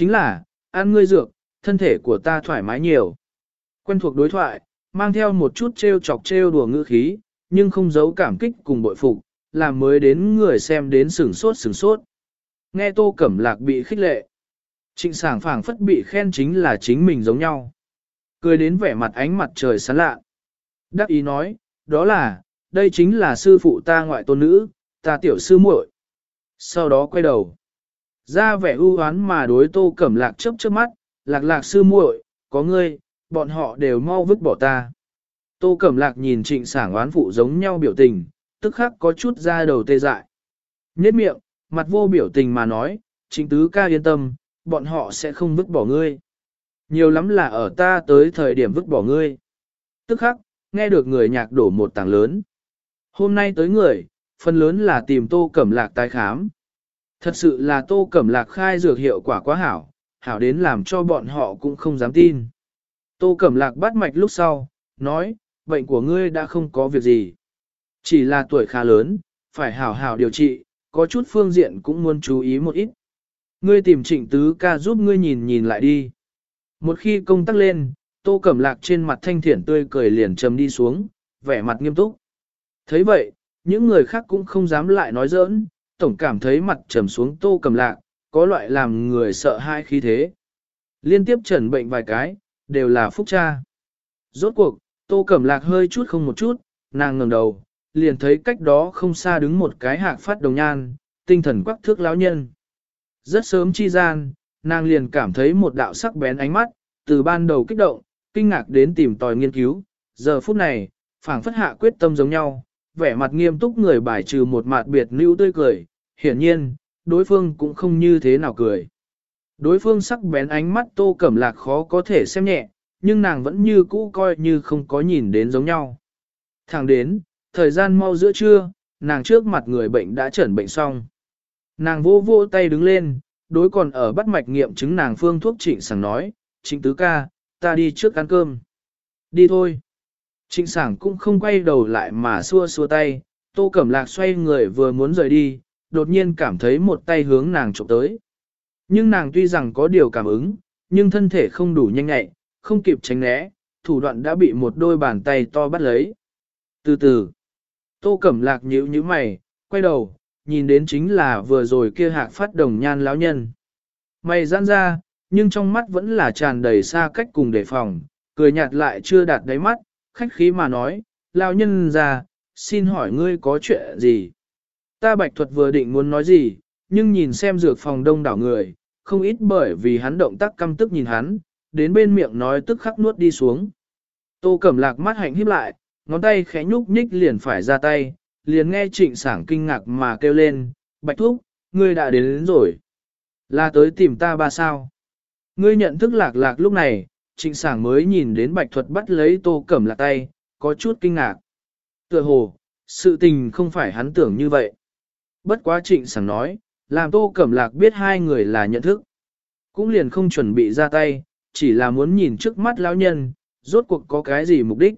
Chính là, ăn ngươi dược, thân thể của ta thoải mái nhiều. Quen thuộc đối thoại, mang theo một chút trêu chọc trêu đùa ngữ khí, nhưng không giấu cảm kích cùng bội phục, làm mới đến người xem đến sửng sốt sửng sốt. Nghe tô cẩm lạc bị khích lệ. Trịnh sảng phảng phất bị khen chính là chính mình giống nhau. Cười đến vẻ mặt ánh mặt trời sáng lạ. Đắc ý nói, đó là, đây chính là sư phụ ta ngoại tôn nữ, ta tiểu sư muội. Sau đó quay đầu. Ra vẻ ưu oán mà đối tô cẩm lạc chớp chớp mắt, lạc lạc sư muội, có ngươi, bọn họ đều mau vứt bỏ ta. Tô cẩm lạc nhìn trịnh sảng oán phụ giống nhau biểu tình, tức khắc có chút ra đầu tê dại. Nhết miệng, mặt vô biểu tình mà nói, trịnh tứ ca yên tâm, bọn họ sẽ không vứt bỏ ngươi. Nhiều lắm là ở ta tới thời điểm vứt bỏ ngươi. Tức khắc, nghe được người nhạc đổ một tảng lớn. Hôm nay tới người, phần lớn là tìm tô cẩm lạc tái khám. Thật sự là tô cẩm lạc khai dược hiệu quả quá hảo, hảo đến làm cho bọn họ cũng không dám tin. Tô cẩm lạc bắt mạch lúc sau, nói, bệnh của ngươi đã không có việc gì. Chỉ là tuổi khá lớn, phải hảo hảo điều trị, có chút phương diện cũng muốn chú ý một ít. Ngươi tìm trịnh tứ ca giúp ngươi nhìn nhìn lại đi. Một khi công tác lên, tô cẩm lạc trên mặt thanh thiển tươi cười liền trầm đi xuống, vẻ mặt nghiêm túc. thấy vậy, những người khác cũng không dám lại nói giỡn, tổng cảm thấy mặt trầm xuống tô cẩm lạc, có loại làm người sợ hai khí thế. Liên tiếp trần bệnh vài cái, đều là phúc cha. Rốt cuộc, tô cẩm lạc hơi chút không một chút, nàng ngẩng đầu, liền thấy cách đó không xa đứng một cái hạc phát đồng nhan, tinh thần quắc thước lão nhân. Rất sớm chi gian, nàng liền cảm thấy một đạo sắc bén ánh mắt, từ ban đầu kích động, kinh ngạc đến tìm tòi nghiên cứu, giờ phút này, phảng phất hạ quyết tâm giống nhau, vẻ mặt nghiêm túc người bài trừ một mặt biệt lưu tươi cười, hiển nhiên, đối phương cũng không như thế nào cười. Đối phương sắc bén ánh mắt tô cẩm lạc khó có thể xem nhẹ, nhưng nàng vẫn như cũ coi như không có nhìn đến giống nhau. Thẳng đến, thời gian mau giữa trưa, nàng trước mặt người bệnh đã chẩn bệnh xong. Nàng vô vô tay đứng lên, đối còn ở bắt mạch nghiệm chứng nàng phương thuốc trịnh sảng nói, trịnh tứ ca, ta đi trước ăn cơm. Đi thôi. Trịnh sảng cũng không quay đầu lại mà xua xua tay, tô cẩm lạc xoay người vừa muốn rời đi, đột nhiên cảm thấy một tay hướng nàng trộm tới. Nhưng nàng tuy rằng có điều cảm ứng, nhưng thân thể không đủ nhanh nhạy, không kịp tránh né, thủ đoạn đã bị một đôi bàn tay to bắt lấy. Từ từ, tô cẩm lạc nhíu như mày, quay đầu, nhìn đến chính là vừa rồi kia hạc phát đồng nhan lão nhân. Mày giãn ra, nhưng trong mắt vẫn là tràn đầy xa cách cùng đề phòng, cười nhạt lại chưa đạt đáy mắt, khách khí mà nói, lão nhân ra, xin hỏi ngươi có chuyện gì? Ta bạch thuật vừa định muốn nói gì, nhưng nhìn xem dược phòng đông đảo người, không ít bởi vì hắn động tác căm tức nhìn hắn, đến bên miệng nói tức khắc nuốt đi xuống. Tô Cẩm Lạc mắt hạnh híp lại, ngón tay khẽ nhúc nhích liền phải ra tay, liền nghe trịnh sảng kinh ngạc mà kêu lên, bạch thúc, ngươi đã đến, đến rồi. Là tới tìm ta ba sao. Ngươi nhận thức lạc lạc lúc này, trịnh sảng mới nhìn đến bạch thuật bắt lấy tô cẩm lạc tay, có chút kinh ngạc. Tựa hồ, sự tình không phải hắn tưởng như vậy. Bất quá trịnh sảng nói, làm tô cẩm lạc biết hai người là nhận thức. Cũng liền không chuẩn bị ra tay, chỉ là muốn nhìn trước mắt lão nhân, rốt cuộc có cái gì mục đích.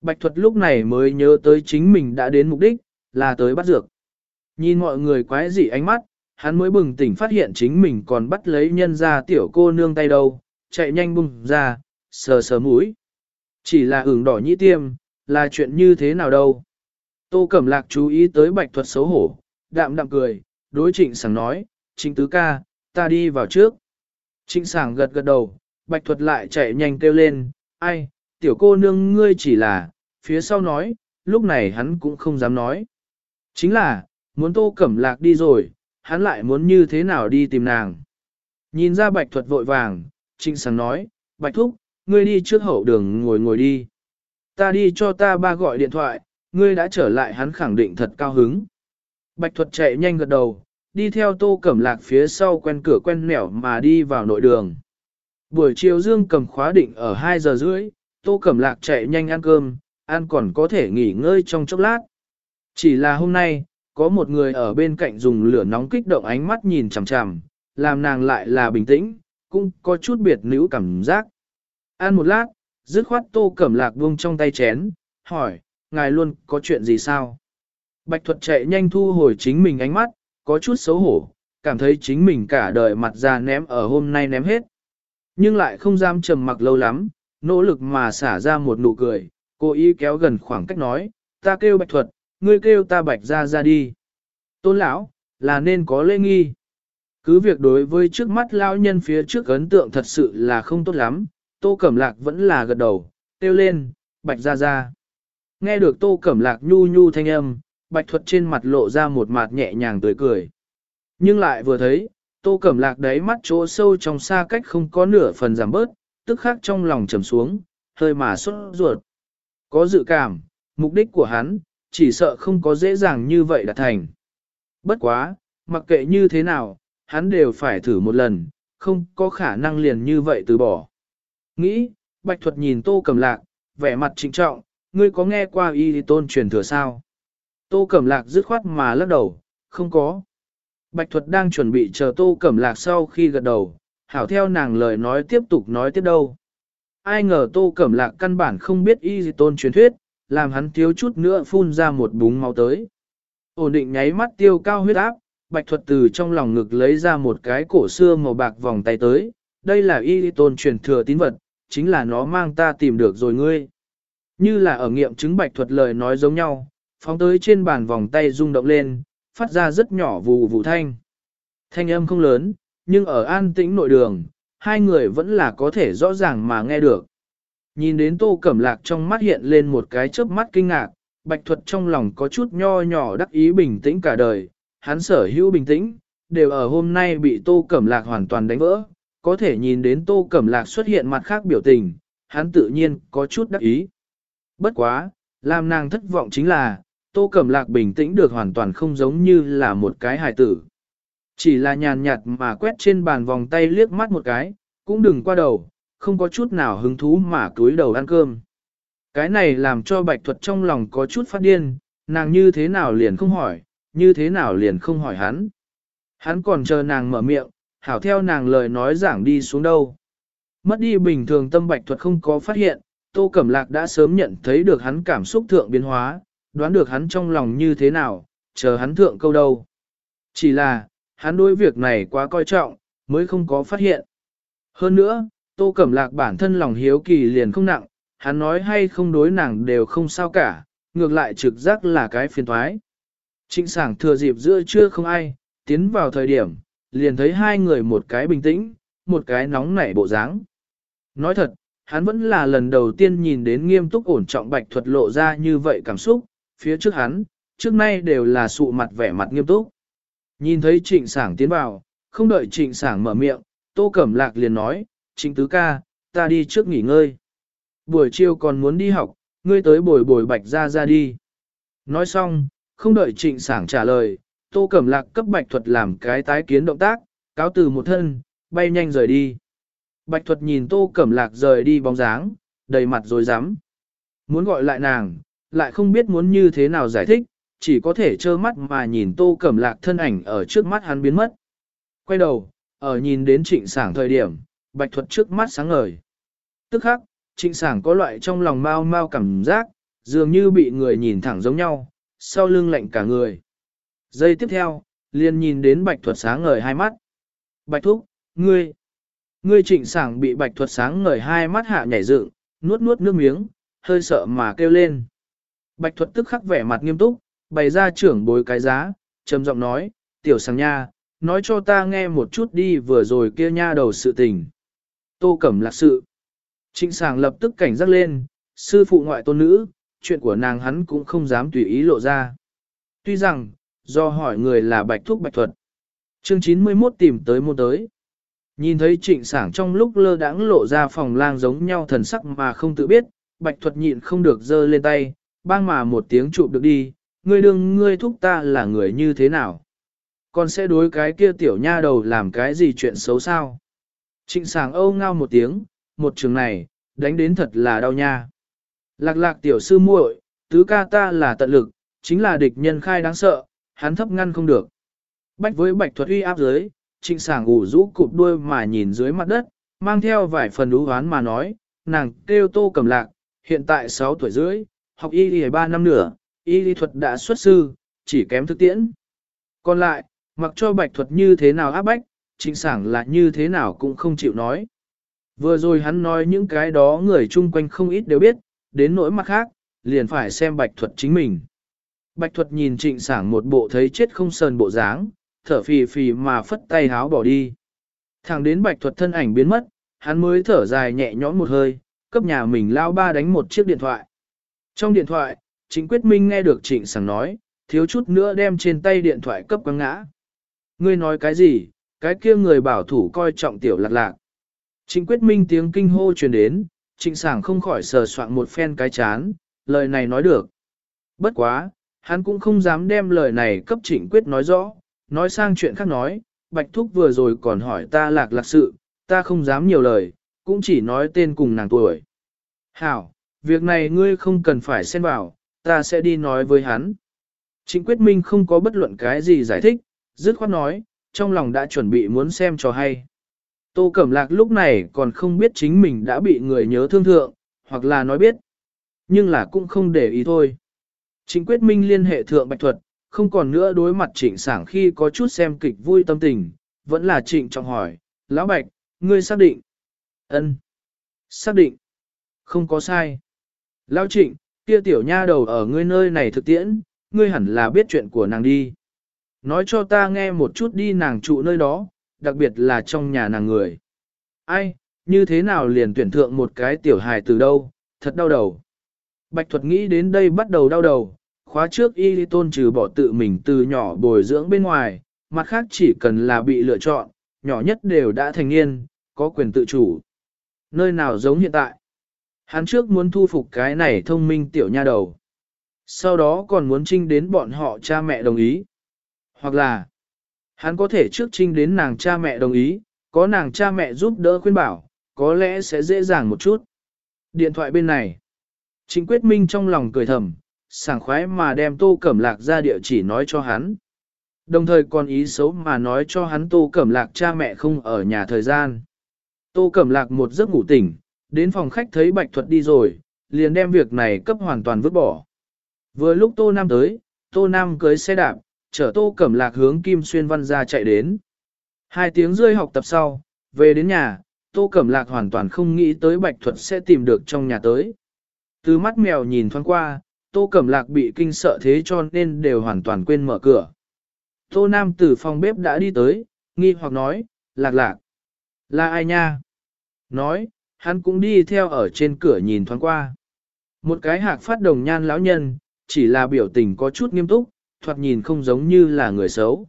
Bạch thuật lúc này mới nhớ tới chính mình đã đến mục đích, là tới bắt dược. Nhìn mọi người quái dị ánh mắt, hắn mới bừng tỉnh phát hiện chính mình còn bắt lấy nhân ra tiểu cô nương tay đâu, chạy nhanh bùng ra, sờ sờ mũi. Chỉ là ửng đỏ nhĩ tiêm, là chuyện như thế nào đâu. Tô Cẩm Lạc chú ý tới bạch thuật xấu hổ, đạm đạm cười, đối trịnh sảng nói, trịnh tứ ca, ta đi vào trước. Trịnh sảng gật gật đầu, bạch thuật lại chạy nhanh kêu lên, ai, tiểu cô nương ngươi chỉ là, phía sau nói, lúc này hắn cũng không dám nói. Chính là, muốn tô cẩm lạc đi rồi, hắn lại muốn như thế nào đi tìm nàng. Nhìn ra bạch thuật vội vàng, trịnh sảng nói, bạch thúc, ngươi đi trước hậu đường ngồi ngồi đi. Ta đi cho ta ba gọi điện thoại, ngươi đã trở lại hắn khẳng định thật cao hứng. Bạch thuật chạy nhanh gật đầu, đi theo tô cẩm lạc phía sau quen cửa quen nẻo mà đi vào nội đường. Buổi chiều dương cầm khóa định ở 2 giờ rưỡi, tô cẩm lạc chạy nhanh ăn cơm, ăn còn có thể nghỉ ngơi trong chốc lát. Chỉ là hôm nay, có một người ở bên cạnh dùng lửa nóng kích động ánh mắt nhìn chằm chằm, làm nàng lại là bình tĩnh, cũng có chút biệt nữ cảm giác. Ăn một lát, dứt khoát tô cẩm lạc buông trong tay chén, hỏi, ngài luôn có chuyện gì sao? Bạch thuật chạy nhanh thu hồi chính mình ánh mắt, có chút xấu hổ, cảm thấy chính mình cả đời mặt ra ném ở hôm nay ném hết. Nhưng lại không dám trầm mặc lâu lắm, nỗ lực mà xả ra một nụ cười, cố ý kéo gần khoảng cách nói, ta kêu bạch thuật, ngươi kêu ta bạch ra ra đi. Tôn lão, là nên có lễ nghi. Cứ việc đối với trước mắt lão nhân phía trước ấn tượng thật sự là không tốt lắm, tô cẩm lạc vẫn là gật đầu, kêu lên, bạch ra ra. Nghe được tô cẩm lạc nhu nhu thanh âm, bạch thuật trên mặt lộ ra một mặt nhẹ nhàng tươi cười. Nhưng lại vừa thấy, tô cẩm lạc đáy mắt chỗ sâu trong xa cách không có nửa phần giảm bớt, tức khắc trong lòng trầm xuống, hơi mà xuất ruột. Có dự cảm, mục đích của hắn, chỉ sợ không có dễ dàng như vậy đạt thành. Bất quá, mặc kệ như thế nào, hắn đều phải thử một lần, không có khả năng liền như vậy từ bỏ. Nghĩ, Bạch Thuật nhìn Tô Cẩm Lạc, vẻ mặt trịnh trọng, ngươi có nghe qua y tôn truyền thừa sao? Tô Cẩm Lạc dứt khoát mà lắc đầu, không có. Bạch Thuật đang chuẩn bị chờ Tô Cẩm Lạc sau khi gật đầu, hảo theo nàng lời nói tiếp tục nói tiếp đâu. Ai ngờ Tô Cẩm Lạc căn bản không biết y gì tôn truyền thuyết, làm hắn thiếu chút nữa phun ra một búng máu tới. Ổn định nháy mắt tiêu cao huyết áp, Bạch Thuật từ trong lòng ngực lấy ra một cái cổ xưa màu bạc vòng tay tới, đây là y tôn truyền thừa tín vật, chính là nó mang ta tìm được rồi ngươi. Như là ở nghiệm chứng Bạch Thuật lời nói giống nhau, phóng tới trên bàn vòng tay rung động lên, phát ra rất nhỏ vù vù thanh. Thanh âm không lớn, nhưng ở an tĩnh nội đường, hai người vẫn là có thể rõ ràng mà nghe được. Nhìn đến tô cẩm lạc trong mắt hiện lên một cái chớp mắt kinh ngạc, bạch thuật trong lòng có chút nho nhỏ đắc ý bình tĩnh cả đời, hắn sở hữu bình tĩnh, đều ở hôm nay bị tô cẩm lạc hoàn toàn đánh vỡ, có thể nhìn đến tô cẩm lạc xuất hiện mặt khác biểu tình, hắn tự nhiên có chút đắc ý. Bất quá, làm nàng thất vọng chính là, tô cẩm lạc bình tĩnh được hoàn toàn không giống như là một cái hài tử. Chỉ là nhàn nhạt mà quét trên bàn vòng tay liếc mắt một cái, cũng đừng qua đầu, không có chút nào hứng thú mà cúi đầu ăn cơm. Cái này làm cho bạch thuật trong lòng có chút phát điên, nàng như thế nào liền không hỏi, như thế nào liền không hỏi hắn. Hắn còn chờ nàng mở miệng, hảo theo nàng lời nói giảng đi xuống đâu. Mất đi bình thường tâm bạch thuật không có phát hiện, Tô Cẩm Lạc đã sớm nhận thấy được hắn cảm xúc thượng biến hóa, đoán được hắn trong lòng như thế nào, chờ hắn thượng câu đâu. Chỉ là, hắn đối việc này quá coi trọng, mới không có phát hiện. Hơn nữa, Tô Cẩm Lạc bản thân lòng hiếu kỳ liền không nặng, hắn nói hay không đối nàng đều không sao cả, ngược lại trực giác là cái phiền thoái. Trịnh sảng thừa dịp giữa trưa không ai, tiến vào thời điểm, liền thấy hai người một cái bình tĩnh, một cái nóng nảy bộ dáng. Nói thật, hắn vẫn là lần đầu tiên nhìn đến nghiêm túc ổn trọng bạch thuật lộ ra như vậy cảm xúc, phía trước hắn, trước nay đều là sụ mặt vẻ mặt nghiêm túc. Nhìn thấy trịnh sảng tiến vào, không đợi trịnh sảng mở miệng, tô cẩm lạc liền nói, trịnh tứ ca, ta đi trước nghỉ ngơi. Buổi chiều còn muốn đi học, ngươi tới bồi bồi bạch ra ra đi. Nói xong, không đợi trịnh sảng trả lời, tô cẩm lạc cấp bạch thuật làm cái tái kiến động tác, cáo từ một thân, bay nhanh rời đi. Bạch thuật nhìn tô cẩm lạc rời đi bóng dáng, đầy mặt rồi dám. Muốn gọi lại nàng, lại không biết muốn như thế nào giải thích, chỉ có thể trơ mắt mà nhìn tô cẩm lạc thân ảnh ở trước mắt hắn biến mất. Quay đầu, ở nhìn đến trịnh sảng thời điểm, bạch thuật trước mắt sáng ngời. Tức khắc, trịnh sảng có loại trong lòng mau mau cảm giác, dường như bị người nhìn thẳng giống nhau, sau lưng lạnh cả người. Giây tiếp theo, liền nhìn đến bạch thuật sáng ngời hai mắt. Bạch thúc, ngươi, ngươi trịnh sảng bị bạch thuật sáng ngời hai mắt hạ nhảy dựng, nuốt nuốt nước miếng, hơi sợ mà kêu lên. Bạch thuật tức khắc vẻ mặt nghiêm túc, bày ra trưởng bối cái giá, trầm giọng nói, tiểu sáng nha, nói cho ta nghe một chút đi vừa rồi kia nha đầu sự tình. Tô Cẩm lạc sự. Trịnh sàng lập tức cảnh giác lên, sư phụ ngoại tôn nữ, chuyện của nàng hắn cũng không dám tùy ý lộ ra. Tuy rằng, do hỏi người là bạch Thuốc bạch thuật. Chương 91 tìm tới môn tới. Nhìn thấy trịnh sảng trong lúc lơ đãng lộ ra phòng lang giống nhau thần sắc mà không tự biết, bạch thuật nhịn không được giơ lên tay, bang mà một tiếng chụp được đi, ngươi đừng ngươi thúc ta là người như thế nào. Còn sẽ đối cái kia tiểu nha đầu làm cái gì chuyện xấu sao? Trịnh sảng âu ngao một tiếng, một trường này, đánh đến thật là đau nha. Lạc lạc tiểu sư muội, tứ ca ta là tận lực, chính là địch nhân khai đáng sợ, hắn thấp ngăn không được. Bách với bạch thuật uy áp dưới, trịnh sảng ủ rũ cụp đuôi mà nhìn dưới mặt đất, mang theo vài phần đú hoán mà nói, nàng kêu tô cầm lạc, hiện tại 6 tuổi rưỡi, học y y 3 năm nữa, y lý thuật đã xuất sư, chỉ kém thực tiễn. Còn lại, Mặc cho bạch thuật như thế nào áp bách, trịnh sảng là như thế nào cũng không chịu nói. Vừa rồi hắn nói những cái đó người chung quanh không ít đều biết, đến nỗi mặt khác, liền phải xem bạch thuật chính mình. Bạch thuật nhìn trịnh sảng một bộ thấy chết không sờn bộ dáng, thở phì phì mà phất tay háo bỏ đi. Thẳng đến bạch thuật thân ảnh biến mất, hắn mới thở dài nhẹ nhõm một hơi, cấp nhà mình lao ba đánh một chiếc điện thoại. Trong điện thoại, Trịnh Quyết Minh nghe được trịnh sảng nói, thiếu chút nữa đem trên tay điện thoại cấp quăng ngã. Ngươi nói cái gì, cái kia người bảo thủ coi trọng tiểu lạc lạc. Trịnh Quyết Minh tiếng kinh hô truyền đến, trịnh sảng không khỏi sờ soạn một phen cái chán, lời này nói được. Bất quá, hắn cũng không dám đem lời này cấp trịnh quyết nói rõ, nói sang chuyện khác nói, Bạch Thúc vừa rồi còn hỏi ta lạc lạc sự, ta không dám nhiều lời, cũng chỉ nói tên cùng nàng tuổi. Hảo, việc này ngươi không cần phải xen vào, ta sẽ đi nói với hắn. Trịnh Quyết Minh không có bất luận cái gì giải thích, dứt khoát nói, trong lòng đã chuẩn bị muốn xem cho hay. Tô Cẩm Lạc lúc này còn không biết chính mình đã bị người nhớ thương thượng, hoặc là nói biết, nhưng là cũng không để ý thôi. Trịnh Quyết Minh liên hệ thượng Bạch Thuật, không còn nữa đối mặt trịnh sảng khi có chút xem kịch vui tâm tình, vẫn là trịnh trọng hỏi, Lão Bạch, ngươi xác định. ân Xác định. Không có sai. Lão trịnh, kia tiểu nha đầu ở ngươi nơi này thực tiễn, ngươi hẳn là biết chuyện của nàng đi. Nói cho ta nghe một chút đi nàng trụ nơi đó, đặc biệt là trong nhà nàng người. Ai, như thế nào liền tuyển thượng một cái tiểu hài từ đâu, thật đau đầu. Bạch thuật nghĩ đến đây bắt đầu đau đầu, khóa trước y tôn trừ bỏ tự mình từ nhỏ bồi dưỡng bên ngoài, mặt khác chỉ cần là bị lựa chọn, nhỏ nhất đều đã thành niên, có quyền tự chủ. Nơi nào giống hiện tại? Hắn trước muốn thu phục cái này thông minh tiểu nha đầu. Sau đó còn muốn trinh đến bọn họ cha mẹ đồng ý. Hoặc là, hắn có thể trước trinh đến nàng cha mẹ đồng ý, có nàng cha mẹ giúp đỡ khuyên bảo, có lẽ sẽ dễ dàng một chút. Điện thoại bên này. Trịnh Quyết Minh trong lòng cười thầm, sảng khoái mà đem Tô Cẩm Lạc ra địa chỉ nói cho hắn. Đồng thời còn ý xấu mà nói cho hắn Tô Cẩm Lạc cha mẹ không ở nhà thời gian. Tô Cẩm Lạc một giấc ngủ tỉnh, đến phòng khách thấy Bạch Thuật đi rồi, liền đem việc này cấp hoàn toàn vứt bỏ. Vừa lúc Tô Nam tới, Tô Nam cưới xe đạp, chở Tô Cẩm Lạc hướng Kim Xuyên Văn ra chạy đến. Hai tiếng rơi học tập sau, về đến nhà, Tô Cẩm Lạc hoàn toàn không nghĩ tới Bạch Thuật sẽ tìm được trong nhà tới. Từ mắt mèo nhìn thoáng qua, Tô Cẩm Lạc bị kinh sợ thế cho nên đều hoàn toàn quên mở cửa. Tô Nam từ phòng bếp đã đi tới, nghi hoặc nói, lạc lạc. Là ai nha? Nói, hắn cũng đi theo ở trên cửa nhìn thoáng qua. Một cái hạc phát đồng nhan lão nhân, chỉ là biểu tình có chút nghiêm túc, thoạt nhìn không giống như là người xấu.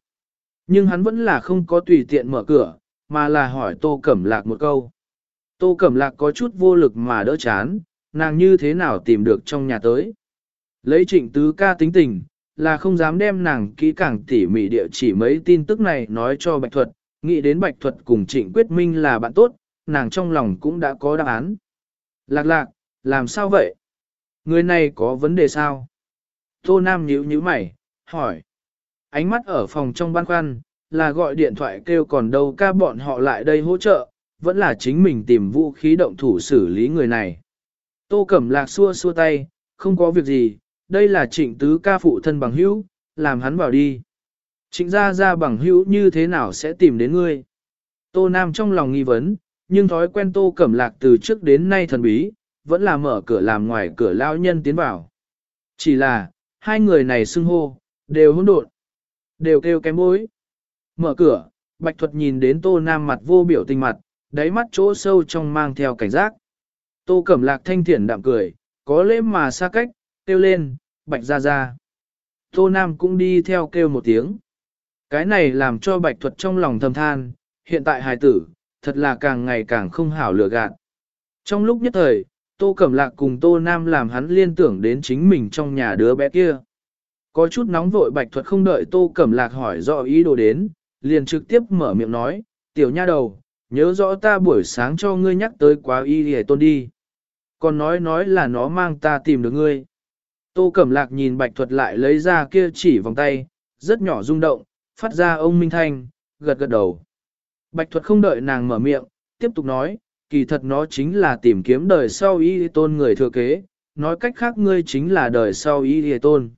Nhưng hắn vẫn là không có tùy tiện mở cửa, mà là hỏi Tô Cẩm Lạc một câu. Tô Cẩm Lạc có chút vô lực mà đỡ chán, nàng như thế nào tìm được trong nhà tới. Lấy trịnh tứ ca tính tình, là không dám đem nàng kỹ càng tỉ mỉ địa chỉ mấy tin tức này nói cho Bạch Thuật, nghĩ đến Bạch Thuật cùng trịnh quyết minh là bạn tốt, nàng trong lòng cũng đã có đáp án. Lạc lạc, làm sao vậy? Người này có vấn đề sao? Tô Nam nhíu nhíu mày, hỏi. Ánh mắt ở phòng trong ban khoăn, là gọi điện thoại kêu còn đâu ca bọn họ lại đây hỗ trợ, vẫn là chính mình tìm vũ khí động thủ xử lý người này. Tô Cẩm Lạc xua xua tay, không có việc gì, đây là trịnh tứ ca phụ thân bằng hữu, làm hắn vào đi. Trịnh gia gia bằng hữu như thế nào sẽ tìm đến ngươi? Tô Nam trong lòng nghi vấn, nhưng thói quen Tô Cẩm Lạc từ trước đến nay thần bí, vẫn là mở cửa làm ngoài cửa lao nhân tiến vào. Chỉ là, hai người này xưng hô, đều hỗn độn, đều kêu kém bối. Mở cửa, Bạch Thuật nhìn đến Tô Nam mặt vô biểu tình mặt, đáy mắt chỗ sâu trong mang theo cảnh giác. Tô Cẩm Lạc thanh thiện đạm cười, có lễ mà xa cách, kêu lên, Bạch ra ra. Tô Nam cũng đi theo kêu một tiếng. Cái này làm cho Bạch Thuật trong lòng thầm than, hiện tại hài tử, thật là càng ngày càng không hảo lựa gạt. Trong lúc nhất thời, Tô Cẩm Lạc cùng Tô Nam làm hắn liên tưởng đến chính mình trong nhà đứa bé kia. Có chút nóng vội Bạch Thuật không đợi Tô Cẩm Lạc hỏi rõ ý đồ đến, liền trực tiếp mở miệng nói, tiểu nha đầu, nhớ rõ ta buổi sáng cho ngươi nhắc tới quá y hề tôn đi. Còn nói nói là nó mang ta tìm được ngươi. Tô Cẩm Lạc nhìn Bạch Thuật lại lấy ra kia chỉ vòng tay, rất nhỏ rung động, phát ra ông Minh Thanh, gật gật đầu. Bạch Thuật không đợi nàng mở miệng, tiếp tục nói, kỳ thật nó chính là tìm kiếm đời sau y tôn người thừa kế, nói cách khác ngươi chính là đời sau y tôn.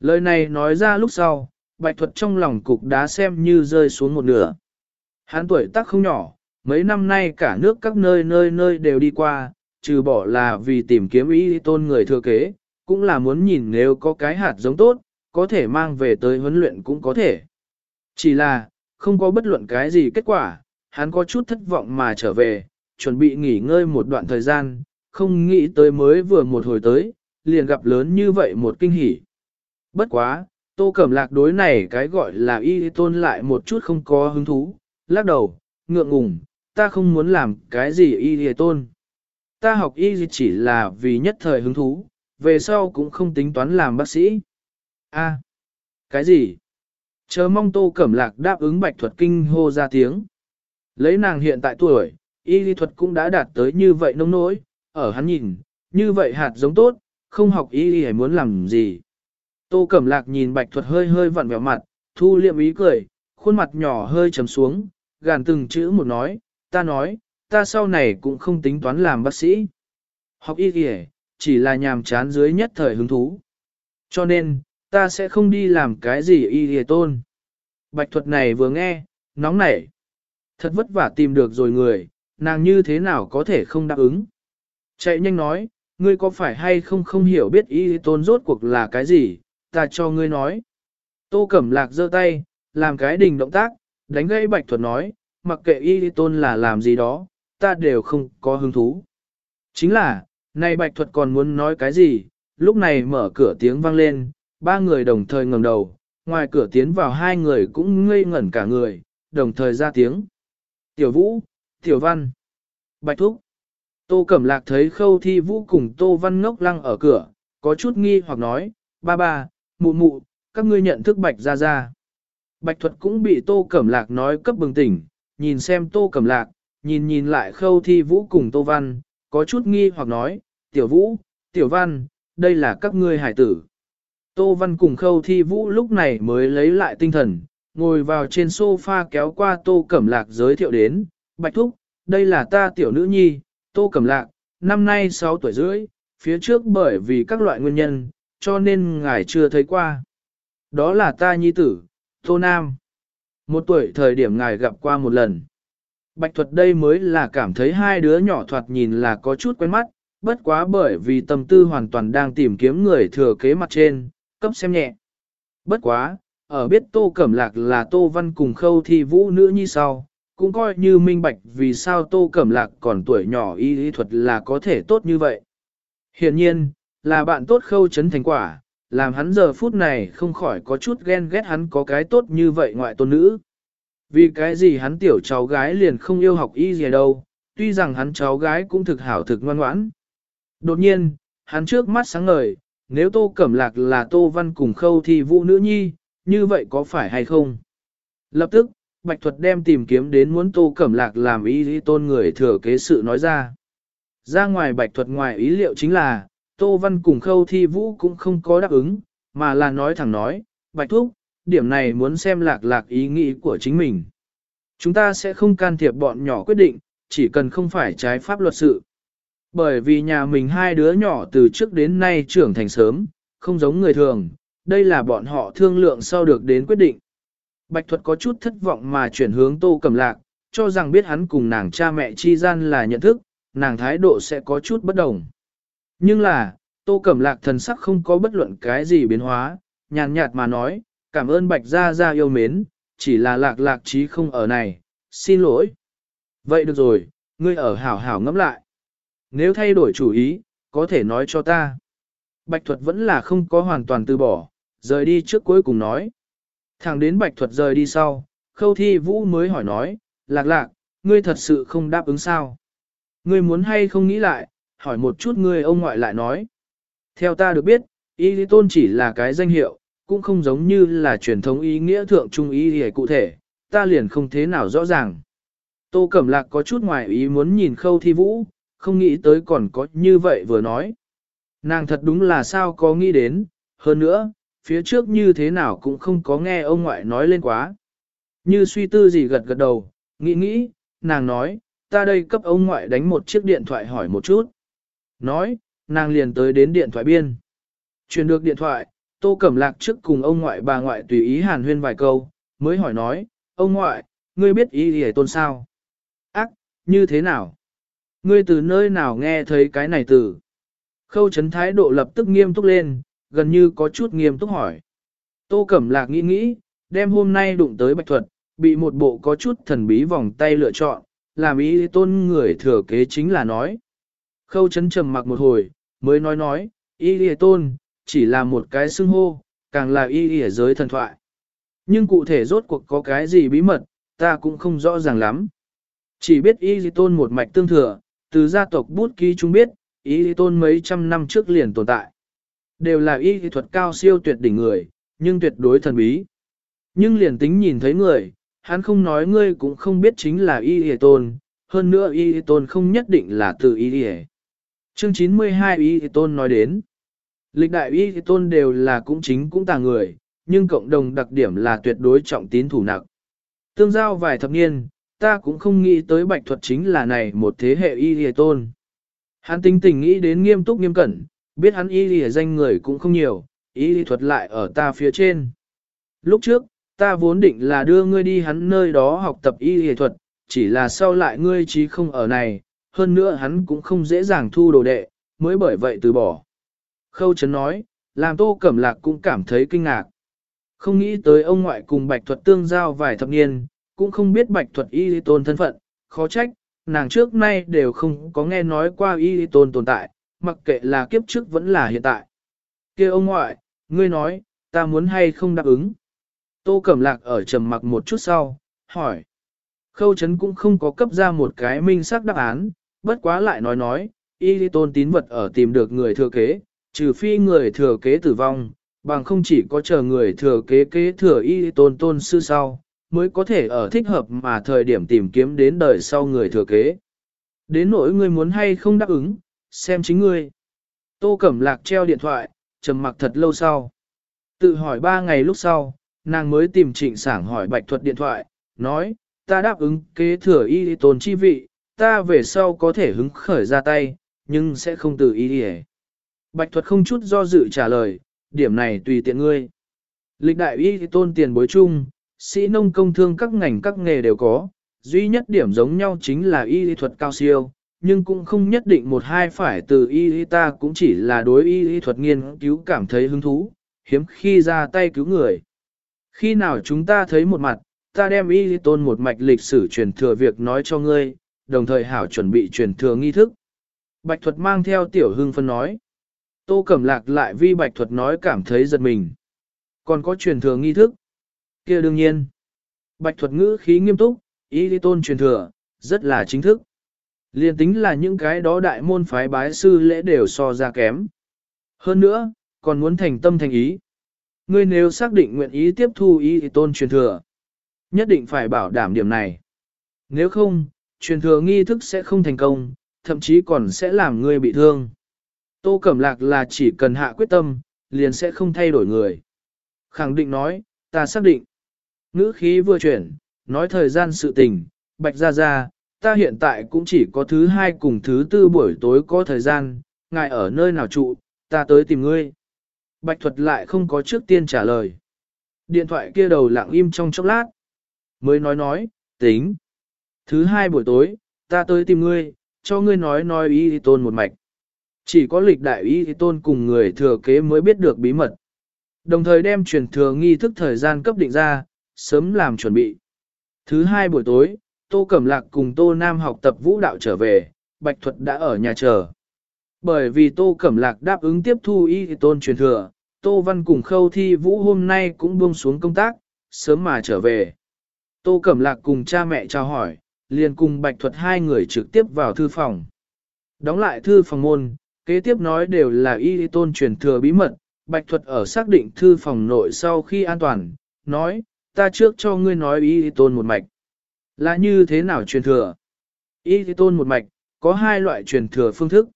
Lời này nói ra lúc sau, bạch thuật trong lòng cục đá xem như rơi xuống một nửa. Hán tuổi tác không nhỏ, mấy năm nay cả nước các nơi nơi nơi đều đi qua, trừ bỏ là vì tìm kiếm ý tôn người thừa kế, cũng là muốn nhìn nếu có cái hạt giống tốt, có thể mang về tới huấn luyện cũng có thể. Chỉ là, không có bất luận cái gì kết quả, hắn có chút thất vọng mà trở về, chuẩn bị nghỉ ngơi một đoạn thời gian, không nghĩ tới mới vừa một hồi tới, liền gặp lớn như vậy một kinh hỉ. Bất quá, tô cẩm lạc đối này cái gọi là y tôn lại một chút không có hứng thú, lắc đầu, ngượng ngùng, ta không muốn làm cái gì y tôn. Ta học y chỉ là vì nhất thời hứng thú, về sau cũng không tính toán làm bác sĩ. A, cái gì? Chờ mong tô cẩm lạc đáp ứng bạch thuật kinh hô ra tiếng. Lấy nàng hiện tại tuổi, y lý thuật cũng đã đạt tới như vậy nông nỗi, ở hắn nhìn, như vậy hạt giống tốt, không học y lý muốn làm gì. Tô cẩm lạc nhìn bạch thuật hơi hơi vặn vẹo mặt, thu liệm ý cười, khuôn mặt nhỏ hơi trầm xuống, gàn từng chữ một nói, ta nói, ta sau này cũng không tính toán làm bác sĩ. Học y lý chỉ là nhàm chán dưới nhất thời hứng thú. Cho nên, ta sẽ không đi làm cái gì y hề tôn. Bạch thuật này vừa nghe, nóng nảy. Thật vất vả tìm được rồi người, nàng như thế nào có thể không đáp ứng. Chạy nhanh nói, ngươi có phải hay không không hiểu biết y tôn rốt cuộc là cái gì, ta cho ngươi nói. Tô Cẩm Lạc giơ tay, làm cái đình động tác, đánh gãy bạch thuật nói, mặc kệ y tôn là làm gì đó, ta đều không có hứng thú. Chính là, nay bạch thuật còn muốn nói cái gì, lúc này mở cửa tiếng vang lên, ba người đồng thời ngẩng đầu, ngoài cửa tiến vào hai người cũng ngây ngẩn cả người, đồng thời ra tiếng. Tiểu Vũ, Tiểu Văn, Bạch Thúc. Tô Cẩm Lạc thấy khâu thi vũ cùng Tô Văn ngốc lăng ở cửa, có chút nghi hoặc nói, ba ba, mụ mụ, các ngươi nhận thức Bạch ra ra. Bạch Thuật cũng bị Tô Cẩm Lạc nói cấp bừng tỉnh, nhìn xem Tô Cẩm Lạc, nhìn nhìn lại khâu thi vũ cùng Tô Văn, có chút nghi hoặc nói, Tiểu Vũ, Tiểu Văn, đây là các ngươi hải tử. Tô Văn cùng khâu thi vũ lúc này mới lấy lại tinh thần, ngồi vào trên sofa kéo qua Tô Cẩm Lạc giới thiệu đến, Bạch Thúc, đây là ta tiểu nữ nhi, Tô Cẩm Lạc, năm nay 6 tuổi rưỡi, phía trước bởi vì các loại nguyên nhân, cho nên ngài chưa thấy qua. Đó là ta nhi tử, Tô Nam. Một tuổi thời điểm ngài gặp qua một lần. Bạch thuật đây mới là cảm thấy hai đứa nhỏ thoạt nhìn là có chút quen mắt, bất quá bởi vì tâm tư hoàn toàn đang tìm kiếm người thừa kế mặt trên, cấp xem nhẹ. Bất quá, ở biết Tô Cẩm Lạc là Tô Văn cùng khâu thi vũ nữ như sau, cũng coi như minh bạch vì sao Tô Cẩm Lạc còn tuổi nhỏ y lý thuật là có thể tốt như vậy. Hiện nhiên, là bạn tốt khâu chấn thành quả, làm hắn giờ phút này không khỏi có chút ghen ghét hắn có cái tốt như vậy ngoại tôn nữ. Vì cái gì hắn tiểu cháu gái liền không yêu học y gì đâu, tuy rằng hắn cháu gái cũng thực hảo thực ngoan ngoãn. Đột nhiên, hắn trước mắt sáng ngời, nếu Tô Cẩm Lạc là Tô Văn cùng khâu thì vũ nữ nhi, như vậy có phải hay không? Lập tức, Bạch Thuật đem tìm kiếm đến muốn Tô Cẩm Lạc làm ý lý tôn người thừa kế sự nói ra. Ra ngoài Bạch Thuật ngoài ý liệu chính là, Tô Văn cùng khâu thi vũ cũng không có đáp ứng, mà là nói thẳng nói, Bạch Thúc, điểm này muốn xem lạc lạc ý nghĩ của chính mình. Chúng ta sẽ không can thiệp bọn nhỏ quyết định, chỉ cần không phải trái pháp luật sự. Bởi vì nhà mình hai đứa nhỏ từ trước đến nay trưởng thành sớm, không giống người thường, đây là bọn họ thương lượng sau được đến quyết định. Bạch thuật có chút thất vọng mà chuyển hướng tô cầm lạc, cho rằng biết hắn cùng nàng cha mẹ chi gian là nhận thức, nàng thái độ sẽ có chút bất đồng. Nhưng là, tô cẩm lạc thần sắc không có bất luận cái gì biến hóa, nhàn nhạt mà nói, cảm ơn bạch gia gia yêu mến, chỉ là lạc lạc trí không ở này, xin lỗi. Vậy được rồi, ngươi ở hảo hảo ngẫm lại. Nếu thay đổi chủ ý, có thể nói cho ta. Bạch thuật vẫn là không có hoàn toàn từ bỏ, rời đi trước cuối cùng nói. Thẳng đến bạch thuật rời đi sau, khâu thi vũ mới hỏi nói, lạc lạc, ngươi thật sự không đáp ứng sao? Ngươi muốn hay không nghĩ lại, hỏi một chút ngươi ông ngoại lại nói. Theo ta được biết, y lý tôn chỉ là cái danh hiệu, cũng không giống như là truyền thống ý nghĩa thượng trung ý gì cụ thể, ta liền không thế nào rõ ràng. Tô Cẩm Lạc có chút ngoài ý muốn nhìn khâu thi vũ, không nghĩ tới còn có như vậy vừa nói. Nàng thật đúng là sao có nghĩ đến, hơn nữa, phía trước như thế nào cũng không có nghe ông ngoại nói lên quá. Như suy tư gì gật gật đầu, nghĩ nghĩ, nàng nói, ta đây cấp ông ngoại đánh một chiếc điện thoại hỏi một chút. Nói, nàng liền tới đến điện thoại biên. Truyền được điện thoại, Tô Cẩm Lạc trước cùng ông ngoại bà ngoại tùy ý hàn huyên vài câu, mới hỏi nói, ông ngoại, ngươi biết ý gì tôn sao? Ác, như thế nào? Ngươi từ nơi nào nghe thấy cái này từ? Khâu chấn thái độ lập tức nghiêm túc lên, gần như có chút nghiêm túc hỏi. Tô Cẩm Lạc nghĩ nghĩ, đem hôm nay đụng tới bạch thuật, bị một bộ có chút thần bí vòng tay lựa chọn, làm ý tôn người thừa kế chính là nói. Khâu chấn trầm mặc một hồi, mới nói nói, ý ý tôn, chỉ là một cái xưng hô, càng là ý ý giới thần thoại. Nhưng cụ thể rốt cuộc có cái gì bí mật, ta cũng không rõ ràng lắm. Chỉ biết Y ý tôn một mạch tương thừa, từ gia tộc bút ký chúng biết, y tôn mấy trăm năm trước liền tồn tại. Đều là y thuật cao siêu tuyệt đỉnh người, nhưng tuyệt đối thần bí. Nhưng liền tính nhìn thấy người, hắn không nói ngươi cũng không biết chính là y y tôn, hơn nữa y y tôn không nhất định là từ y y. Chương 92 y y tôn nói đến, lịch đại y y tôn đều là cũng chính cũng tà người, nhưng cộng đồng đặc điểm là tuyệt đối trọng tín thủ nặng. Tương giao vài thập niên, ta cũng không nghĩ tới bạch thuật chính là này một thế hệ y y tôn. Hắn tinh tình nghĩ đến nghiêm túc nghiêm cẩn, biết hắn y y danh người cũng không nhiều, y y thuật lại ở ta phía trên. Lúc trước, ta vốn định là đưa ngươi đi hắn nơi đó học tập y y thuật, chỉ là sau lại ngươi trí không ở này, hơn nữa hắn cũng không dễ dàng thu đồ đệ, mới bởi vậy từ bỏ. Khâu Trấn nói, làm Tô Cẩm Lạc cũng cảm thấy kinh ngạc. Không nghĩ tới ông ngoại cùng Bạch Thuật tương giao vài thập niên, cũng không biết Bạch Thuật y lý tôn thân phận, khó trách, nàng trước nay đều không có nghe nói qua y lý tôn tồn tại, mặc kệ là kiếp trước vẫn là hiện tại. kia ông ngoại, ngươi nói, ta muốn hay không đáp ứng. Tô Cẩm Lạc ở trầm mặc một chút sau, hỏi. Khâu Trấn cũng không có cấp ra một cái minh xác đáp án, bất quá lại nói nói, y lý tôn tín vật ở tìm được người thừa kế, trừ phi người thừa kế tử vong, bằng không chỉ có chờ người thừa kế kế thừa y lý tôn tôn sư sau, mới có thể ở thích hợp mà thời điểm tìm kiếm đến đời sau người thừa kế. Đến nỗi ngươi muốn hay không đáp ứng, xem chính ngươi. Tô Cẩm Lạc treo điện thoại, trầm mặc thật lâu sau. Tự hỏi ba ngày lúc sau, nàng mới tìm trịnh sảng hỏi bạch thuật điện thoại, nói, ta đáp ứng kế thừa y tôn chi vị, ta về sau có thể hứng khởi ra tay, nhưng sẽ không từ y đi Bạch thuật không chút do dự trả lời, điểm này tùy tiện ngươi. Lịch đại y tôn tiền bối chung, sĩ nông công thương các ngành các nghề đều có, duy nhất điểm giống nhau chính là y thuật cao siêu, nhưng cũng không nhất định một hai phải từ y ta cũng chỉ là đối y thuật nghiên cứu cảm thấy hứng thú, hiếm khi ra tay cứu người. Khi nào chúng ta thấy một mặt, ta đem y tôn một mạch lịch sử truyền thừa việc nói cho ngươi, đồng thời hảo chuẩn bị truyền thừa nghi thức. Bạch thuật mang theo tiểu hưng phân nói. Tô Cẩm Lạc lại vi bạch thuật nói cảm thấy giật mình. Còn có truyền thừa nghi thức? Kia đương nhiên. Bạch thuật ngữ khí nghiêm túc, ý lý tôn truyền thừa, rất là chính thức. Liên tính là những cái đó đại môn phái bái sư lễ đều so ra kém. Hơn nữa, còn muốn thành tâm thành ý. Ngươi nếu xác định nguyện ý tiếp thu ý lý tôn truyền thừa, nhất định phải bảo đảm điểm này. Nếu không, truyền thừa nghi thức sẽ không thành công, thậm chí còn sẽ làm ngươi bị thương. Tô Cẩm Lạc là chỉ cần hạ quyết tâm, liền sẽ không thay đổi người. Khẳng định nói, ta xác định. Ngữ khí vừa chuyển, nói thời gian sự tình, bạch ra ra, ta hiện tại cũng chỉ có thứ hai cùng thứ tư buổi tối có thời gian, ngài ở nơi nào trụ, ta tới tìm ngươi. Bạch thuật lại không có trước tiên trả lời. Điện thoại kia đầu lặng im trong chốc lát. Mới nói nói, tính. Thứ hai buổi tối, ta tới tìm ngươi, cho ngươi nói nói ý tôn một mạch. Chỉ có lịch đại ý tôn cùng người thừa kế mới biết được bí mật. Đồng thời đem truyền thừa nghi thức thời gian cấp định ra, sớm làm chuẩn bị. Thứ hai buổi tối, Tô Cẩm Lạc cùng Tô Nam học tập vũ đạo trở về, Bạch Thuật đã ở nhà chờ. Bởi vì Tô Cẩm Lạc đáp ứng tiếp thu y tôn truyền thừa, Tô Văn cùng Khâu Thi Vũ hôm nay cũng buông xuống công tác, sớm mà trở về. Tô Cẩm Lạc cùng cha mẹ chào hỏi, liền cùng Bạch Thuật hai người trực tiếp vào thư phòng. Đóng lại thư phòng môn, kế tiếp nói đều là y tôn truyền thừa bí mật, Bạch Thuật ở xác định thư phòng nội sau khi an toàn, nói, ta trước cho ngươi nói y tôn một mạch. Là như thế nào truyền thừa? Y tôn một mạch, có hai loại truyền thừa phương thức.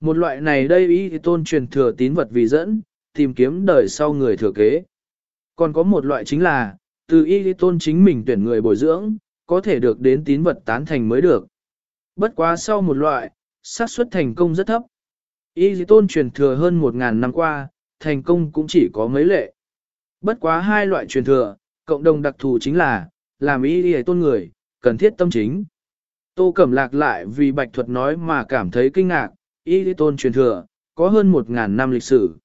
Một loại này đây y tôn truyền thừa tín vật vì dẫn, tìm kiếm đời sau người thừa kế. Còn có một loại chính là, từ y tôn chính mình tuyển người bồi dưỡng, có thể được đến tín vật tán thành mới được. Bất quá sau một loại, xác suất thành công rất thấp. Y tôn truyền thừa hơn 1.000 năm qua, thành công cũng chỉ có mấy lệ. Bất quá hai loại truyền thừa, cộng đồng đặc thù chính là, làm y đi tôn người, cần thiết tâm chính. Tô Cẩm Lạc lại vì Bạch Thuật nói mà cảm thấy kinh ngạc, y đi tôn truyền thừa, có hơn một ngàn năm lịch sử.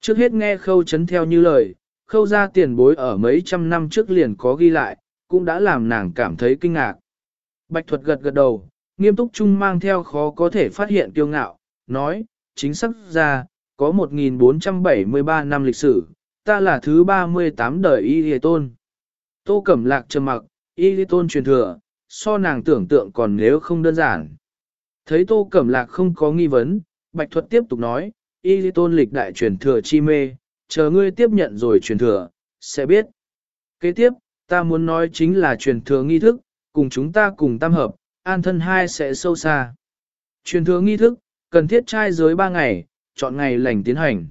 Trước hết nghe khâu chấn theo như lời, khâu ra tiền bối ở mấy trăm năm trước liền có ghi lại, cũng đã làm nàng cảm thấy kinh ngạc. Bạch Thuật gật gật đầu, nghiêm túc chung mang theo khó có thể phát hiện kiêu ngạo, nói, chính xác ra, có 1473 năm lịch sử, ta là thứ 38 đời Y Lì Tôn. Tô Cẩm Lạc trầm mặc, Y Lì Tôn truyền thừa, so nàng tưởng tượng còn nếu không đơn giản. Thấy Tô Cẩm Lạc không có nghi vấn, Bạch Thuật tiếp tục nói, Y Lì Tôn lịch đại truyền thừa chi mê, chờ ngươi tiếp nhận rồi truyền thừa, sẽ biết. Kế tiếp, ta muốn nói chính là truyền thừa nghi thức, cùng chúng ta cùng tam hợp, an thân hai sẽ sâu xa. Truyền thừa nghi thức, cần thiết trai giới ba ngày, chọn ngày lành tiến hành.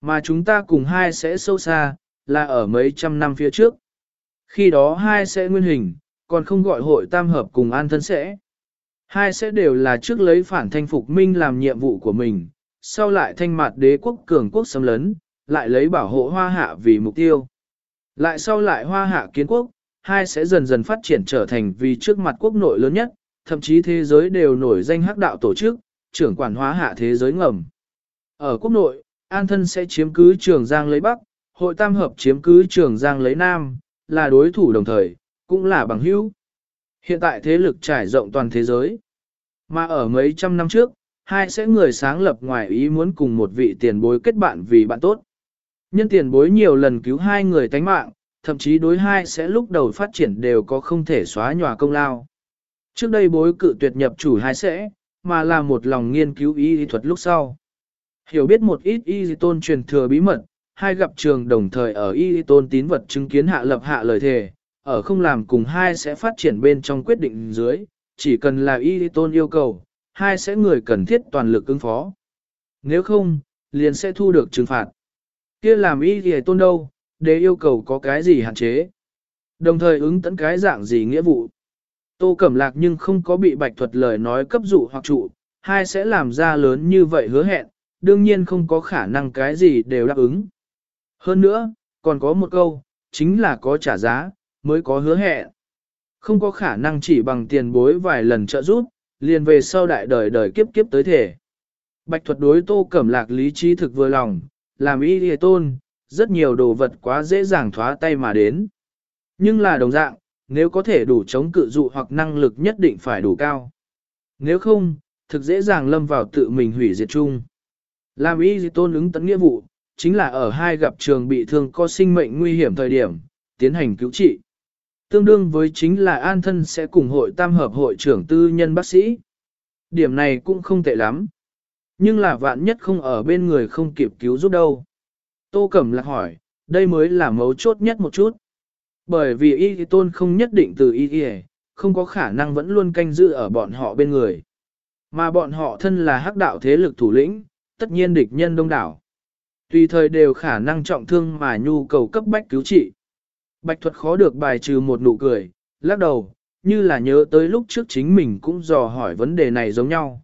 Mà chúng ta cùng hai sẽ sâu xa, là ở mấy trăm năm phía trước. Khi đó hai sẽ nguyên hình, còn không gọi hội tam hợp cùng an thân sẽ. Hai sẽ đều là trước lấy phản thanh phục minh làm nhiệm vụ của mình, sau lại thanh mặt đế quốc cường quốc xâm lấn, lại lấy bảo hộ hoa hạ vì mục tiêu. Lại sau lại hoa hạ kiến quốc, hai sẽ dần dần phát triển trở thành vì trước mặt quốc nội lớn nhất, thậm chí thế giới đều nổi danh hắc đạo tổ chức, trưởng quản hóa hạ thế giới ngầm. Ở quốc nội, An Thân sẽ chiếm cứ Trường Giang lấy Bắc, Hội Tam Hợp chiếm cứ Trường Giang lấy Nam, là đối thủ đồng thời, cũng là bằng hữu. Hiện tại thế lực trải rộng toàn thế giới. Mà ở mấy trăm năm trước, hai sẽ người sáng lập ngoài ý muốn cùng một vị tiền bối kết bạn vì bạn tốt. Nhân tiền bối nhiều lần cứu hai người tánh mạng, thậm chí đối hai sẽ lúc đầu phát triển đều có không thể xóa nhòa công lao. Trước đây bối cự tuyệt nhập chủ hai sẽ, mà là một lòng nghiên cứu y thuật lúc sau. Hiểu biết một ít y tôn truyền thừa bí mật, hai gặp trường đồng thời ở y tôn tín vật chứng kiến hạ lập hạ lời thề, ở không làm cùng hai sẽ phát triển bên trong quyết định dưới, chỉ cần là y tôn yêu cầu, hai sẽ người cần thiết toàn lực ứng phó. Nếu không, liền sẽ thu được trừng phạt. kia làm y tôn đâu, để yêu cầu có cái gì hạn chế. Đồng thời ứng tấn cái dạng gì nghĩa vụ. Tô Cẩm Lạc nhưng không có bị bạch thuật lời nói cấp dụ hoặc trụ, hai sẽ làm ra lớn như vậy hứa hẹn, đương nhiên không có khả năng cái gì đều đáp ứng. Hơn nữa, còn có một câu, chính là có trả giá, mới có hứa hẹn. Không có khả năng chỉ bằng tiền bối vài lần trợ giúp, liền về sau đại đời đời kiếp kiếp tới thể. Bạch thuật đối tô cẩm lạc lý trí thực vừa lòng, làm y hề tôn, rất nhiều đồ vật quá dễ dàng thoá tay mà đến. Nhưng là đồng dạng, nếu có thể đủ chống cự dụ hoặc năng lực nhất định phải đủ cao. Nếu không, thực dễ dàng lâm vào tự mình hủy diệt chung. Làm y tôn ứng tấn nghĩa vụ, chính là ở hai gặp trường bị thương có sinh mệnh nguy hiểm thời điểm, tiến hành cứu trị. Tương đương với chính là an thân sẽ cùng hội tam hợp hội trưởng tư nhân bác sĩ. Điểm này cũng không tệ lắm. Nhưng là vạn nhất không ở bên người không kịp cứu giúp đâu. Tô Cẩm lạc hỏi, đây mới là mấu chốt nhất một chút. Bởi vì y tôn không nhất định từ y y, không có khả năng vẫn luôn canh giữ ở bọn họ bên người. Mà bọn họ thân là hắc đạo thế lực thủ lĩnh, tất nhiên địch nhân đông đảo. Tùy thời đều khả năng trọng thương mà nhu cầu cấp bách cứu trị. Bạch thuật khó được bài trừ một nụ cười, lắc đầu, như là nhớ tới lúc trước chính mình cũng dò hỏi vấn đề này giống nhau.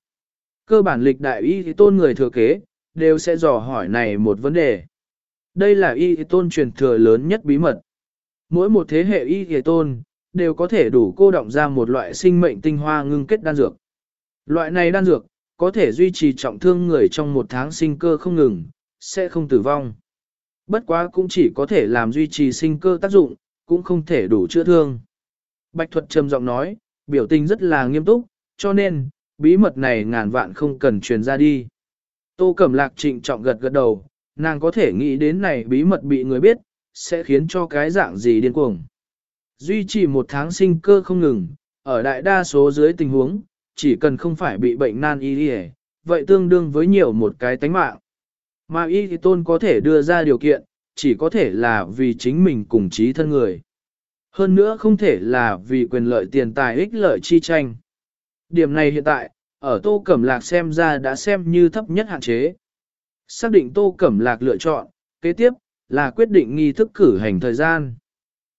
Cơ bản lịch đại y tôn người thừa kế, đều sẽ dò hỏi này một vấn đề. Đây là y tôn truyền thừa lớn nhất bí mật. Mỗi một thế hệ y tôn, đều có thể đủ cô động ra một loại sinh mệnh tinh hoa ngưng kết đan dược. Loại này đan dược, có thể duy trì trọng thương người trong một tháng sinh cơ không ngừng, sẽ không tử vong. Bất quá cũng chỉ có thể làm duy trì sinh cơ tác dụng, cũng không thể đủ chữa thương. Bạch thuật trầm giọng nói, biểu tình rất là nghiêm túc, cho nên, bí mật này ngàn vạn không cần truyền ra đi. Tô Cẩm Lạc trịnh trọng gật gật đầu, nàng có thể nghĩ đến này bí mật bị người biết, sẽ khiến cho cái dạng gì điên cuồng. Duy trì một tháng sinh cơ không ngừng, ở đại đa số dưới tình huống, chỉ cần không phải bị bệnh nan y y vậy tương đương với nhiều một cái tánh mạng. Mà y thì tôn có thể đưa ra điều kiện, chỉ có thể là vì chính mình cùng trí thân người. Hơn nữa không thể là vì quyền lợi tiền tài ích lợi chi tranh. Điểm này hiện tại, ở Tô Cẩm Lạc xem ra đã xem như thấp nhất hạn chế. Xác định Tô Cẩm Lạc lựa chọn, kế tiếp, là quyết định nghi thức cử hành thời gian.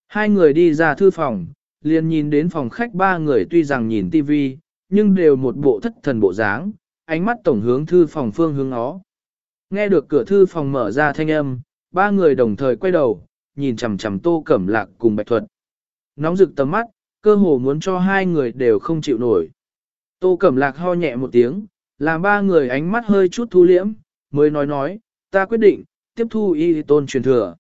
Hai người đi ra thư phòng, liền nhìn đến phòng khách ba người tuy rằng nhìn tivi, nhưng đều một bộ thất thần bộ dáng, ánh mắt tổng hướng thư phòng phương hướng ó. Nghe được cửa thư phòng mở ra thanh âm, ba người đồng thời quay đầu, nhìn chằm chằm tô cẩm lạc cùng bạch thuật. Nóng rực tầm mắt, cơ hồ muốn cho hai người đều không chịu nổi. Tô cẩm lạc ho nhẹ một tiếng, làm ba người ánh mắt hơi chút thu liễm, mới nói nói, ta quyết định, tiếp thu y tôn truyền thừa.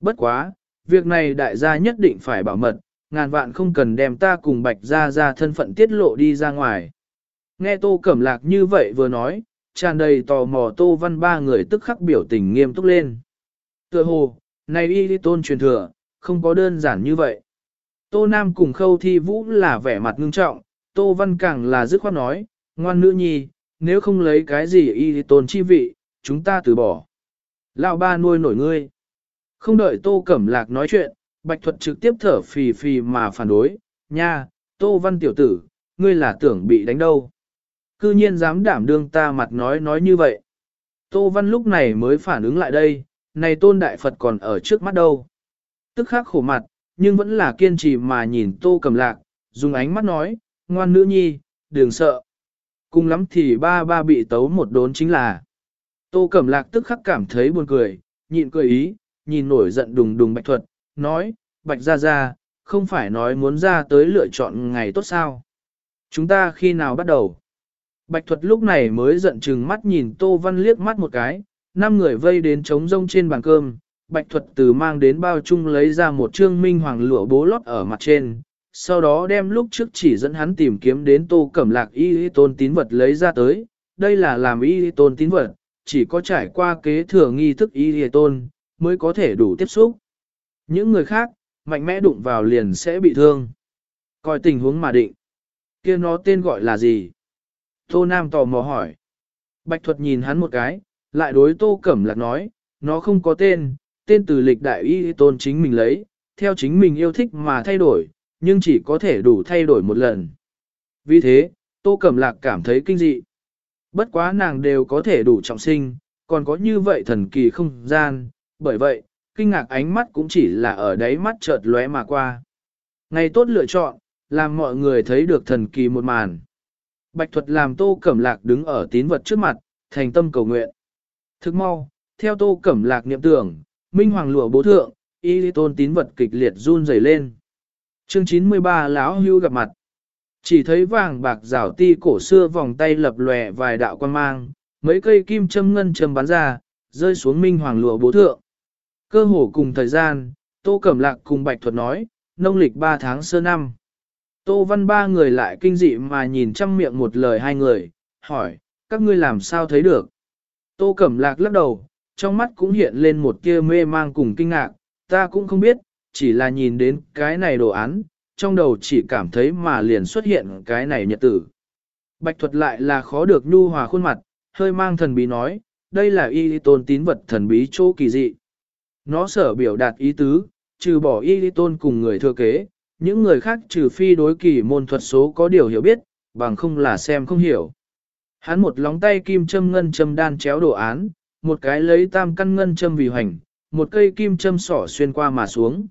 Bất quá, việc này đại gia nhất định phải bảo mật, ngàn vạn không cần đem ta cùng bạch ra ra thân phận tiết lộ đi ra ngoài. Nghe tô cẩm lạc như vậy vừa nói, tràn đầy tò mò tô văn ba người tức khắc biểu tình nghiêm túc lên. Tựa hồ, này y tôn truyền thừa, không có đơn giản như vậy. Tô Nam cùng khâu thi vũ là vẻ mặt ngưng trọng, Tô Văn càng là dứt khoát nói, ngoan nữ nhi, nếu không lấy cái gì y tôn chi vị, chúng ta từ bỏ. Lão ba nuôi nổi ngươi. Không đợi Tô Cẩm Lạc nói chuyện, Bạch Thuật trực tiếp thở phì phì mà phản đối, nha, Tô Văn tiểu tử, ngươi là tưởng bị đánh đâu. Cư nhiên dám đảm đương ta mặt nói nói như vậy. Tô Văn lúc này mới phản ứng lại đây, này tôn đại Phật còn ở trước mắt đâu. Tức khắc khổ mặt, nhưng vẫn là kiên trì mà nhìn Tô Cẩm Lạc, dùng ánh mắt nói, ngoan nữ nhi, đừng sợ. Cùng lắm thì ba ba bị tấu một đốn chính là. Tô Cẩm Lạc tức khắc cảm thấy buồn cười, nhịn cười ý, nhìn nổi giận đùng đùng bạch thuật, nói, bạch gia gia không phải nói muốn ra tới lựa chọn ngày tốt sao. Chúng ta khi nào bắt đầu? Bạch thuật lúc này mới giận chừng mắt nhìn Tô Văn liếc mắt một cái, năm người vây đến trống rông trên bàn cơm, Bạch thuật từ mang đến bao chung lấy ra một trương minh hoàng lụa bố lót ở mặt trên, sau đó đem lúc trước chỉ dẫn hắn tìm kiếm đến tô cẩm lạc y tôn tín vật lấy ra tới, đây là làm y tôn tín vật, chỉ có trải qua kế thừa nghi thức y tôn, mới có thể đủ tiếp xúc. Những người khác, mạnh mẽ đụng vào liền sẽ bị thương. Coi tình huống mà định. kia nó tên gọi là gì? Tô Nam tò mò hỏi. Bạch thuật nhìn hắn một cái, lại đối tô cẩm lạc nói, nó không có tên, tên từ lịch đại y tôn chính mình lấy, theo chính mình yêu thích mà thay đổi, nhưng chỉ có thể đủ thay đổi một lần. Vì thế, Tô Cẩm Lạc cảm thấy kinh dị. Bất quá nàng đều có thể đủ trọng sinh, còn có như vậy thần kỳ không gian, bởi vậy, kinh ngạc ánh mắt cũng chỉ là ở đáy mắt chợt lóe mà qua. Ngày tốt lựa chọn, làm mọi người thấy được thần kỳ một màn. Bạch thuật làm Tô Cẩm Lạc đứng ở tín vật trước mặt, thành tâm cầu nguyện. Thức mau, theo Tô Cẩm Lạc niệm tưởng, Minh Hoàng lụa bố thượng, y tôn tín vật kịch liệt run rẩy lên. Chương 93 lão hưu gặp mặt. Chỉ thấy vàng bạc rảo ti cổ xưa vòng tay lập lòe vài đạo quan mang, mấy cây kim châm ngân châm bắn ra, rơi xuống minh hoàng lụa bố thượng. Cơ hồ cùng thời gian, Tô Cẩm Lạc cùng Bạch Thuật nói, nông lịch 3 tháng sơ năm. Tô Văn ba người lại kinh dị mà nhìn chăm miệng một lời hai người, hỏi, các ngươi làm sao thấy được? Tô Cẩm Lạc lắc đầu, trong mắt cũng hiện lên một tia mê mang cùng kinh ngạc, ta cũng không biết, chỉ là nhìn đến cái này đồ án, trong đầu chỉ cảm thấy mà liền xuất hiện cái này nhật tử. Bạch thuật lại là khó được nhu hòa khuôn mặt, hơi mang thần bí nói, đây là y tôn tín vật thần bí chỗ kỳ dị. Nó sở biểu đạt ý tứ, trừ bỏ y lý tôn cùng người thừa kế, những người khác trừ phi đối kỳ môn thuật số có điều hiểu biết, bằng không là xem không hiểu. Hắn một lóng tay kim châm ngân châm đan chéo đồ án, một cái lấy tam căn ngân châm vì hoành, một cây kim châm sỏ xuyên qua mà xuống.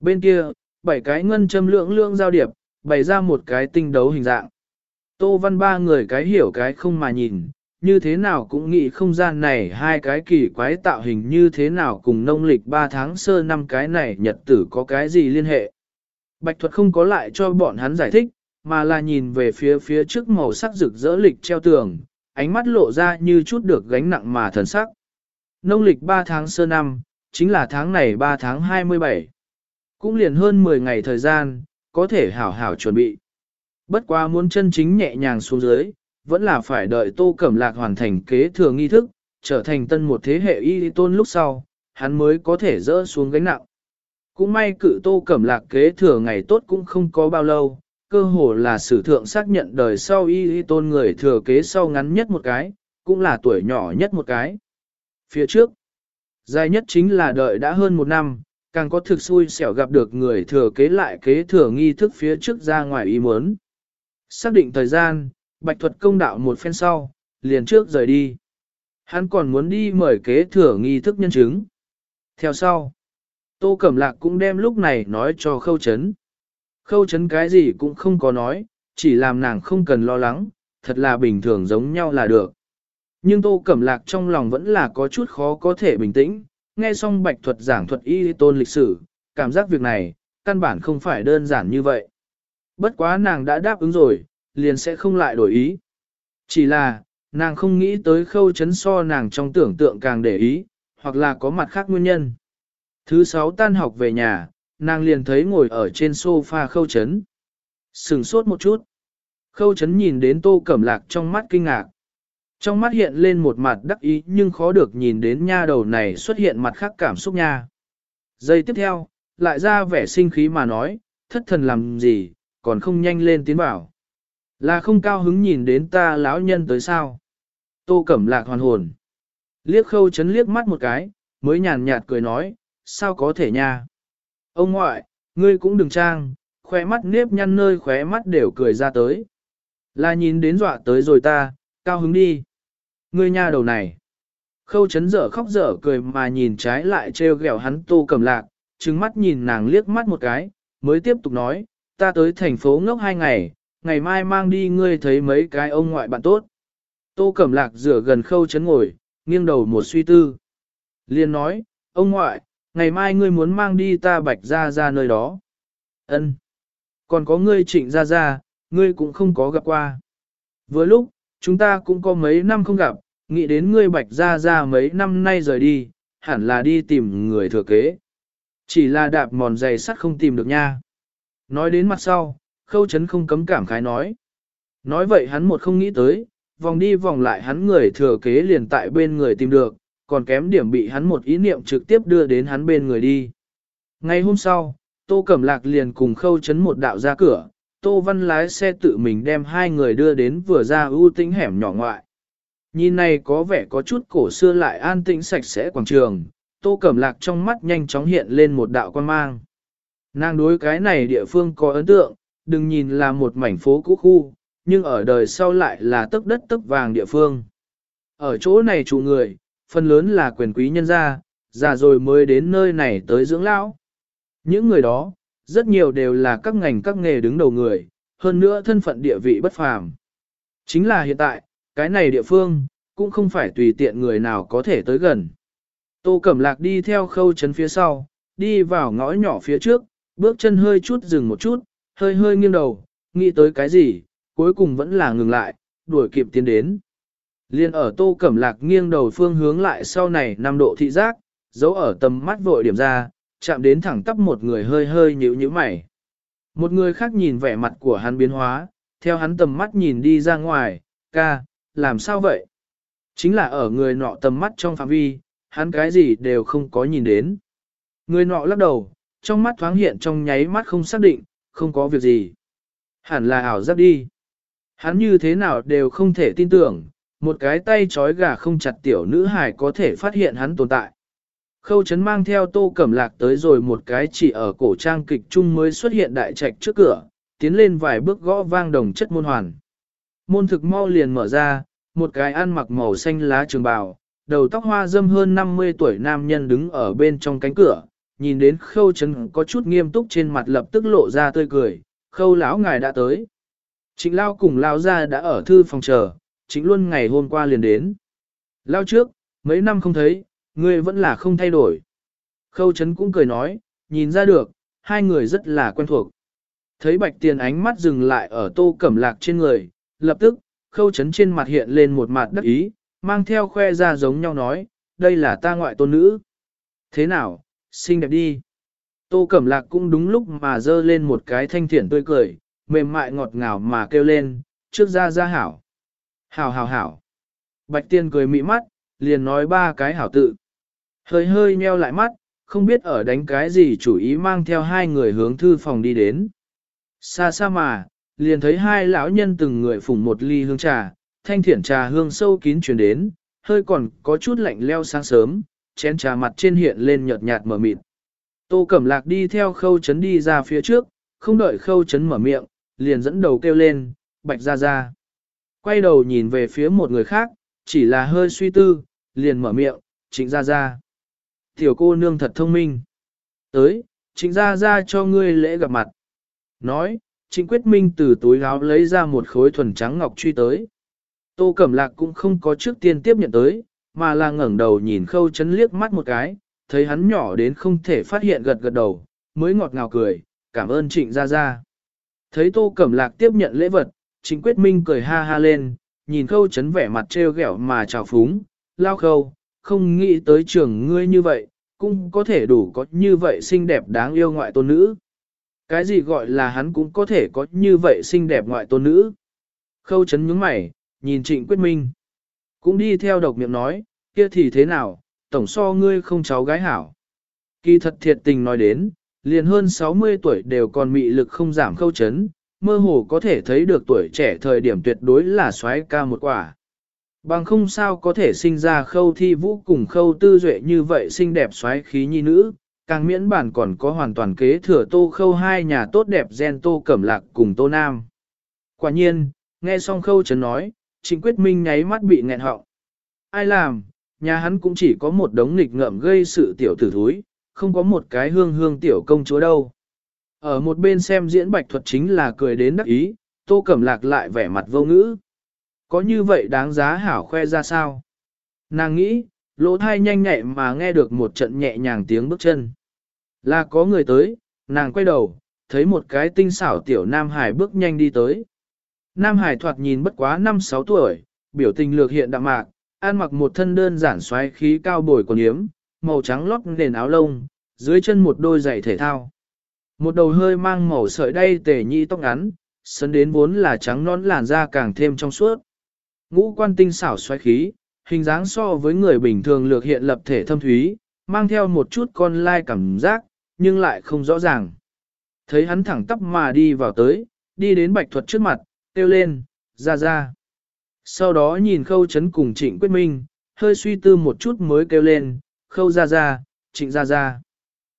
Bên kia, bảy cái ngân châm lượng lượng giao điệp, bày ra một cái tinh đấu hình dạng. Tô văn ba người cái hiểu cái không mà nhìn, như thế nào cũng nghĩ không gian này hai cái kỳ quái tạo hình như thế nào cùng nông lịch ba tháng sơ năm cái này nhật tử có cái gì liên hệ. Bạch thuật không có lại cho bọn hắn giải thích, mà là nhìn về phía phía trước màu sắc rực rỡ lịch treo tường, ánh mắt lộ ra như chút được gánh nặng mà thần sắc. Nông lịch 3 tháng sơ năm, chính là tháng này 3 tháng 27 cũng liền hơn 10 ngày thời gian, có thể hảo hảo chuẩn bị. Bất quá muốn chân chính nhẹ nhàng xuống dưới, vẫn là phải đợi Tô Cẩm Lạc hoàn thành kế thừa nghi thức, trở thành tân một thế hệ y tôn lúc sau, hắn mới có thể dỡ xuống gánh nặng. Cũng may cự Tô Cẩm Lạc kế thừa ngày tốt cũng không có bao lâu, cơ hồ là sử thượng xác nhận đời sau y tôn người thừa kế sau ngắn nhất một cái, cũng là tuổi nhỏ nhất một cái. Phía trước, dài nhất chính là đợi đã hơn một năm, càng có thực xui xẻo gặp được người thừa kế lại kế thừa nghi thức phía trước ra ngoài ý muốn. Xác định thời gian, bạch thuật công đạo một phen sau, liền trước rời đi. Hắn còn muốn đi mời kế thừa nghi thức nhân chứng. Theo sau, Tô Cẩm Lạc cũng đem lúc này nói cho khâu chấn. Khâu chấn cái gì cũng không có nói, chỉ làm nàng không cần lo lắng, thật là bình thường giống nhau là được. Nhưng Tô Cẩm Lạc trong lòng vẫn là có chút khó có thể bình tĩnh, nghe xong bạch thuật giảng thuật y tôn lịch sử, cảm giác việc này, căn bản không phải đơn giản như vậy. Bất quá nàng đã đáp ứng rồi, liền sẽ không lại đổi ý. Chỉ là, nàng không nghĩ tới khâu chấn so nàng trong tưởng tượng càng để ý, hoặc là có mặt khác nguyên nhân. Thứ sáu tan học về nhà, nàng liền thấy ngồi ở trên sofa khâu chấn. Sừng sốt một chút. Khâu chấn nhìn đến tô cẩm lạc trong mắt kinh ngạc. Trong mắt hiện lên một mặt đắc ý nhưng khó được nhìn đến nha đầu này xuất hiện mặt khác cảm xúc nha. Giây tiếp theo, lại ra vẻ sinh khí mà nói, thất thần làm gì, còn không nhanh lên tiến bảo. Là không cao hứng nhìn đến ta lão nhân tới sao. Tô Cẩm Lạc hoàn hồn. Liếc khâu chấn liếc mắt một cái, mới nhàn nhạt cười nói, sao có thể nha. Ông ngoại, ngươi cũng đừng trang, khóe mắt nếp nhăn nơi khóe mắt đều cười ra tới. Là nhìn đến dọa tới rồi ta, cao hứng đi. Ngươi nha đầu này. Khâu chấn dở khóc dở cười mà nhìn trái lại trêu ghẹo hắn tô cẩm lạc, trừng mắt nhìn nàng liếc mắt một cái, mới tiếp tục nói, ta tới thành phố ngốc hai ngày, ngày mai mang đi ngươi thấy mấy cái ông ngoại bạn tốt. Tô Cẩm Lạc rửa gần khâu chấn ngồi, nghiêng đầu một suy tư. Liên nói, ông ngoại, ngày mai ngươi muốn mang đi ta bạch ra ra nơi đó. Ân, Còn có ngươi trịnh ra ra, ngươi cũng không có gặp qua. Vừa lúc, chúng ta cũng có mấy năm không gặp, nghĩ đến ngươi bạch ra ra mấy năm nay rời đi, hẳn là đi tìm người thừa kế. Chỉ là đạp mòn giày sắt không tìm được nha. Nói đến mặt sau, khâu chấn không cấm cảm khái nói. Nói vậy hắn một không nghĩ tới, vòng đi vòng lại hắn người thừa kế liền tại bên người tìm được, còn kém điểm bị hắn một ý niệm trực tiếp đưa đến hắn bên người đi. Ngày hôm sau, Tô Cẩm Lạc liền cùng khâu chấn một đạo ra cửa, Tô Văn lái xe tự mình đem hai người đưa đến vừa ra ưu tĩnh hẻm nhỏ ngoại. Nhìn này có vẻ có chút cổ xưa lại an tĩnh sạch sẽ quảng trường, Tô Cẩm Lạc trong mắt nhanh chóng hiện lên một đạo quan mang. Nàng đối cái này địa phương có ấn tượng, đừng nhìn là một mảnh phố cũ khu, nhưng ở đời sau lại là tấc đất tấc vàng địa phương. Ở chỗ này chủ người, phần lớn là quyền quý nhân gia, già rồi mới đến nơi này tới dưỡng lão. Những người đó, rất nhiều đều là các ngành các nghề đứng đầu người, hơn nữa thân phận địa vị bất phàm. Chính là hiện tại, cái này địa phương, cũng không phải tùy tiện người nào có thể tới gần. Tô Cẩm Lạc đi theo khâu chấn phía sau, đi vào ngõ nhỏ phía trước, bước chân hơi chút dừng một chút, hơi hơi nghiêng đầu, nghĩ tới cái gì, cuối cùng vẫn là ngừng lại, đuổi kịp tiến đến. Liên ở Tô Cẩm Lạc nghiêng đầu phương hướng lại sau này 5 độ thị giác, dấu ở tầm mắt vội điểm ra, chạm đến thẳng tắp một người hơi hơi nhíu nhíu mày. Một người khác nhìn vẻ mặt của hắn biến hóa, theo hắn tầm mắt nhìn đi ra ngoài, ca, làm sao vậy? Chính là ở người nọ tầm mắt trong phạm vi, hắn cái gì đều không có nhìn đến. Người nọ lắc đầu, trong mắt thoáng hiện trong nháy mắt không xác định, không có việc gì. Hẳn là ảo giác đi. Hắn như thế nào đều không thể tin tưởng, một cái tay trói gà không chặt tiểu nữ hài có thể phát hiện hắn tồn tại. Khâu chấn mang theo tô cẩm lạc tới rồi một cái chỉ ở cổ trang kịch trung mới xuất hiện đại trạch trước cửa, tiến lên vài bước gõ vang đồng chất môn hoàn. Môn thực mau liền mở ra, một cái ăn mặc màu xanh lá trường bào, đầu tóc hoa dâm hơn 50 tuổi nam nhân đứng ở bên trong cánh cửa, nhìn đến khâu chấn có chút nghiêm túc trên mặt lập tức lộ ra tươi cười, khâu lão ngài đã tới. Trịnh Lao cùng Lao ra đã ở thư phòng chờ, chính luôn ngày hôm qua liền đến. Lao trước, mấy năm không thấy, ngươi vẫn là không thay đổi. Khâu chấn cũng cười nói, nhìn ra được, hai người rất là quen thuộc. Thấy bạch tiền ánh mắt dừng lại ở tô cẩm lạc trên người, lập tức, khâu chấn trên mặt hiện lên một mặt đắc ý, mang theo khoe ra giống nhau nói, đây là ta ngoại tôn nữ. Thế nào, xinh đẹp đi. Tô Cẩm Lạc cũng đúng lúc mà dơ lên một cái thanh thiện tươi cười, mềm mại ngọt ngào mà kêu lên, trước ra ra hảo. Hảo hảo hảo. Bạch tiên cười mị mắt, liền nói ba cái hảo tự. Hơi hơi nheo lại mắt, không biết ở đánh cái gì chủ ý mang theo hai người hướng thư phòng đi đến. Xa xa mà, liền thấy hai lão nhân từng người phủng một ly hương trà, thanh thiện trà hương sâu kín truyền đến, hơi còn có chút lạnh leo sáng sớm, chén trà mặt trên hiện lên nhợt nhạt mở mịt. Tô Cẩm Lạc đi theo khâu chấn đi ra phía trước, không đợi khâu chấn mở miệng, liền dẫn đầu kêu lên, bạch ra ra. Quay đầu nhìn về phía một người khác, chỉ là hơi suy tư, liền mở miệng, trịnh ra ra. Tiểu cô nương thật thông minh. Tới, trịnh ra ra cho ngươi lễ gặp mặt. Nói, trịnh quyết minh từ túi áo lấy ra một khối thuần trắng ngọc truy tới. Tô Cẩm Lạc cũng không có trước tiên tiếp nhận tới, mà là ngẩng đầu nhìn khâu chấn liếc mắt một cái, thấy hắn nhỏ đến không thể phát hiện gật gật đầu, mới ngọt ngào cười, cảm ơn trịnh ra ra. Thấy Tô Cẩm Lạc tiếp nhận lễ vật, trịnh quyết minh cười ha ha lên, nhìn khâu chấn vẻ mặt trêu ghẹo mà trào phúng, lao khâu, không nghĩ tới trường ngươi như vậy, cũng có thể đủ có như vậy xinh đẹp đáng yêu ngoại tôn nữ. Cái gì gọi là hắn cũng có thể có như vậy xinh đẹp ngoại tôn nữ. Khâu chấn nhướng mày, nhìn trịnh quyết minh. Cũng đi theo độc miệng nói, kia thì thế nào, tổng so ngươi không cháu gái hảo. Kỳ thật thiệt tình nói đến, liền hơn 60 tuổi đều còn mị lực không giảm khâu chấn, mơ hồ có thể thấy được tuổi trẻ thời điểm tuyệt đối là xoáy ca một quả. Bằng không sao có thể sinh ra khâu thi vũ cùng khâu tư duệ như vậy xinh đẹp xoáy khí nhi nữ, càng miễn bản còn có hoàn toàn kế thừa tô khâu hai nhà tốt đẹp gen tô cẩm lạc cùng tô nam. Quả nhiên, nghe xong khâu chấn nói, trịnh quyết minh nháy mắt bị nghẹn họng. Ai làm, nhà hắn cũng chỉ có một đống nghịch ngợm gây sự tiểu tử thúi, không có một cái hương hương tiểu công chúa đâu. Ở một bên xem diễn bạch thuật chính là cười đến đắc ý, tô cẩm lạc lại vẻ mặt vô ngữ. Có như vậy đáng giá hảo khoe ra sao? Nàng nghĩ, lỗ thai nhanh nhẹ mà nghe được một trận nhẹ nhàng tiếng bước chân. Là có người tới, nàng quay đầu, thấy một cái tinh xảo tiểu Nam Hải bước nhanh đi tới. Nam Hải thoạt nhìn bất quá 5-6 tuổi, biểu tình lược hiện đạm mạc, ăn mặc một thân đơn giản xoáy khí cao bồi quần yếm, màu trắng lót nền áo lông, dưới chân một đôi giày thể thao. Một đầu hơi mang màu sợi đay tề nhị tóc ngắn, sân đến vốn là trắng non làn da càng thêm trong suốt. Ngũ quan tinh xảo xoáy khí, hình dáng so với người bình thường lược hiện lập thể thâm thúy, mang theo một chút con lai cảm giác, nhưng lại không rõ ràng. Thấy hắn thẳng tắp mà đi vào tới, đi đến bạch thuật trước mặt, kêu lên, ra ra. Sau đó nhìn khâu chấn cùng trịnh quyết minh, hơi suy tư một chút mới kêu lên, khâu ra ra, trịnh ra ra.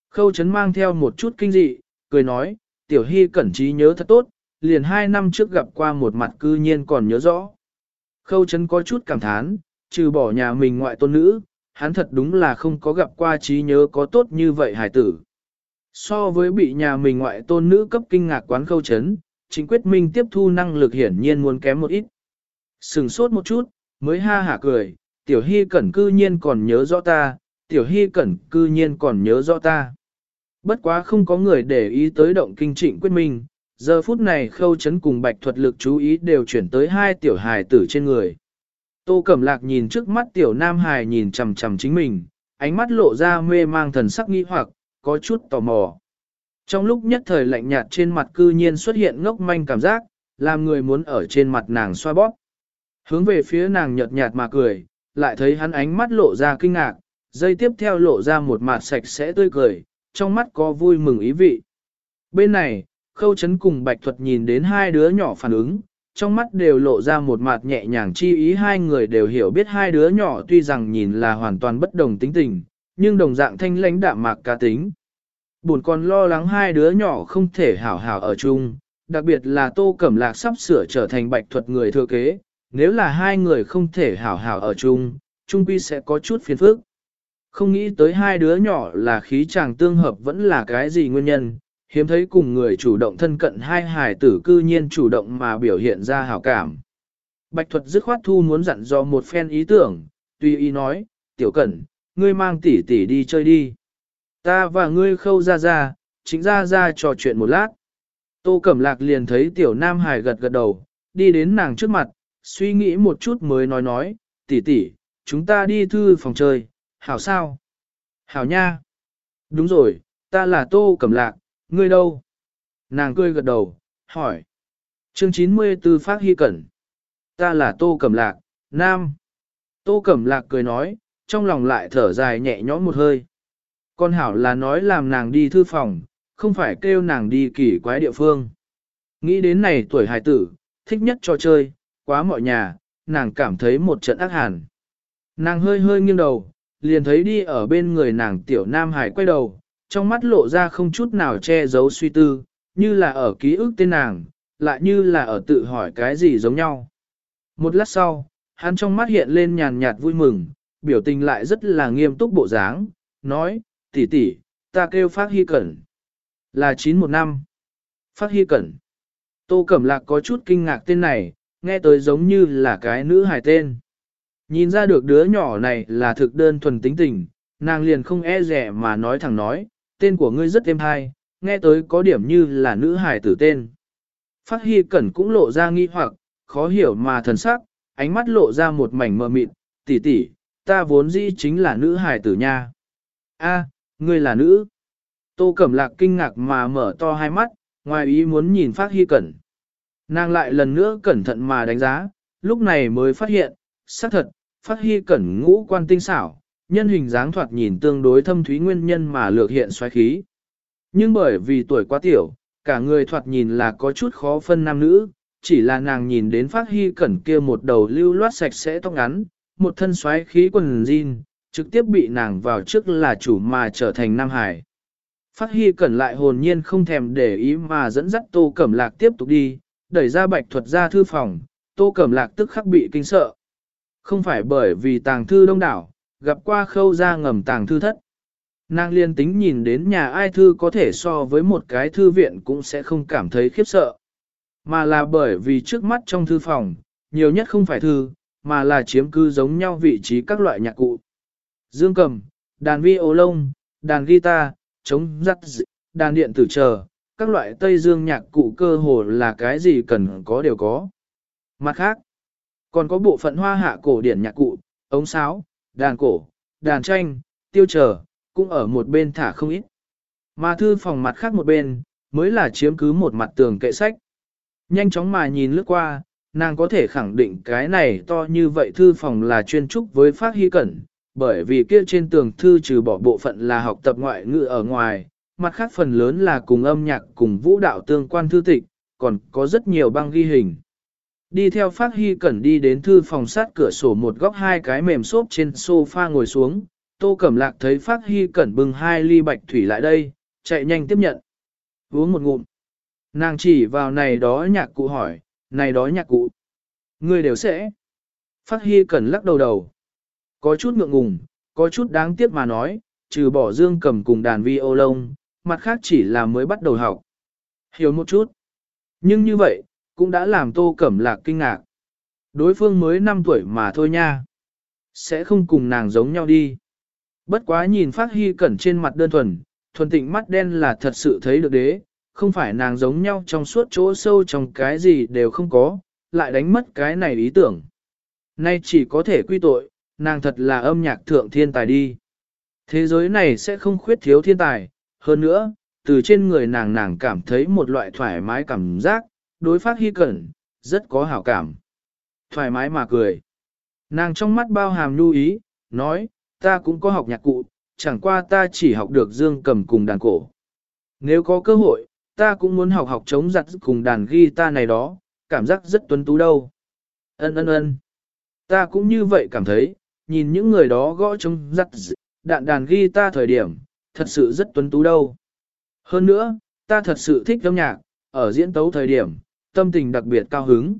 Khâu chấn mang theo một chút kinh dị, cười nói, tiểu hy cẩn trí nhớ thật tốt, liền hai năm trước gặp qua một mặt cư nhiên còn nhớ rõ. Khâu chấn có chút cảm thán, trừ bỏ nhà mình ngoại tôn nữ, hắn thật đúng là không có gặp qua trí nhớ có tốt như vậy hải tử. So với bị nhà mình ngoại tôn nữ cấp kinh ngạc quán khâu chấn, chính quyết minh tiếp thu năng lực hiển nhiên muốn kém một ít. Sừng sốt một chút, mới ha hả cười, tiểu hy cẩn cư nhiên còn nhớ rõ ta, tiểu hy cẩn cư nhiên còn nhớ rõ ta. Bất quá không có người để ý tới động kinh trịnh quyết minh, giờ phút này khâu chấn cùng bạch thuật lực chú ý đều chuyển tới hai tiểu hài tử trên người. Tô Cẩm Lạc nhìn trước mắt tiểu nam hài nhìn chằm chằm chính mình, ánh mắt lộ ra mê mang thần sắc nghi hoặc, có chút tò mò. Trong lúc nhất thời lạnh nhạt trên mặt cư nhiên xuất hiện ngốc manh cảm giác, làm người muốn ở trên mặt nàng xoa bóp. Hướng về phía nàng nhợt nhạt mà cười, lại thấy hắn ánh mắt lộ ra kinh ngạc, dây tiếp theo lộ ra một mặt sạch sẽ tươi cười, trong mắt có vui mừng ý vị. Bên này, khâu chấn cùng bạch thuật nhìn đến hai đứa nhỏ phản ứng, trong mắt đều lộ ra một mặt nhẹ nhàng chi ý hai người đều hiểu biết hai đứa nhỏ tuy rằng nhìn là hoàn toàn bất đồng tính tình, nhưng đồng dạng thanh lãnh đạm mạc cá tính. Buồn còn lo lắng hai đứa nhỏ không thể hảo hảo ở chung, đặc biệt là tô cẩm lạc sắp sửa trở thành bạch thuật người thừa kế, nếu là hai người không thể hảo hảo ở chung, chung quy sẽ có chút phiền phức. Không nghĩ tới hai đứa nhỏ là khí chàng tương hợp vẫn là cái gì nguyên nhân, hiếm thấy cùng người chủ động thân cận hai hài tử cư nhiên chủ động mà biểu hiện ra hảo cảm. Bạch thuật dứt khoát thu muốn dặn dò một phen ý tưởng, tùy ý nói, tiểu cẩn, ngươi mang tỷ tỷ đi chơi đi. Ta và ngươi khâu ra ra, chính ra ra trò chuyện một lát. Tô Cẩm Lạc liền thấy tiểu nam hài gật gật đầu, đi đến nàng trước mặt, suy nghĩ một chút mới nói nói, tỷ tỷ, chúng ta đi thư phòng chơi, hảo sao? Hảo nha! Đúng rồi, ta là Tô Cẩm Lạc, ngươi đâu? Nàng cười gật đầu, hỏi. Chương 94 Phát Hy Cẩn. Ta là Tô Cẩm Lạc, Nam. Tô Cẩm Lạc cười nói, trong lòng lại thở dài nhẹ nhõm một hơi. Con hảo là nói làm nàng đi thư phòng, không phải kêu nàng đi kỳ quái địa phương. Nghĩ đến này tuổi hài tử, thích nhất cho chơi, quá mọi nhà, nàng cảm thấy một trận ác hàn. Nàng hơi hơi nghiêng đầu, liền thấy đi ở bên người nàng tiểu nam hải quay đầu, trong mắt lộ ra không chút nào che giấu suy tư, như là ở ký ức tên nàng, lại như là ở tự hỏi cái gì giống nhau. Một lát sau, hắn trong mắt hiện lên nhàn nhạt vui mừng, biểu tình lại rất là nghiêm túc bộ dáng, nói, tỷ tỷ, ta kêu Phát Hy Cẩn. Là 915. Phát Hy Cẩn. Tô Cẩm Lạc có chút kinh ngạc tên này, nghe tới giống như là cái nữ hài tên. Nhìn ra được đứa nhỏ này là thực đơn thuần tính tình, nàng liền không e rẻ mà nói thẳng nói, tên của ngươi rất êm hay, nghe tới có điểm như là nữ hài tử tên. Phát Hy Cẩn cũng lộ ra nghi hoặc, khó hiểu mà thần sắc, ánh mắt lộ ra một mảnh mờ mịt, tỷ tỷ, ta vốn dĩ chính là nữ hài tử nha. A, ngươi là nữ. Tô Cẩm Lạc kinh ngạc mà mở to hai mắt, ngoài ý muốn nhìn Phát Hy Cẩn. Nàng lại lần nữa cẩn thận mà đánh giá, lúc này mới phát hiện, xác thật, Phát Hy Cẩn ngũ quan tinh xảo, nhân hình dáng thoạt nhìn tương đối thâm thúy nguyên nhân mà lược hiện xoáy khí. Nhưng bởi vì tuổi quá tiểu, cả người thoạt nhìn là có chút khó phân nam nữ, chỉ là nàng nhìn đến Phát Hy Cẩn kia một đầu lưu loát sạch sẽ tóc ngắn, một thân xoáy khí quần jean, trực tiếp bị nàng vào trước là chủ mà trở thành Nam Hải. Phát Hy Cẩn lại hồn nhiên không thèm để ý mà dẫn dắt Tô Cẩm Lạc tiếp tục đi, đẩy ra bạch thuật ra thư phòng, Tô Cẩm Lạc tức khắc bị kinh sợ. Không phải bởi vì tàng thư đông đảo, gặp qua khâu ra ngầm tàng thư thất. Nàng liên tính nhìn đến nhà ai thư có thể so với một cái thư viện cũng sẽ không cảm thấy khiếp sợ. Mà là bởi vì trước mắt trong thư phòng, nhiều nhất không phải thư, mà là chiếm cư giống nhau vị trí các loại nhạc cụ. Dương cầm, đàn vi ô lông, đàn guitar, trống rắc, đàn điện tử chờ, các loại Tây Dương nhạc cụ cơ hồ là cái gì cần có đều có. Mặt khác, còn có bộ phận hoa hạ cổ điển nhạc cụ, ống sáo, đàn cổ, đàn tranh, tiêu chờ cũng ở một bên thả không ít. Mà thư phòng mặt khác một bên, mới là chiếm cứ một mặt tường kệ sách. Nhanh chóng mà nhìn lướt qua, nàng có thể khẳng định cái này to như vậy thư phòng là chuyên trúc với phát hy cẩn, bởi vì kia trên tường thư trừ bỏ bộ phận là học tập ngoại ngữ ở ngoài, mặt khác phần lớn là cùng âm nhạc cùng vũ đạo tương quan thư tịch, còn có rất nhiều băng ghi hình. Đi theo phát hy cẩn đi đến thư phòng sát cửa sổ một góc hai cái mềm xốp trên sofa ngồi xuống, tô cẩm lạc thấy phát hy cẩn bưng hai ly bạch thủy lại đây, chạy nhanh tiếp nhận. Uống một ngụm. Nàng chỉ vào này đó nhạc cụ hỏi, này đó nhạc cụ. Người đều sẽ. Phát hy cẩn lắc đầu đầu. Có chút ngượng ngùng, có chút đáng tiếc mà nói, trừ bỏ dương cầm cùng đàn vi ô lông, mặt khác chỉ là mới bắt đầu học. Hiểu một chút. Nhưng như vậy, cũng đã làm tô cẩm lạc kinh ngạc. Đối phương mới 5 tuổi mà thôi nha. Sẽ không cùng nàng giống nhau đi. Bất quá nhìn phát hy cẩn trên mặt đơn thuần, thuần tịnh mắt đen là thật sự thấy được đế, không phải nàng giống nhau trong suốt chỗ sâu trong cái gì đều không có, lại đánh mất cái này ý tưởng. Nay chỉ có thể quy tội, nàng thật là âm nhạc thượng thiên tài đi. Thế giới này sẽ không khuyết thiếu thiên tài, hơn nữa, từ trên người nàng nàng cảm thấy một loại thoải mái cảm giác, đối phát hy cẩn, rất có hảo cảm. Thoải mái mà cười. Nàng trong mắt bao hàm lưu ý, nói, ta cũng có học nhạc cụ, chẳng qua ta chỉ học được dương cầm cùng đàn cổ. Nếu có cơ hội, ta cũng muốn học học chống giặt cùng đàn guitar này đó, cảm giác rất tuấn tú đâu. Ân ân ân. Ta cũng như vậy cảm thấy, nhìn những người đó gõ trống, giặt đạn đàn guitar thời điểm, thật sự rất tuấn tú đâu. Hơn nữa, ta thật sự thích âm nhạc, ở diễn tấu thời điểm, tâm tình đặc biệt cao hứng.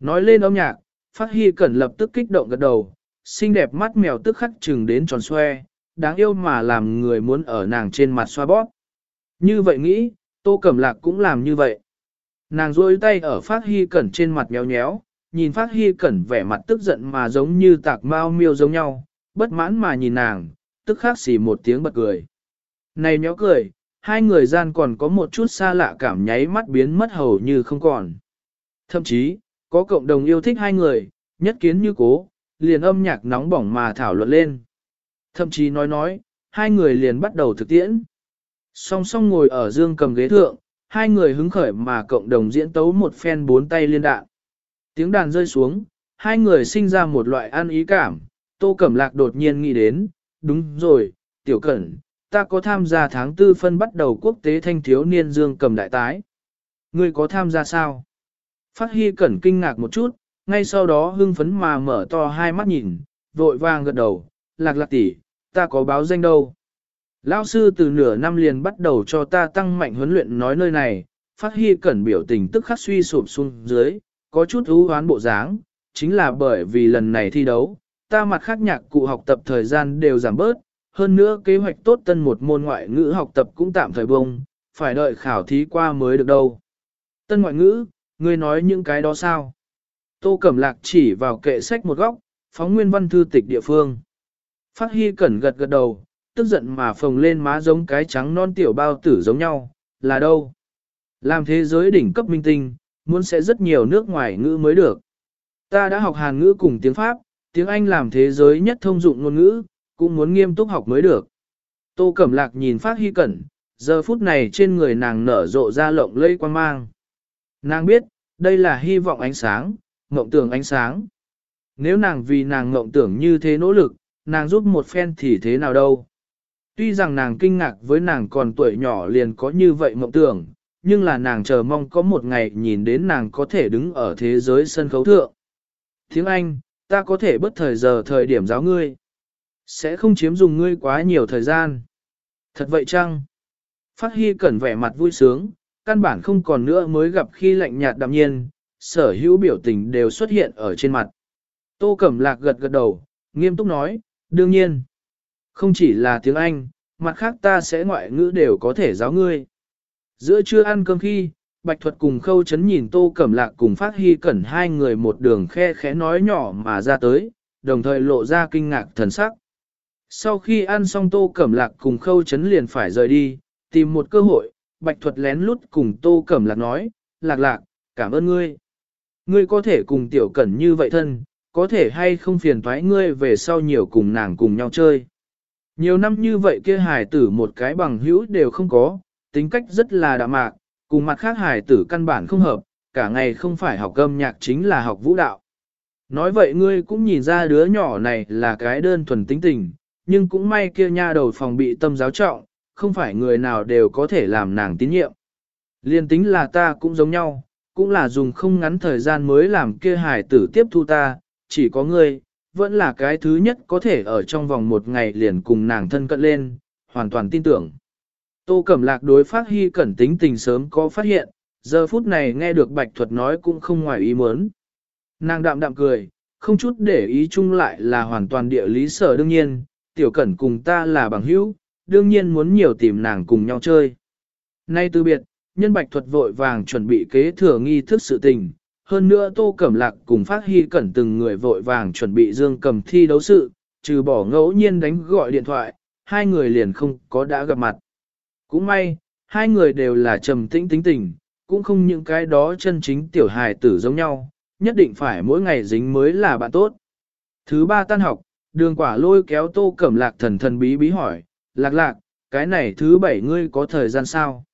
Nói lên âm nhạc, Phát Hy Cẩn lập tức kích động gật đầu, xinh đẹp mắt mèo tức khắc chừng đến tròn xoe, đáng yêu mà làm người muốn ở nàng trên mặt xoa bóp. Như vậy nghĩ, Tô Cẩm Lạc cũng làm như vậy. Nàng rôi tay ở Phát Hy Cẩn trên mặt nhéo nhéo, nhìn Phát Hy Cẩn vẻ mặt tức giận mà giống như tạc mao miêu giống nhau, bất mãn mà nhìn nàng, tức khắc xì một tiếng bật cười. Này nhó cười, hai người gian còn có một chút xa lạ cảm nháy mắt biến mất hầu như không còn. Thậm chí, có cộng đồng yêu thích hai người, nhất kiến như cố, liền âm nhạc nóng bỏng mà thảo luận lên. Thậm chí nói nói, hai người liền bắt đầu thực tiễn. Song song ngồi ở dương cầm ghế thượng, hai người hứng khởi mà cộng đồng diễn tấu một phen bốn tay liên đạn. Tiếng đàn rơi xuống, hai người sinh ra một loại an ý cảm, tô cẩm lạc đột nhiên nghĩ đến, đúng rồi, tiểu cẩn, ta có tham gia tháng tư phân bắt đầu quốc tế thanh thiếu niên dương cầm đại tái. Ngươi có tham gia sao? Phát Hy cẩn kinh ngạc một chút, ngay sau đó hưng phấn mà mở to hai mắt nhìn, vội vàng gật đầu, lạc lạc tỷ, ta có báo danh đâu. Lão sư từ nửa năm liền bắt đầu cho ta tăng mạnh huấn luyện nói nơi này, Phát Hy cẩn biểu tình tức khắc suy sụp xuống dưới, có chút ưu hoán bộ dáng, chính là bởi vì lần này thi đấu, ta mặt khác nhạc cụ học tập thời gian đều giảm bớt, hơn nữa kế hoạch tốt tân một môn ngoại ngữ học tập cũng tạm thời bông, phải đợi khảo thí qua mới được đâu. Tân ngoại ngữ, ngươi nói những cái đó sao? Tô Cẩm Lạc chỉ vào kệ sách một góc, phóng nguyên văn thư tịch địa phương. Phát Hy Cẩn gật gật đầu, tức giận mà phồng lên má giống cái trắng non tiểu bao tử giống nhau, là đâu? Làm thế giới đỉnh cấp minh tinh, muốn sẽ rất nhiều nước ngoài ngữ mới được. Ta đã học Hàn ngữ cùng tiếng Pháp, tiếng Anh làm thế giới nhất thông dụng ngôn ngữ, cũng muốn nghiêm túc học mới được. Tô Cẩm Lạc nhìn Phát Hy Cẩn, giờ phút này trên người nàng nở rộ ra lộng lây quan mang. Nàng biết, đây là hy vọng ánh sáng, mộng tưởng ánh sáng. Nếu nàng vì nàng mộng tưởng như thế nỗ lực, nàng giúp một phen thì thế nào đâu. Tuy rằng nàng kinh ngạc với nàng còn tuổi nhỏ liền có như vậy mộng tưởng, nhưng là nàng chờ mong có một ngày nhìn đến nàng có thể đứng ở thế giới sân khấu thượng. Tiếng Anh, ta có thể bất thời giờ thời điểm giáo ngươi. Sẽ không chiếm dùng ngươi quá nhiều thời gian. Thật vậy chăng? Phát Hy cẩn vẻ mặt vui sướng, căn bản không còn nữa mới gặp khi lạnh nhạt đạm nhiên, sở hữu biểu tình đều xuất hiện ở trên mặt. Tô Cẩm Lạc gật gật đầu, nghiêm túc nói, đương nhiên. Không chỉ là tiếng Anh, mặt khác ta sẽ ngoại ngữ đều có thể giáo ngươi. Giữa trưa ăn cơm khi, Bạch Thuật cùng Khâu Chấn nhìn Tô Cẩm Lạc cùng Phát Hy Cẩn hai người một đường khe khẽ nói nhỏ mà ra tới, đồng thời lộ ra kinh ngạc thần sắc. Sau khi ăn xong Tô Cẩm Lạc cùng Khâu Chấn liền phải rời đi, tìm một cơ hội, Bạch Thuật lén lút cùng Tô Cẩm Lạc nói, Lạc Lạc, cảm ơn ngươi. Ngươi có thể cùng Tiểu Cẩn như vậy thân, có thể hay không phiền thoái ngươi về sau nhiều cùng nàng cùng nhau chơi. Nhiều năm như vậy kia hài tử một cái bằng hữu đều không có, tính cách rất là đạm mạc, cùng mặt khác hài tử căn bản không hợp, cả ngày không phải học âm nhạc chính là học vũ đạo. Nói vậy ngươi cũng nhìn ra đứa nhỏ này là cái đơn thuần tính tình, nhưng cũng may kia nha đầu phòng bị tâm giáo trọng, không phải người nào đều có thể làm nàng tín nhiệm. Liên tính là ta cũng giống nhau, cũng là dùng không ngắn thời gian mới làm kia hài tử tiếp thu ta, chỉ có ngươi, vẫn là cái thứ nhất có thể ở trong vòng một ngày liền cùng nàng thân cận lên, hoàn toàn tin tưởng. Tô Cẩm Lạc đối phát hy cẩn tính tình sớm có phát hiện, giờ phút này nghe được Bạch Thuật nói cũng không ngoài ý muốn. Nàng đạm đạm cười, không chút để ý chung lại là hoàn toàn địa lý sở đương nhiên, tiểu cẩn cùng ta là bằng hữu, đương nhiên muốn nhiều tìm nàng cùng nhau chơi. Nay từ biệt, nhân Bạch Thuật vội vàng chuẩn bị kế thừa nghi thức sự tình, hơn nữa Tô Cẩm Lạc cùng Phát Hy Cẩn từng người vội vàng chuẩn bị dương cầm thi đấu sự, trừ bỏ ngẫu nhiên đánh gọi điện thoại, hai người liền không có đã gặp mặt. Cũng may, hai người đều là trầm tĩnh tính tình, cũng không những cái đó chân chính tiểu hài tử giống nhau, nhất định phải mỗi ngày dính mới là bạn tốt. Thứ ba tan học, đường quả lôi kéo Tô Cẩm Lạc thần thần bí bí hỏi, Lạc lạc, cái này thứ bảy ngươi có thời gian sao?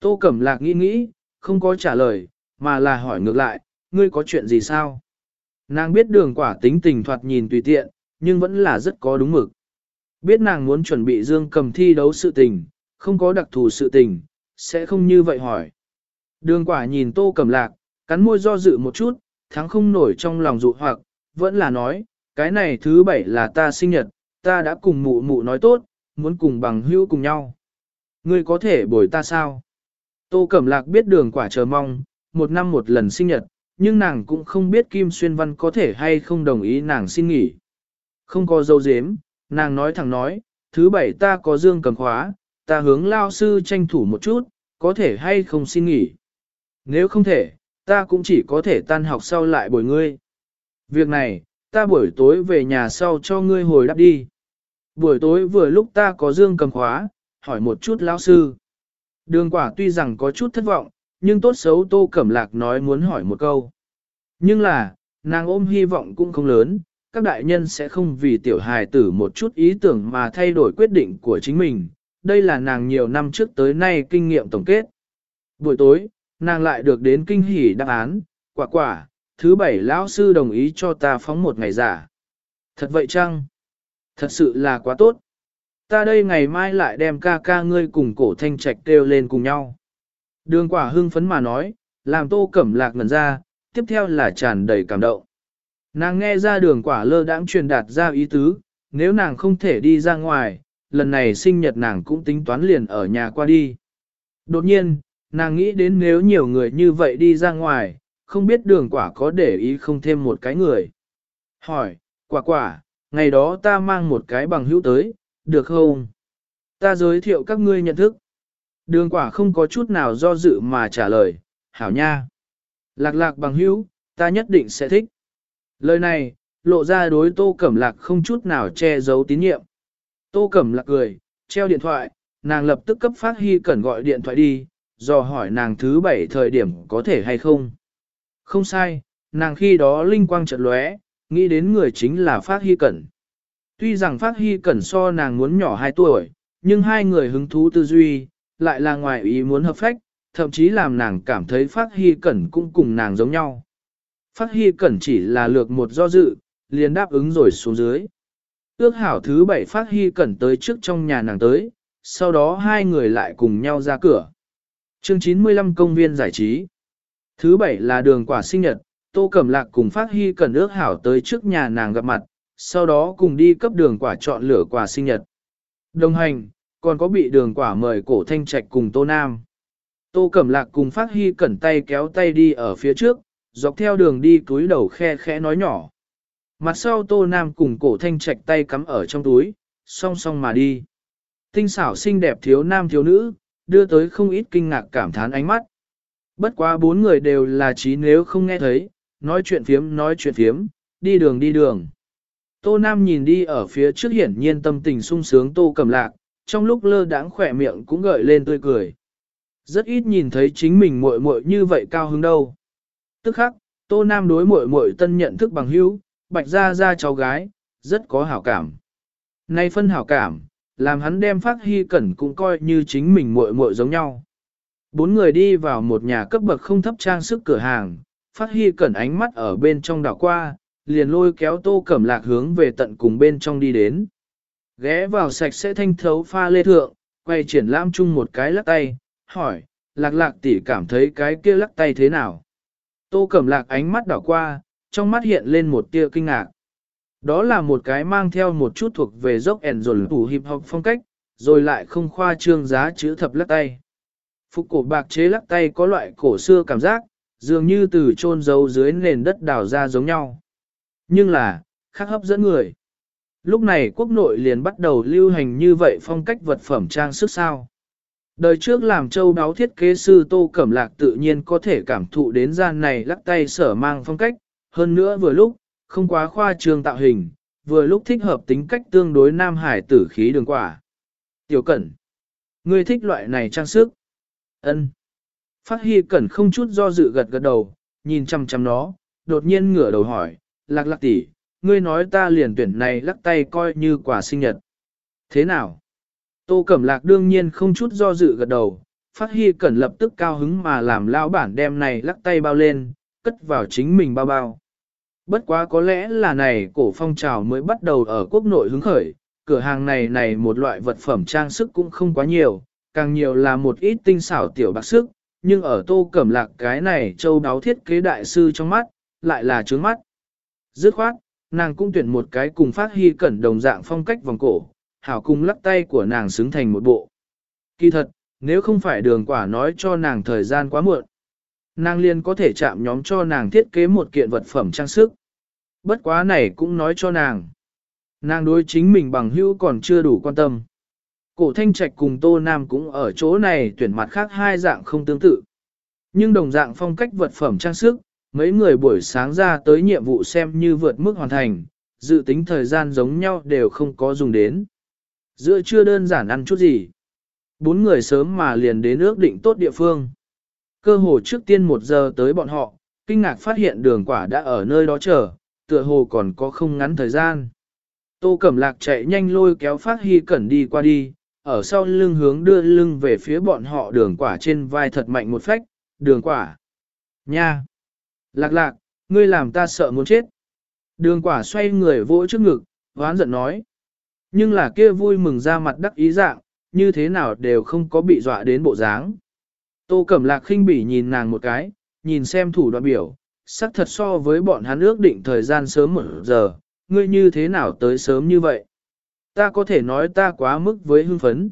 Tô Cẩm Lạc nghĩ nghĩ, không có trả lời, mà là hỏi ngược lại, ngươi có chuyện gì sao? Nàng biết đường quả tính tình thoạt nhìn tùy tiện, nhưng vẫn là rất có đúng mực. Biết nàng muốn chuẩn bị dương cầm thi đấu sự tình, không có đặc thù sự tình, sẽ không như vậy hỏi. Đường quả nhìn tô cầm lạc, cắn môi do dự một chút, thắng không nổi trong lòng dụ hoặc, vẫn là nói, cái này thứ bảy là ta sinh nhật, ta đã cùng mụ mụ nói tốt, muốn cùng bằng hữu cùng nhau. Ngươi có thể bồi ta sao? Tô Cẩm Lạc biết đường quả chờ mong, một năm một lần sinh nhật, nhưng nàng cũng không biết Kim Xuyên Văn có thể hay không đồng ý nàng xin nghỉ. Không có dâu dếm, nàng nói thẳng nói, thứ bảy ta có dương cầm khóa, ta hướng lao sư tranh thủ một chút, có thể hay không xin nghỉ. Nếu không thể, ta cũng chỉ có thể tan học sau lại bồi ngươi. Việc này, ta buổi tối về nhà sau cho ngươi hồi đáp đi. Buổi tối vừa lúc ta có dương cầm khóa, hỏi một chút lão sư. Đường quả tuy rằng có chút thất vọng, nhưng tốt xấu Tô Cẩm Lạc nói muốn hỏi một câu. Nhưng là, nàng ôm hy vọng cũng không lớn, các đại nhân sẽ không vì tiểu hài tử một chút ý tưởng mà thay đổi quyết định của chính mình. Đây là nàng nhiều năm trước tới nay kinh nghiệm tổng kết. Buổi tối, nàng lại được đến kinh hỉ đáp án, quả quả, thứ bảy lão sư đồng ý cho ta phóng một ngày giả. Thật vậy chăng? Thật sự là quá tốt. Ta đây ngày mai lại đem ca ca ngươi cùng cổ thanh trạch kêu lên cùng nhau. Đường quả hưng phấn mà nói, làm tô cẩm lạc ngần ra, tiếp theo là tràn đầy cảm động. Nàng nghe ra đường quả lơ đãng truyền đạt ra ý tứ, nếu nàng không thể đi ra ngoài, lần này sinh nhật nàng cũng tính toán liền ở nhà qua đi. Đột nhiên, nàng nghĩ đến nếu nhiều người như vậy đi ra ngoài, không biết đường quả có để ý không thêm một cái người. Hỏi, quả quả, ngày đó ta mang một cái bằng hữu tới, được không? Ta giới thiệu các ngươi nhận thức. Đường quả không có chút nào do dự mà trả lời, hảo nha. Lạc lạc bằng hữu, Ta nhất định sẽ thích. Lời này, lộ ra đối tô cẩm lạc không chút nào che giấu tín nhiệm. Tô cẩm lạc cười, treo điện thoại, nàng lập tức cấp phát hy cẩn gọi điện thoại đi, dò hỏi nàng thứ bảy thời điểm có thể hay không. Không sai, nàng khi đó linh quang chợt lóe, nghĩ đến người chính là Phát Hy Cẩn. Tuy rằng Phát Hy Cẩn so nàng muốn nhỏ 2 tuổi, nhưng hai người hứng thú tư duy, lại là ngoài ý muốn hợp phách, thậm chí làm nàng cảm thấy Phát Hy Cẩn cũng cùng nàng giống nhau. Phát Hy Cẩn chỉ là lược một do dự, liền đáp ứng rồi xuống dưới. Ước hảo thứ bảy Phát Hy Cẩn tới trước trong nhà nàng tới, sau đó hai người lại cùng nhau ra cửa. Chương 95 công viên giải trí. Thứ bảy là đường quả sinh nhật, Tô Cẩm Lạc cùng Phát Hy Cẩn ước hảo tới trước nhà nàng gặp mặt, sau đó cùng đi cấp đường quả chọn lửa quả sinh nhật. Đồng hành, còn có bị đường quả mời cổ thanh trạch cùng Tô Nam. Tô Cẩm Lạc cùng Phát Hy Cẩn tay kéo tay đi ở phía trước, dọc theo đường đi túi đầu khe khẽ nói nhỏ. Mặt sau Tô Nam cùng cổ thanh trạch tay cắm ở trong túi, song song mà đi. Tinh xảo xinh đẹp thiếu nam thiếu nữ, đưa tới không ít kinh ngạc cảm thán ánh mắt. Bất quá bốn người đều là trí nếu không nghe thấy, nói chuyện phiếm nói chuyện phiếm, đi đường đi đường. Tô Nam nhìn đi ở phía trước hiển nhiên tâm tình sung sướng Tô Cẩm Lạc, trong lúc lơ đãng khỏe miệng cũng gợi lên tươi cười. Rất ít nhìn thấy chính mình muội muội như vậy cao hứng đâu. Tức khắc, Tô Nam đối muội muội tân nhận thức bằng hữu, bạch ra ra cháu gái, rất có hảo cảm. Nay phân hảo cảm, làm hắn đem phát hy cẩn cũng coi như chính mình muội muội giống nhau. Bốn người đi vào một nhà cấp bậc không thấp trang sức cửa hàng, phát hy cẩn ánh mắt ở bên trong đảo qua, liền lôi kéo tô cẩm lạc hướng về tận cùng bên trong đi đến. Ghé vào sạch sẽ thanh thấu pha lê thượng, quay triển lãm chung một cái lắc tay, hỏi, lạc lạc tỷ cảm thấy cái kia lắc tay thế nào? Tô cẩm lạc ánh mắt đảo qua, trong mắt hiện lên một tia kinh ngạc. Đó là một cái mang theo một chút thuộc về dốc ẻn rồi tủ hiệp học phong cách, rồi lại không khoa trương giá chữ thập lắc tay. Phục cổ bạc chế lắc tay có loại cổ xưa cảm giác, dường như từ chôn giấu dưới nền đất đào ra giống nhau. Nhưng là, khác hấp dẫn người. Lúc này quốc nội liền bắt đầu lưu hành như vậy phong cách vật phẩm trang sức sao. Đời trước làm châu đáo thiết kế sư Tô Cẩm Lạc tự nhiên có thể cảm thụ đến gian này lắc tay sở mang phong cách, hơn nữa vừa lúc, không quá khoa trương tạo hình, vừa lúc thích hợp tính cách tương đối nam hải tử khí đường quả. Tiểu Cẩn, ngươi thích loại này trang sức? Ân. Phát hi Cẩn không chút do dự gật gật đầu, nhìn chăm chăm nó, đột nhiên ngửa đầu hỏi, lạc lạc tỷ, ngươi nói ta liền tuyển này lắc tay coi như quà sinh nhật. Thế nào? Tô Cẩm Lạc đương nhiên không chút do dự gật đầu, Phát hi Cẩn lập tức cao hứng mà làm lão bản đem này lắc tay bao lên, cất vào chính mình bao bao. Bất quá có lẽ là này cổ phong trào mới bắt đầu ở quốc nội hứng khởi, cửa hàng này này một loại vật phẩm trang sức cũng không quá nhiều, càng nhiều là một ít tinh xảo tiểu bạc sức, nhưng ở tô cẩm lạc cái này châu đáo thiết kế đại sư trong mắt, lại là trướng mắt. Dứt khoát, nàng cũng tuyển một cái cùng phát hy cẩn đồng dạng phong cách vòng cổ, hảo cùng lắc tay của nàng xứng thành một bộ. Kỳ thật, nếu không phải đường quả nói cho nàng thời gian quá muộn, nàng liền có thể chạm nhóm cho nàng thiết kế một kiện vật phẩm trang sức. Bất quá này cũng nói cho nàng. Nàng đối chính mình bằng hữu còn chưa đủ quan tâm. Cổ thanh trạch cùng Tô Nam cũng ở chỗ này tuyển mặt khác hai dạng không tương tự. Nhưng đồng dạng phong cách vật phẩm trang sức, mấy người buổi sáng ra tới nhiệm vụ xem như vượt mức hoàn thành, dự tính thời gian giống nhau đều không có dùng đến. Giữa chưa đơn giản ăn chút gì. Bốn người sớm mà liền đến ước định tốt địa phương. Cơ hồ trước tiên một giờ tới bọn họ, kinh ngạc phát hiện đường quả đã ở nơi đó chờ, tựa hồ còn có không ngắn thời gian. Tô Cẩm Lạc chạy nhanh lôi kéo Phát Hy Cẩn đi qua đi, ở sau lưng hướng đưa lưng về phía bọn họ đường quả trên vai thật mạnh một phách, đường quả. Nha! Lạc lạc, ngươi làm ta sợ muốn chết. Đường quả xoay người vỗ trước ngực, hoán giận nói. Nhưng là kia vui mừng ra mặt đắc ý dạng, như thế nào đều không có bị dọa đến bộ dáng. Tô Cẩm Lạc khinh bỉ nhìn nàng một cái, nhìn xem thủ đoạn biểu, xác thật so với bọn hắn ước định thời gian sớm một giờ, ngươi như thế nào tới sớm như vậy? Ta có thể nói ta quá mức với hưng phấn,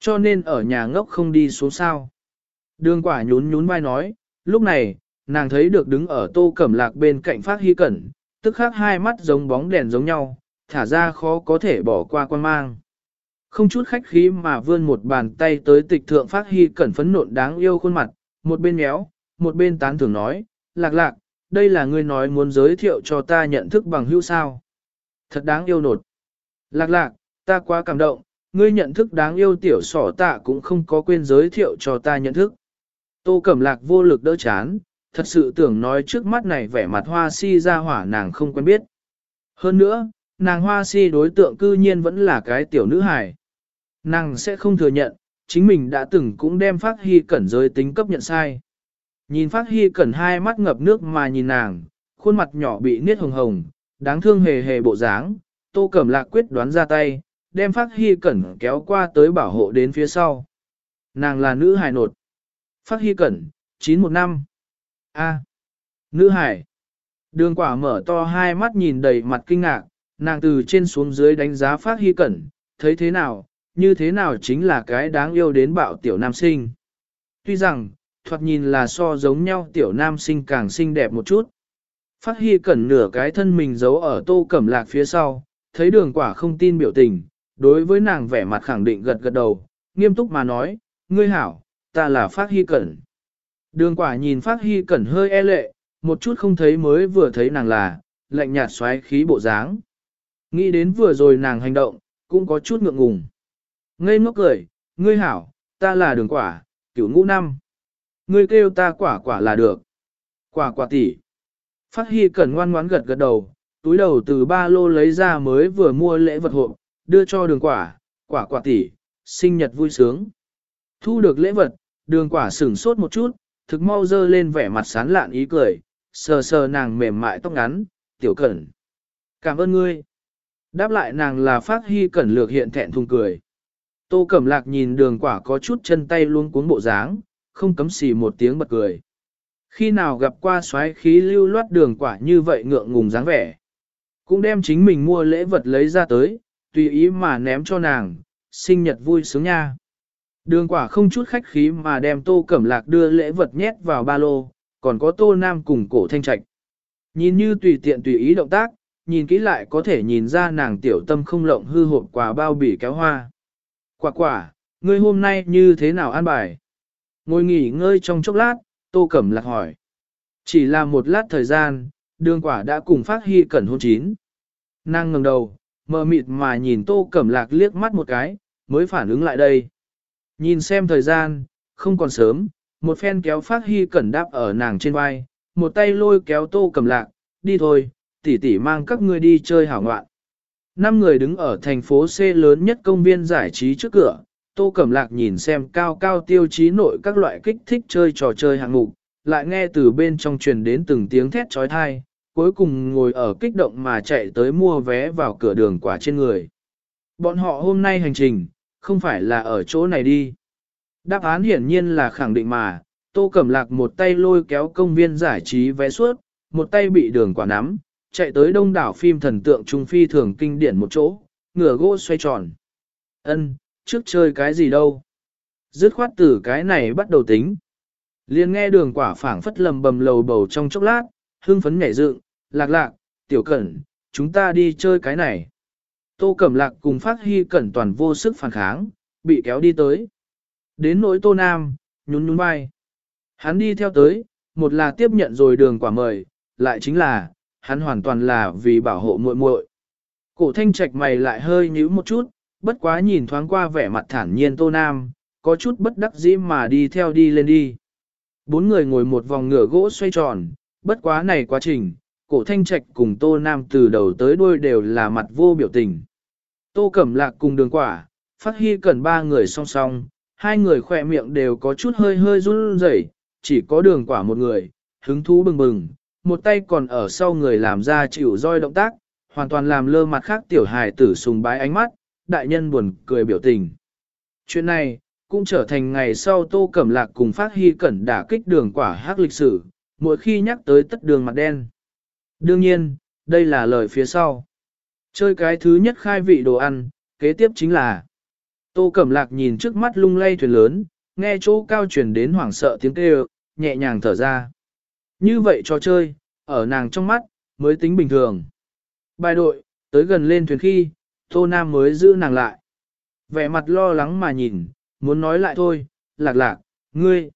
cho nên ở nhà ngốc không đi xuống sao. Đường quả nhún nhún vai nói, lúc này, nàng thấy được đứng ở tô cẩm lạc bên cạnh phát hy cẩn, tức khắc hai mắt giống bóng đèn giống nhau, thả ra khó có thể bỏ qua quan mang. Không chút khách khí mà vươn một bàn tay tới tịch thượng phát hy cẩn phấn nộn đáng yêu khuôn mặt, một bên méo, một bên tán thưởng nói, lạc lạc, đây là ngươi nói muốn giới thiệu cho ta nhận thức bằng hữu sao. Thật đáng yêu nột. Lạc lạc, ta quá cảm động, ngươi nhận thức đáng yêu tiểu sỏ tạ cũng không có quên giới thiệu cho ta nhận thức. Tô Cẩm Lạc vô lực đỡ chán, thật sự tưởng nói trước mắt này vẻ mặt hoa si ra hỏa nàng không quen biết. Hơn nữa, nàng hoa si đối tượng cư nhiên vẫn là cái tiểu nữ hài. Nàng sẽ không thừa nhận, chính mình đã từng cũng đem phát hy cẩn giới tính cấp nhận sai. Nhìn phát hy cẩn hai mắt ngập nước mà nhìn nàng, khuôn mặt nhỏ bị niết hồng hồng, đáng thương hề hề bộ dáng, tô cẩm lạc quyết đoán ra tay, đem phát hy cẩn kéo qua tới bảo hộ đến phía sau. Nàng là nữ hài nột. Phát hy cẩn, 915. A. Nữ hải. Đường quả mở to hai mắt nhìn đầy mặt kinh ngạc, nàng từ trên xuống dưới đánh giá phát hy cẩn, thấy thế nào, như thế nào chính là cái đáng yêu đến bạo tiểu nam sinh. Tuy rằng, thoạt nhìn là so giống nhau tiểu nam sinh càng xinh đẹp một chút. Phát hy cẩn nửa cái thân mình giấu ở tô cẩm lạc phía sau, thấy đường quả không tin biểu tình, đối với nàng vẻ mặt khẳng định gật gật đầu, nghiêm túc mà nói, ngươi hảo, ta là phát hy cẩn. Đường quả nhìn phát hy cẩn hơi e lệ, một chút không thấy mới vừa thấy nàng là, lạnh nhạt xoáy khí bộ dáng. Nghĩ đến vừa rồi nàng hành động, cũng có chút ngượng ngùng. Ngây ngốc cười, ngươi hảo, ta là đường quả, cửu ngũ năm. Ngươi kêu ta quả quả là được. Quả quả tỷ. Phát hy cẩn ngoan ngoãn gật gật đầu, túi đầu từ ba lô lấy ra mới vừa mua lễ vật hộp, đưa cho đường quả, quả quả tỷ, sinh nhật vui sướng. Thu được lễ vật, đường quả sửng sốt một chút, thực mau dơ lên vẻ mặt sán lạn ý cười, sờ sờ nàng mềm mại tóc ngắn, tiểu cẩn. Cảm ơn ngươi. Đáp lại nàng là phát hy cẩn lược hiện thẹn thùng cười. Tô Cẩm Lạc nhìn đường quả có chút chân tay luôn cuốn bộ dáng, không cấm xì một tiếng bật cười. Khi nào gặp qua xoáy khí lưu loát đường quả như vậy ngượng ngùng dáng vẻ. Cũng đem chính mình mua lễ vật lấy ra tới, tùy ý mà ném cho nàng, sinh nhật vui sướng nha. Đường quả không chút khách khí mà đem tô cẩm lạc đưa lễ vật nhét vào ba lô, còn có tô nam cùng cổ thanh trạch. Nhìn như tùy tiện tùy ý động tác, nhìn kỹ lại có thể nhìn ra nàng tiểu tâm không lộng hư hộp quà bao bì kéo hoa. Quả quả, ngươi hôm nay như thế nào an bài? Ngồi nghỉ ngơi trong chốc lát, tô cẩm lạc hỏi. Chỉ là một lát thời gian, đường quả đã cùng phát hy cẩn hôn chín. Nàng ngừng đầu, mờ mịt mà nhìn tô cẩm lạc liếc mắt một cái, mới phản ứng lại đây. Nhìn xem thời gian, không còn sớm, một phen kéo phát hy cẩn đáp ở nàng trên vai, một tay lôi kéo tô cẩm lạc, đi thôi, tỷ tỷ mang các ngươi đi chơi hảo ngoạn. Năm người đứng ở thành phố C lớn nhất công viên giải trí trước cửa, tô cẩm lạc nhìn xem cao cao tiêu chí nội các loại kích thích chơi trò chơi hạng mục, lại nghe từ bên trong truyền đến từng tiếng thét trói thai, cuối cùng ngồi ở kích động mà chạy tới mua vé vào cửa đường quả trên người. Bọn họ hôm nay hành trình, không phải là ở chỗ này đi. Đáp án hiển nhiên là khẳng định mà, Tô Cẩm Lạc một tay lôi kéo công viên giải trí vé suốt, một tay bị đường quả nắm, chạy tới đông đảo phim thần tượng trung phi thường kinh điển một chỗ, ngửa gỗ xoay tròn. Ân, trước chơi cái gì đâu? Dứt khoát từ cái này bắt đầu tính. Liên nghe đường quả phảng phất lầm bầm lầu bầu trong chốc lát, hưng phấn nhảy dựng, lạc lạc, tiểu cẩn, chúng ta đi chơi cái này. Tô Cẩm Lạc cùng Phát Hy Cẩn toàn vô sức phản kháng, bị kéo đi tới. Đến nỗi Tô Nam, nhún nhún vai. Hắn đi theo tới, một là tiếp nhận rồi đường quả mời, lại chính là, hắn hoàn toàn là vì bảo hộ muội muội. Cổ thanh trạch mày lại hơi nhíu một chút, bất quá nhìn thoáng qua vẻ mặt thản nhiên Tô Nam, có chút bất đắc dĩ mà đi theo đi lên đi. Bốn người ngồi một vòng ngửa gỗ xoay tròn, bất quá này quá trình, cổ thanh trạch cùng Tô Nam từ đầu tới đuôi đều là mặt vô biểu tình. Tô Cẩm Lạc cùng đường quả, phát hy cần ba người song song, hai người khỏe miệng đều có chút hơi hơi run rẩy, chỉ có đường quả một người, hứng thú bừng bừng, một tay còn ở sau người làm ra chịu roi động tác, hoàn toàn làm lơ mặt khác tiểu hài tử sùng bái ánh mắt, đại nhân buồn cười biểu tình. Chuyện này, cũng trở thành ngày sau Tô Cẩm Lạc cùng phát hy cẩn đả kích đường quả hát lịch sử, mỗi khi nhắc tới tất đường mặt đen. Đương nhiên, đây là lời phía sau. Chơi cái thứ nhất khai vị đồ ăn, kế tiếp chính là Tô Cẩm Lạc nhìn trước mắt lung lay thuyền lớn, nghe chỗ cao truyền đến hoảng sợ tiếng kêu, nhẹ nhàng thở ra. Như vậy cho chơi, ở nàng trong mắt, mới tính bình thường. Bài đội, tới gần lên thuyền khi, Tô Nam mới giữ nàng lại. Vẻ mặt lo lắng mà nhìn, muốn nói lại thôi, lạc lạc, ngươi,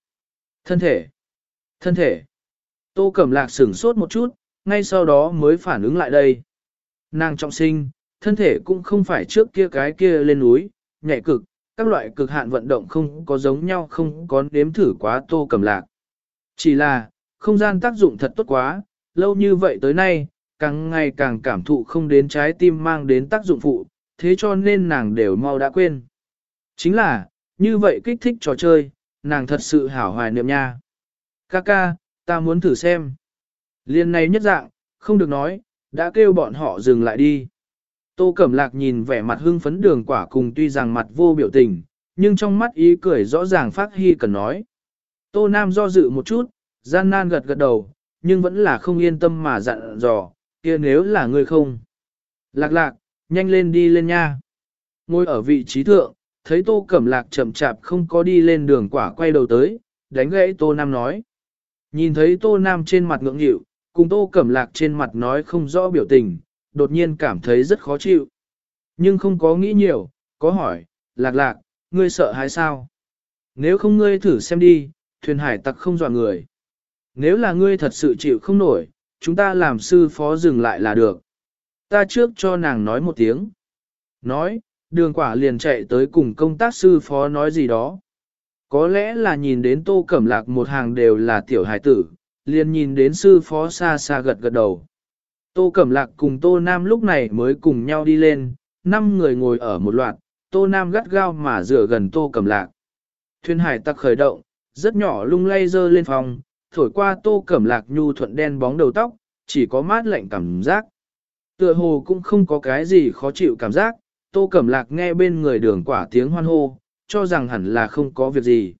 thân thể, thân thể. Tô Cẩm Lạc sửng sốt một chút, ngay sau đó mới phản ứng lại đây. Nàng trọng sinh, thân thể cũng không phải trước kia cái kia lên núi, nhạy cực, các loại cực hạn vận động không có giống nhau không có đếm thử quá Tô Cẩm Lạc. Chỉ là, không gian tác dụng thật tốt quá, lâu như vậy tới nay, càng ngày càng cảm thụ không đến trái tim mang đến tác dụng phụ, thế cho nên nàng đều mau đã quên. Chính là, như vậy kích thích trò chơi, nàng thật sự hảo hoài niệm nha. Kaka, ta muốn thử xem. Liên này nhất dạng, không được nói, đã kêu bọn họ dừng lại đi. Tô Cẩm Lạc nhìn vẻ mặt hưng phấn đường quả cùng tuy rằng mặt vô biểu tình, nhưng trong mắt ý cười rõ ràng phát hy cần nói. Tô Nam do dự một chút, gian nan gật gật đầu, nhưng vẫn là không yên tâm mà dặn dò, kia nếu là ngươi không. Lạc lạc, nhanh lên đi lên nha. Ngồi ở vị trí thượng, thấy Tô Cẩm Lạc chậm chạp không có đi lên đường quả quay đầu tới, đánh gãy Tô Nam nói. Nhìn thấy Tô Nam trên mặt ngưỡng nghịu, cùng Tô Cẩm Lạc trên mặt nói không rõ biểu tình, đột nhiên cảm thấy rất khó chịu. Nhưng không có nghĩ nhiều, có hỏi, Lạc Lạc, ngươi sợ hay sao? Nếu không ngươi thử xem đi, thuyền hải tặc không dọa người. Nếu là ngươi thật sự chịu không nổi, chúng ta làm sư phó dừng lại là được. Ta trước cho nàng nói một tiếng. Nói, đường quả liền chạy tới cùng công tác sư phó nói gì đó. Có lẽ là nhìn đến tô cẩm lạc một hàng đều là tiểu hải tử, liền nhìn đến sư phó xa xa gật gật đầu. Tô cẩm lạc cùng tô nam lúc này mới cùng nhau đi lên, năm người ngồi ở một loạt, tô nam gắt gao mà rửa gần tô cẩm lạc. Thuyền hải tặc khởi động, rất nhỏ lung lay dơ lên phòng, thổi qua tô cẩm lạc nhu thuận đen bóng đầu tóc, chỉ có mát lạnh cảm giác. Tựa hồ cũng không có cái gì khó chịu cảm giác, tô cẩm lạc nghe bên người đường quả tiếng hoan hô, cho rằng hẳn là không có việc gì.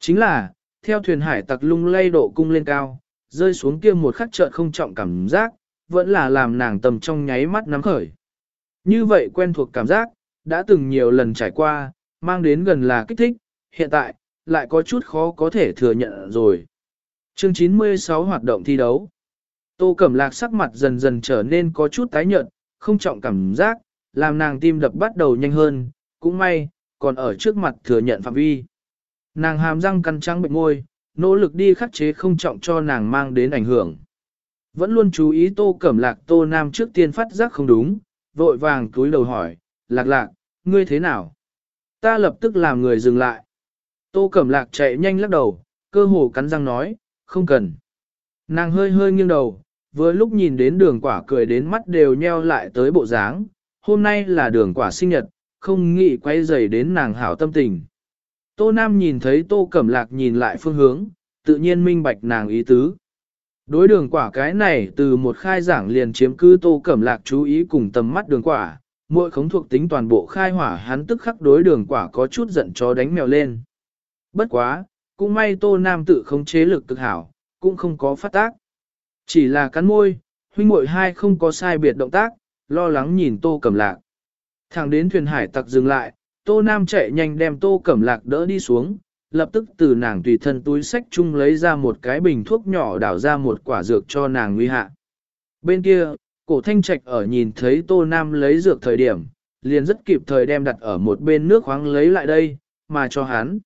Chính là, theo thuyền hải tặc lung lay độ cung lên cao, rơi xuống kia một khắc chợt không trọng cảm giác, vẫn là làm nàng tầm trong nháy mắt nắm khởi. Như vậy quen thuộc cảm giác, đã từng nhiều lần trải qua, mang đến gần là kích thích, hiện tại, lại có chút khó có thể thừa nhận rồi. Chương 96 hoạt động thi đấu. Tô Cẩm Lạc sắc mặt dần dần trở nên có chút tái nhợt, không trọng cảm giác, làm nàng tim đập bắt đầu nhanh hơn, cũng may, còn ở trước mặt thừa nhận phạm vi. Nàng hàm răng cắn trắng bệnh môi, nỗ lực đi khắc chế không trọng cho nàng mang đến ảnh hưởng. Vẫn luôn chú ý Tô Cẩm Lạc Tô Nam trước tiên phát giác không đúng, vội vàng túi đầu hỏi, Lạc Lạc, ngươi thế nào? Ta lập tức làm người dừng lại. Tô Cẩm Lạc chạy nhanh lắc đầu, cơ hồ cắn răng nói, không cần. Nàng hơi hơi nghiêng đầu, vừa lúc nhìn đến đường quả cười đến mắt đều nheo lại tới bộ dáng, hôm nay là đường quả sinh nhật, không nghĩ quay dày đến nàng hảo tâm tình. Tô Nam nhìn thấy Tô Cẩm Lạc nhìn lại phương hướng, tự nhiên minh bạch nàng ý tứ. Đối đường quả cái này từ một khai giảng liền chiếm cứ Tô Cẩm Lạc chú ý cùng tầm mắt đường quả, mỗi khống thuộc tính toàn bộ khai hỏa hắn tức khắc đối đường quả có chút giận chó đánh mèo lên. Bất quá, cũng may Tô Nam tự khống chế lực cực hảo, cũng không có phát tác. Chỉ là cắn môi, huynh muội hai không có sai biệt động tác, lo lắng nhìn Tô Cẩm Lạc. Thẳng đến thuyền hải tặc dừng lại, Tô Nam chạy nhanh đem Tô Cẩm Lạc đỡ đi xuống, lập tức từ nàng tùy thân túi sách chung lấy ra một cái bình thuốc nhỏ đảo ra một quả dược cho nàng nguy hạ. Bên kia, cổ thanh trạch ở nhìn thấy Tô Nam lấy dược thời điểm, liền rất kịp thời đem đặt ở một bên nước khoáng lấy lại đây, mà cho hắn.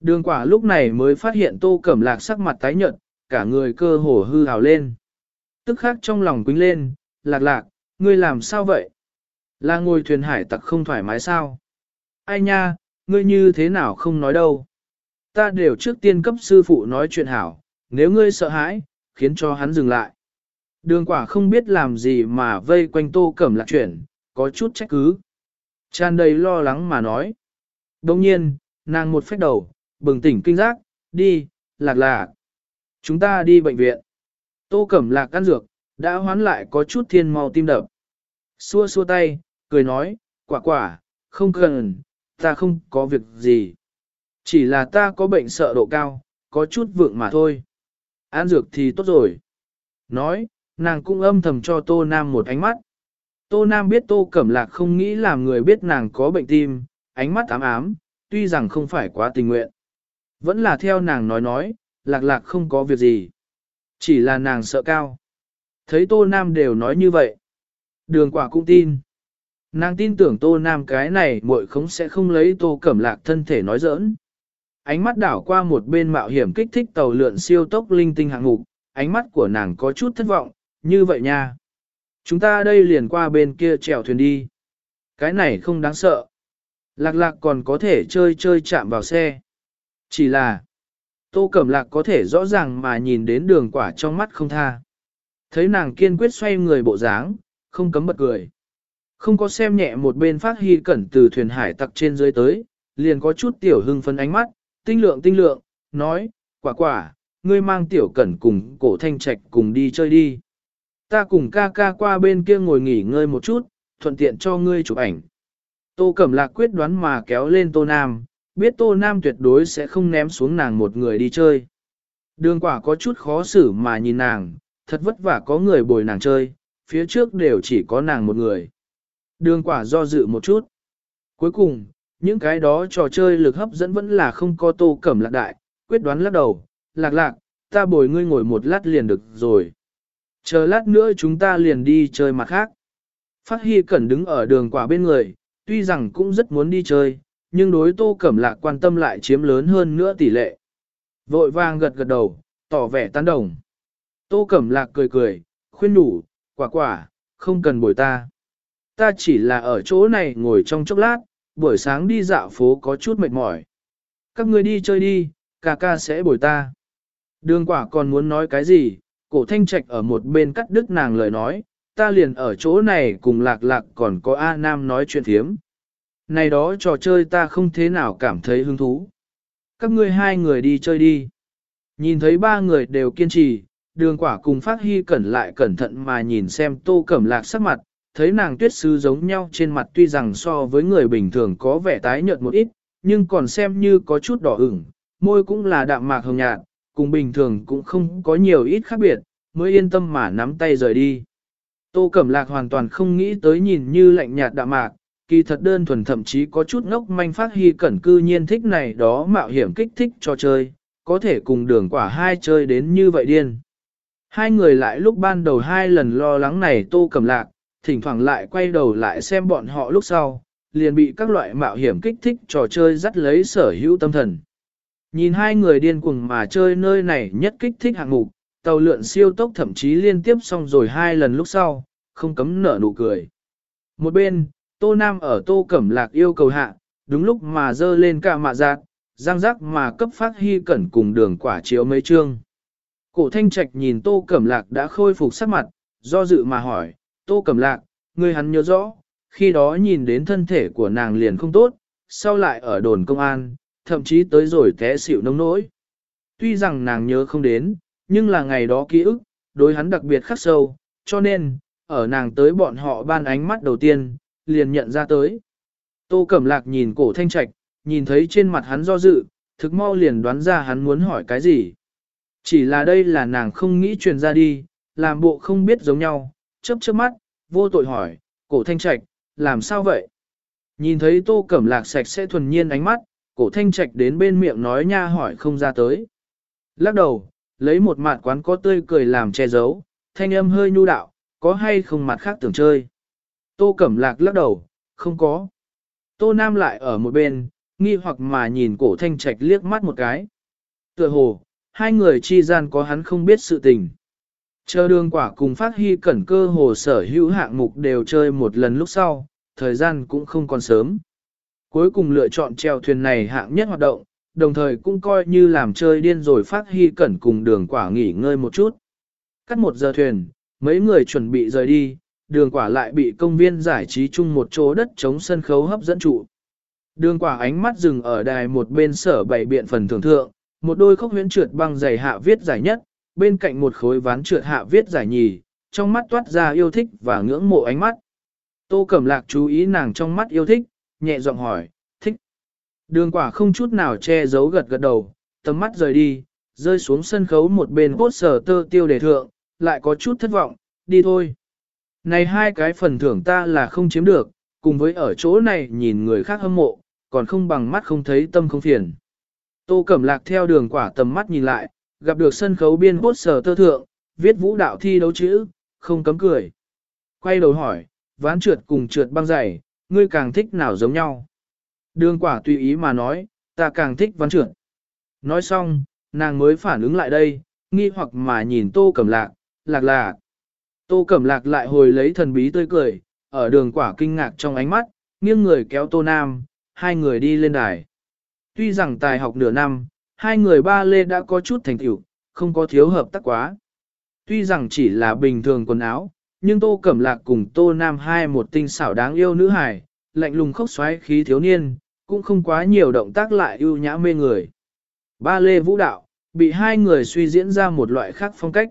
Đường quả lúc này mới phát hiện Tô Cẩm Lạc sắc mặt tái nhợt, cả người cơ hồ hư hào lên. Tức khắc trong lòng quính lên, lạc lạc, ngươi làm sao vậy? Là ngồi thuyền hải tặc không thoải mái sao? Ai nha, ngươi như thế nào không nói đâu? Ta đều trước tiên cấp sư phụ nói chuyện hảo, nếu ngươi sợ hãi, khiến cho hắn dừng lại. Đường quả không biết làm gì mà vây quanh tô cẩm lạc chuyển, có chút trách cứ. Tràn đầy lo lắng mà nói. Đồng nhiên, nàng một phép đầu, bừng tỉnh kinh giác, đi, lạc lạc. Chúng ta đi bệnh viện. Tô Cẩm Lạc ăn dược, đã hoán lại có chút thiên mau tim đập. Xua xua tay, cười nói, quả quả, không cần, ta không có việc gì. Chỉ là ta có bệnh sợ độ cao, có chút vượng mà thôi. Ăn dược thì tốt rồi. Nói, nàng cũng âm thầm cho Tô Nam một ánh mắt. Tô Nam biết Tô Cẩm Lạc không nghĩ làm người biết nàng có bệnh tim, ánh mắt ám ám, tuy rằng không phải quá tình nguyện. Vẫn là theo nàng nói nói, lạc lạc không có việc gì. Chỉ là nàng sợ cao. Thấy Tô Nam đều nói như vậy. Đường quả cũng tin. Nàng tin tưởng Tô Nam cái này muội không sẽ không lấy Tô Cẩm Lạc thân thể nói giỡn. Ánh mắt đảo qua một bên mạo hiểm kích thích tàu lượn siêu tốc linh tinh hạng mục, ánh mắt của nàng có chút thất vọng, như vậy nha. Chúng ta đây liền qua bên kia chèo thuyền đi. Cái này không đáng sợ. Lạc lạc còn có thể chơi chơi chạm vào xe. Chỉ là, tô cẩm lạc có thể rõ ràng mà nhìn đến đường quả trong mắt không tha. Thấy nàng kiên quyết xoay người bộ dáng, không cấm bật cười. Không có xem nhẹ một bên phát hy cẩn từ thuyền hải tặc trên dưới tới, liền có chút tiểu hưng phấn ánh mắt, tinh lượng tinh lượng, nói, quả quả, ngươi mang tiểu cẩn cùng cổ thanh trạch cùng đi chơi đi. Ta cùng ca ca qua bên kia ngồi nghỉ ngơi một chút, thuận tiện cho ngươi chụp ảnh. Tô Cẩm Lạc quyết đoán mà kéo lên Tô Nam, biết Tô Nam tuyệt đối sẽ không ném xuống nàng một người đi chơi. Đường quả có chút khó xử mà nhìn nàng, thật vất vả có người bồi nàng chơi, phía trước đều chỉ có nàng một người. Đường quả do dự một chút. Cuối cùng, những cái đó trò chơi lực hấp dẫn vẫn là không có Tô Cẩm Lạc đại, quyết đoán lắc đầu, lạc lạc, ta bồi ngươi ngồi một lát liền được rồi. Chờ lát nữa chúng ta liền đi chơi mặt khác. Phát Hy Cẩn đứng ở đường quả bên người, tuy rằng cũng rất muốn đi chơi, nhưng đối tô cẩm lạc quan tâm lại chiếm lớn hơn nữa tỷ lệ. Vội vàng gật gật đầu, tỏ vẻ tán đồng. Tô cẩm lạc cười cười, khuyên đủ, quả quả, không cần bồi ta. Ta chỉ là ở chỗ này ngồi trong chốc lát, buổi sáng đi dạo phố có chút mệt mỏi. Các ngươi đi chơi đi, ca ca sẽ bồi ta. Đường quả còn muốn nói cái gì, cổ thanh trạch ở một bên cắt đứt nàng lời nói, ta liền ở chỗ này cùng lạc lạc còn có A Nam nói chuyện thiếm. Này đó trò chơi ta không thế nào cảm thấy hứng thú. Các ngươi hai người đi chơi đi. Nhìn thấy ba người đều kiên trì, đường quả cùng phát hy cẩn lại cẩn thận mà nhìn xem tô cẩm lạc sắc mặt, thấy nàng tuyết sư giống nhau trên mặt tuy rằng so với người bình thường có vẻ tái nhợt một ít, nhưng còn xem như có chút đỏ ửng, môi cũng là đạm mạc hồng nhạt, cùng bình thường cũng không có nhiều ít khác biệt, mới yên tâm mà nắm tay rời đi. Tô Cẩm Lạc hoàn toàn không nghĩ tới nhìn như lạnh nhạt đạm mạc, kỳ thật đơn thuần thậm chí có chút ngốc manh phát hy cẩn cư nhiên thích này đó mạo hiểm kích thích cho chơi, có thể cùng đường quả hai chơi đến như vậy điên. Hai người lại lúc ban đầu hai lần lo lắng này Tô cầm Lạc, thỉnh thoảng lại quay đầu lại xem bọn họ lúc sau, liền bị các loại mạo hiểm kích thích trò chơi dắt lấy sở hữu tâm thần. Nhìn hai người điên cuồng mà chơi nơi này nhất kích thích hạng mục, tàu lượn siêu tốc thậm chí liên tiếp xong rồi hai lần lúc sau, không cấm nở nụ cười. Một bên, Tô Nam ở Tô Cẩm Lạc yêu cầu hạ, đúng lúc mà dơ lên cả mạ giác, giang rắc mà cấp phát hy cẩn cùng đường quả chiếu mấy chương. Cổ thanh trạch nhìn Tô Cẩm Lạc đã khôi phục sắc mặt, do dự mà hỏi, Tô Cẩm Lạc, người hắn nhớ rõ, khi đó nhìn đến thân thể của nàng liền không tốt, sau lại ở đồn công an, thậm chí tới rồi té xịu nông nỗi. Tuy rằng nàng nhớ không đến, nhưng là ngày đó ký ức, đối hắn đặc biệt khắc sâu, cho nên, ở nàng tới bọn họ ban ánh mắt đầu tiên, liền nhận ra tới. Tô Cẩm Lạc nhìn cổ thanh trạch, nhìn thấy trên mặt hắn do dự, thực mau liền đoán ra hắn muốn hỏi cái gì. Chỉ là đây là nàng không nghĩ truyền ra đi, làm bộ không biết giống nhau, chớp chớp mắt, vô tội hỏi, cổ thanh trạch, làm sao vậy? Nhìn thấy tô cẩm lạc sạch sẽ thuần nhiên ánh mắt, cổ thanh trạch đến bên miệng nói nha hỏi không ra tới. Lắc đầu, lấy một mặt quán có tươi cười làm che giấu, thanh âm hơi nhu đạo, có hay không mặt khác tưởng chơi. Tô cẩm lạc lắc đầu, không có. Tô Nam lại ở một bên, nghi hoặc mà nhìn cổ thanh trạch liếc mắt một cái. Tựa hồ, hai người chi gian có hắn không biết sự tình. Chờ đường quả cùng phát hy cẩn cơ hồ sở hữu hạng mục đều chơi một lần lúc sau, thời gian cũng không còn sớm. Cuối cùng lựa chọn treo thuyền này hạng nhất hoạt động, đồng thời cũng coi như làm chơi điên rồi phát hy cẩn cùng đường quả nghỉ ngơi một chút. Cắt một giờ thuyền, mấy người chuẩn bị rời đi, đường quả lại bị công viên giải trí chung một chỗ đất chống sân khấu hấp dẫn trụ. Đường quả ánh mắt dừng ở đài một bên sở bảy biện phần thưởng thượng, một đôi khốc huyễn trượt băng giày hạ viết giải nhất, bên cạnh một khối ván trượt hạ viết giải nhì, trong mắt toát ra yêu thích và ngưỡng mộ ánh mắt. Tô Cẩm Lạc chú ý nàng trong mắt yêu thích, nhẹ giọng hỏi, thích. Đường quả không chút nào che giấu gật gật đầu, tầm mắt rời đi, rơi xuống sân khấu một bên bốt sở tơ tiêu đề thượng, lại có chút thất vọng, đi thôi. Này hai cái phần thưởng ta là không chiếm được, cùng với ở chỗ này nhìn người khác hâm mộ, còn không bằng mắt không thấy tâm không phiền. Tô Cẩm Lạc theo đường quả tầm mắt nhìn lại, gặp được sân khấu biên bốt sở tơ thượng, viết vũ đạo thi đấu chữ, không cấm cười. Quay đầu hỏi, ván trượt cùng trượt băng giày, ngươi càng thích nào giống nhau? Đường quả tùy ý mà nói, ta càng thích ván trượt. Nói xong, nàng mới phản ứng lại đây, nghi hoặc mà nhìn tô cẩm lạc, lạc lạc. Tô cẩm lạc lại hồi lấy thần bí tươi cười, ở đường quả kinh ngạc trong ánh mắt, nghiêng người kéo tô nam, hai người đi lên đài. Tuy rằng tài học nửa năm, hai người ba lê đã có chút thành tựu, không có thiếu hợp tác quá. Tuy rằng chỉ là bình thường quần áo, nhưng tô cẩm lạc cùng tô nam hai một tinh xảo đáng yêu nữ hài, lạnh lùng khốc xoáy khí thiếu niên, cũng không quá nhiều động tác lại ưu nhã mê người. Ba lê vũ đạo, bị hai người suy diễn ra một loại khác phong cách.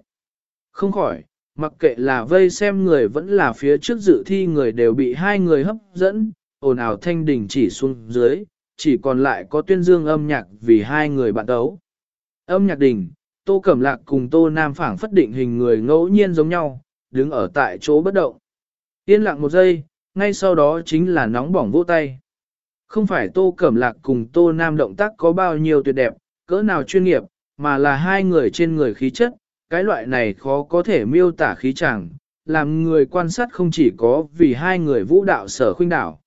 Không khỏi, mặc kệ là vây xem người vẫn là phía trước dự thi người đều bị hai người hấp dẫn, ồn ào thanh đình chỉ xuống dưới, chỉ còn lại có tuyên dương âm nhạc vì hai người bạn đấu. Âm nhạc đình, Tô Cẩm Lạc cùng Tô Nam phảng phất định hình người ngẫu nhiên giống nhau, đứng ở tại chỗ bất động. Yên lặng một giây, ngay sau đó chính là nóng bỏng vỗ tay. Không phải Tô Cẩm Lạc cùng Tô Nam động tác có bao nhiêu tuyệt đẹp, cỡ nào chuyên nghiệp, mà là hai người trên người khí chất, cái loại này khó có thể miêu tả khí chẳng, làm người quan sát không chỉ có vì hai người vũ đạo sở khuynh đảo.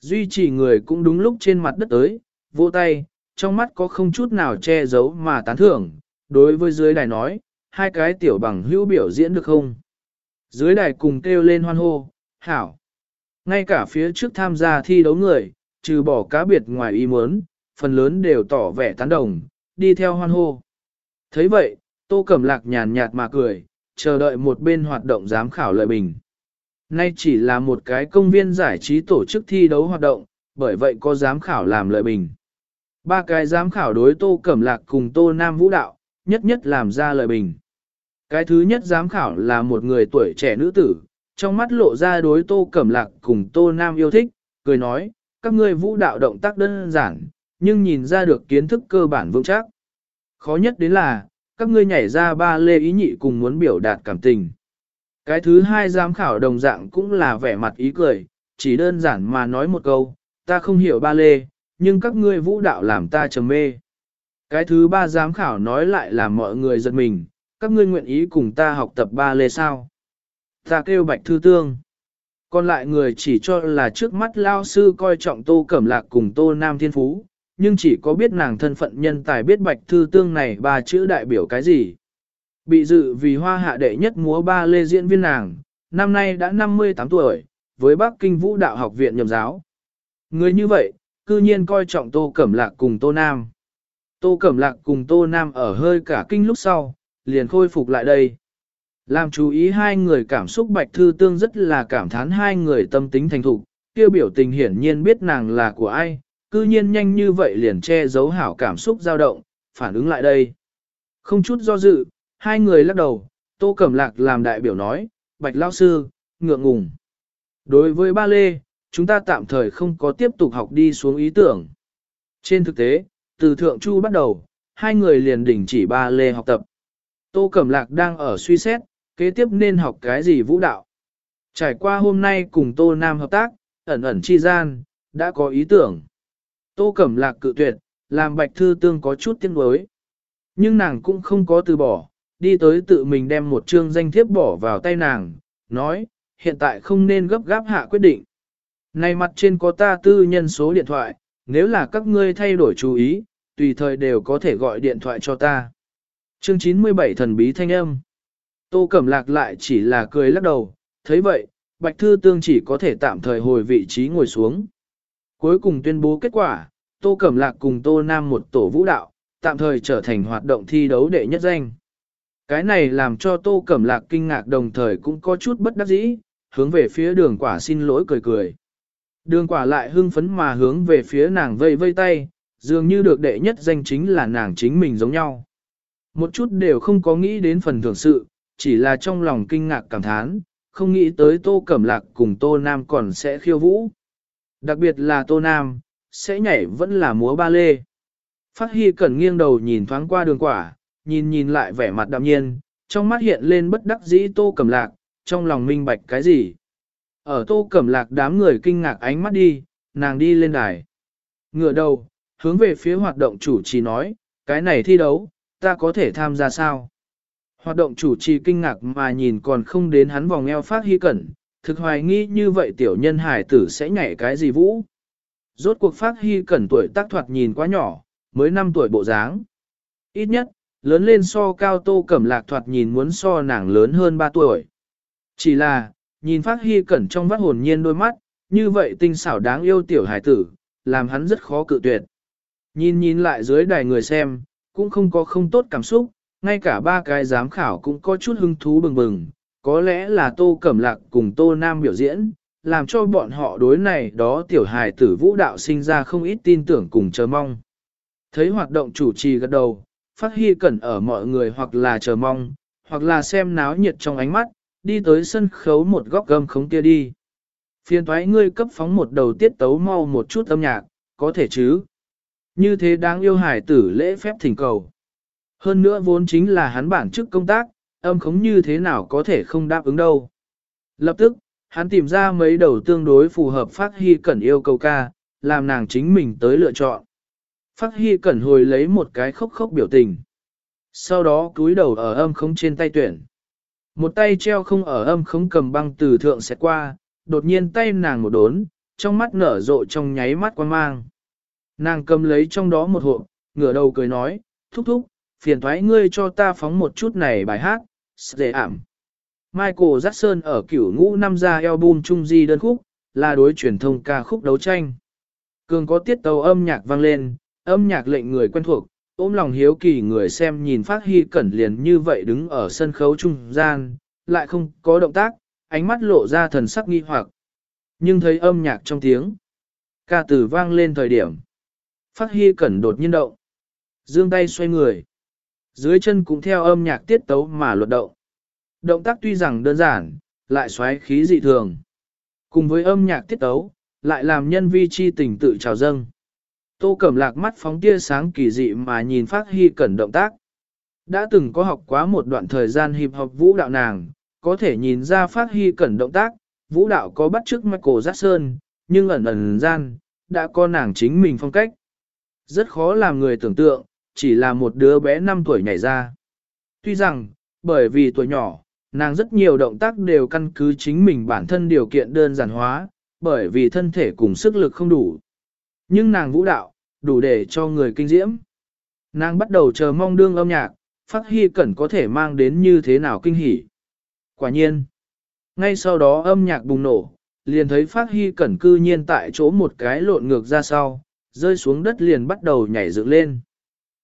Duy trì người cũng đúng lúc trên mặt đất tới, vỗ tay, trong mắt có không chút nào che giấu mà tán thưởng, đối với dưới đài nói, hai cái tiểu bằng hữu biểu diễn được không? Dưới đài cùng kêu lên hoan hô, hảo. Ngay cả phía trước tham gia thi đấu người, trừ bỏ cá biệt ngoài ý muốn, phần lớn đều tỏ vẻ tán đồng, đi theo hoan hô. thấy vậy, Tô Cẩm Lạc nhàn nhạt mà cười, chờ đợi một bên hoạt động giám khảo lợi bình. Nay chỉ là một cái công viên giải trí tổ chức thi đấu hoạt động, bởi vậy có giám khảo làm lợi bình. Ba cái giám khảo đối Tô Cẩm Lạc cùng Tô Nam Vũ Đạo, nhất nhất làm ra lợi bình. Cái thứ nhất giám khảo là một người tuổi trẻ nữ tử, trong mắt lộ ra đối Tô Cẩm Lạc cùng Tô Nam yêu thích, cười nói, các ngươi vũ đạo động tác đơn giản, nhưng nhìn ra được kiến thức cơ bản vững chắc. Khó nhất đến là, các ngươi nhảy ra ba lê ý nhị cùng muốn biểu đạt cảm tình. Cái thứ hai giám khảo đồng dạng cũng là vẻ mặt ý cười, chỉ đơn giản mà nói một câu, ta không hiểu ba lê, nhưng các ngươi vũ đạo làm ta trầm mê. Cái thứ ba giám khảo nói lại là mọi người giật mình, các ngươi nguyện ý cùng ta học tập ba lê sao. Ta kêu bạch thư tương. Còn lại người chỉ cho là trước mắt lao sư coi trọng tô cẩm lạc cùng tô nam thiên phú, nhưng chỉ có biết nàng thân phận nhân tài biết bạch thư tương này ba chữ đại biểu cái gì. Bị dự vì hoa hạ đệ nhất múa ba lê diễn viên nàng, năm nay đã 58 tuổi, với Bắc Kinh Vũ Đạo Học viện nhầm giáo. Người như vậy, cư nhiên coi trọng Tô Cẩm Lạc cùng Tô Nam. Tô Cẩm Lạc cùng Tô Nam ở hơi cả kinh lúc sau, liền khôi phục lại đây. Làm chú ý hai người cảm xúc Bạch Thư Tương rất là cảm thán hai người tâm tính thành thục, tiêu biểu tình hiển nhiên biết nàng là của ai, cư nhiên nhanh như vậy liền che giấu hảo cảm xúc dao động, phản ứng lại đây. Không chút do dự, hai người lắc đầu, Tô Cẩm Lạc làm đại biểu nói, Bạch Lao Sư, ngượng ngùng. Đối với ba lê, chúng ta tạm thời không có tiếp tục học đi xuống ý tưởng. Trên thực tế, từ Thượng Chu bắt đầu, hai người liền đình chỉ ba lê học tập. Tô Cẩm Lạc đang ở suy xét, kế tiếp nên học cái gì vũ đạo. Trải qua hôm nay cùng Tô Nam hợp tác, ẩn ẩn chi gian, đã có ý tưởng. Tô Cẩm Lạc cự tuyệt, làm Bạch Thư Tương có chút tiếc nuối. Nhưng nàng cũng không có từ bỏ, đi tới tự mình đem một chương danh thiếp bỏ vào tay nàng, nói, hiện tại không nên gấp gáp hạ quyết định. Này mặt trên có ta tư nhân số điện thoại, nếu là các ngươi thay đổi chú ý, tùy thời đều có thể gọi điện thoại cho ta. Chương 97 thần bí thanh âm. Tô Cẩm Lạc lại chỉ là cười lắc đầu, thấy vậy, Bạch Thư Tương chỉ có thể tạm thời hồi vị trí ngồi xuống. Cuối cùng tuyên bố kết quả, Tô Cẩm Lạc cùng Tô Nam một tổ vũ đạo, tạm thời trở thành hoạt động thi đấu đệ nhất danh. Cái này làm cho Tô Cẩm Lạc kinh ngạc đồng thời cũng có chút bất đắc dĩ, hướng về phía đường quả xin lỗi cười cười. Đường quả lại hưng phấn mà hướng về phía nàng vây vây tay, dường như được đệ nhất danh chính là nàng chính mình giống nhau. Một chút đều không có nghĩ đến phần thưởng sự, chỉ là trong lòng kinh ngạc cảm thán, không nghĩ tới Tô Cẩm Lạc cùng Tô Nam còn sẽ khiêu vũ. Đặc biệt là Tô Nam, sẽ nhảy vẫn là múa ba lê. Phát Hy cẩn nghiêng đầu nhìn thoáng qua đường quả, nhìn nhìn lại vẻ mặt đạm nhiên, trong mắt hiện lên bất đắc dĩ Tô Cẩm Lạc, trong lòng minh bạch cái gì. Ở Tô Cẩm Lạc đám người kinh ngạc ánh mắt đi, nàng đi lên đài. Ngựa đầu, hướng về phía hoạt động chủ trì nói, cái này thi đấu, ta có thể tham gia sao? Hoạt động chủ trì kinh ngạc mà nhìn còn không đến hắn vòng eo phát hy cẩn, thực hoài nghi như vậy tiểu nhân hải tử sẽ nhảy cái gì vũ. Rốt cuộc phát hy cẩn tuổi tác thoạt nhìn quá nhỏ, mới 5 tuổi bộ dáng. Ít nhất, lớn lên so cao tô cẩm lạc thoạt nhìn muốn so nàng lớn hơn 3 tuổi. Chỉ là, nhìn phát hy cẩn trong vắt hồn nhiên đôi mắt, như vậy tinh xảo đáng yêu tiểu hải tử, làm hắn rất khó cự tuyệt. Nhìn nhìn lại dưới đài người xem, cũng không có không tốt cảm xúc, ngay cả ba cái giám khảo cũng có chút hứng thú bừng bừng, có lẽ là Tô Cẩm Lạc cùng Tô Nam biểu diễn, làm cho bọn họ đối này đó tiểu hài tử vũ đạo sinh ra không ít tin tưởng cùng chờ mong. Thấy hoạt động chủ trì gật đầu, phát hy cẩn ở mọi người hoặc là chờ mong, hoặc là xem náo nhiệt trong ánh mắt, đi tới sân khấu một góc gâm khống kia đi. Phiên thoái ngươi cấp phóng một đầu tiết tấu mau một chút âm nhạc, có thể chứ. Như thế đáng yêu hải tử lễ phép thỉnh cầu. Hơn nữa vốn chính là hắn bản chức công tác, âm khống như thế nào có thể không đáp ứng đâu. Lập tức, hắn tìm ra mấy đầu tương đối phù hợp Phát Hy Cẩn yêu cầu ca, làm nàng chính mình tới lựa chọn. Phát Hy Cẩn hồi lấy một cái khóc khóc biểu tình. Sau đó cúi đầu ở âm khống trên tay tuyển. Một tay treo không ở âm khống cầm băng từ thượng sẽ qua, đột nhiên tay nàng một đốn, trong mắt nở rộ trong nháy mắt quan mang. Nàng cầm lấy trong đó một hộp, ngửa đầu cười nói, thúc thúc, phiền thoái ngươi cho ta phóng một chút này bài hát, dễ ảm. Michael Jackson ở cửu ngũ năm ra album Trung Di đơn khúc, là đối truyền thông ca khúc đấu tranh. Cường có tiết tấu âm nhạc vang lên, âm nhạc lệnh người quen thuộc, ôm lòng hiếu kỳ người xem nhìn phát hy cẩn liền như vậy đứng ở sân khấu trung gian, lại không có động tác, ánh mắt lộ ra thần sắc nghi hoặc. Nhưng thấy âm nhạc trong tiếng, ca từ vang lên thời điểm. Phát hy cẩn đột nhiên động. Dương tay xoay người. Dưới chân cũng theo âm nhạc tiết tấu mà luật động. Động tác tuy rằng đơn giản, lại xoáy khí dị thường. Cùng với âm nhạc tiết tấu, lại làm nhân vi chi tình tự trào dâng. Tô Cẩm Lạc mắt phóng tia sáng kỳ dị mà nhìn Phát Hy Cẩn động tác. Đã từng có học quá một đoạn thời gian hiệp học vũ đạo nàng, có thể nhìn ra Phát Hy Cẩn động tác, vũ đạo có bắt chước Michael Jackson, nhưng ẩn ẩn gian, đã có nàng chính mình phong cách. Rất khó làm người tưởng tượng, chỉ là một đứa bé 5 tuổi nhảy ra. Tuy rằng, bởi vì tuổi nhỏ, nàng rất nhiều động tác đều căn cứ chính mình bản thân điều kiện đơn giản hóa, bởi vì thân thể cùng sức lực không đủ. Nhưng nàng vũ đạo, đủ để cho người kinh diễm. Nàng bắt đầu chờ mong đương âm nhạc, phát hy cẩn có thể mang đến như thế nào kinh hỉ. Quả nhiên, ngay sau đó âm nhạc bùng nổ, liền thấy phát hy cẩn cư nhiên tại chỗ một cái lộn ngược ra sau, rơi xuống đất liền bắt đầu nhảy dựng lên.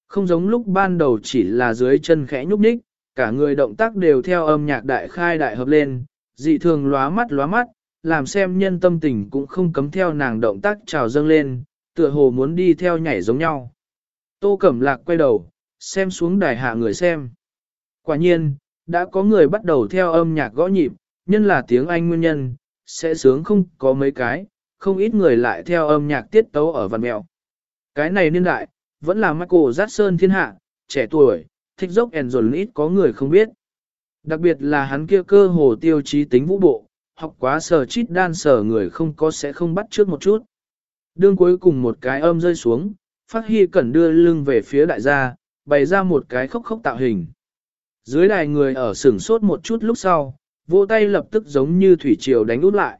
Không giống lúc ban đầu chỉ là dưới chân khẽ nhúc nhích, cả người động tác đều theo âm nhạc đại khai đại hợp lên, dị thường lóa mắt lóa mắt, làm xem nhân tâm tình cũng không cấm theo nàng động tác trào dâng lên, tựa hồ muốn đi theo nhảy giống nhau. Tô Cẩm Lạc quay đầu, xem xuống đài hạ người xem. Quả nhiên, đã có người bắt đầu theo âm nhạc gõ nhịp, nhân là tiếng Anh nguyên nhân, sẽ sướng không có mấy cái, không ít người lại theo âm nhạc tiết tấu ở văn mèo. Cái này niên đại, vẫn là Michael Jackson thiên hạ, trẻ tuổi, thích dốc and ít có người không biết. Đặc biệt là hắn kia cơ hồ tiêu chí tính vũ bộ, học quá sở chít đan sở người không có sẽ không bắt trước một chút. Đương cuối cùng một cái âm rơi xuống, Phát Hy Cẩn đưa lưng về phía đại gia, bày ra một cái khốc khốc tạo hình. Dưới đài người ở sửng sốt một chút lúc sau, vỗ tay lập tức giống như thủy triều đánh út lại.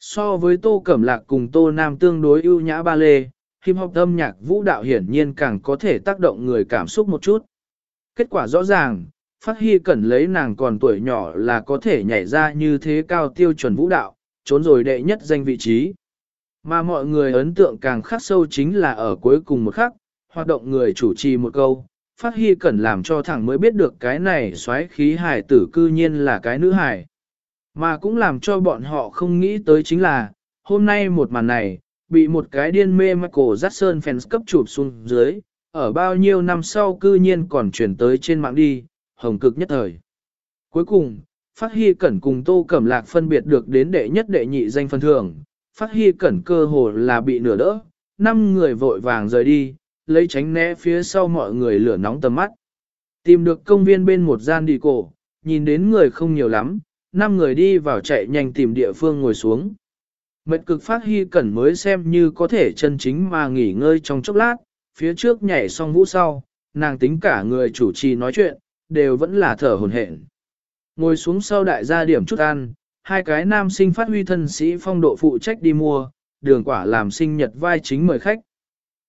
So với Tô Cẩm Lạc cùng Tô Nam tương đối ưu nhã ba lê, hip hop âm nhạc vũ đạo hiển nhiên càng có thể tác động người cảm xúc một chút. Kết quả rõ ràng, Phát Hy cần lấy nàng còn tuổi nhỏ là có thể nhảy ra như thế cao tiêu chuẩn vũ đạo, trốn rồi đệ nhất danh vị trí. Mà mọi người ấn tượng càng khắc sâu chính là ở cuối cùng một khắc, hoạt động người chủ trì một câu, Phát Hy cần làm cho thẳng mới biết được cái này xoáy khí hài tử cư nhiên là cái nữ hài. Mà cũng làm cho bọn họ không nghĩ tới chính là, hôm nay một màn này, bị một cái điên mê Michael Jackson fans cấp chụp xuống dưới, ở bao nhiêu năm sau cư nhiên còn chuyển tới trên mạng đi, hồng cực nhất thời. Cuối cùng, Phát Hy Cẩn cùng Tô Cẩm Lạc phân biệt được đến đệ nhất đệ nhị danh phân thường, Phát Hy Cẩn cơ hồ là bị nửa đỡ, năm người vội vàng rời đi, lấy tránh né phía sau mọi người lửa nóng tầm mắt. Tìm được công viên bên một gian đi cổ, nhìn đến người không nhiều lắm, năm người đi vào chạy nhanh tìm địa phương ngồi xuống. Mệt cực phát hy cẩn mới xem như có thể chân chính mà nghỉ ngơi trong chốc lát, phía trước nhảy xong vũ sau, nàng tính cả người chủ trì nói chuyện, đều vẫn là thở hồn hển. Ngồi xuống sau đại gia điểm chút ăn, hai cái nam sinh phát huy thân sĩ phong độ phụ trách đi mua, đường quả làm sinh nhật vai chính mời khách.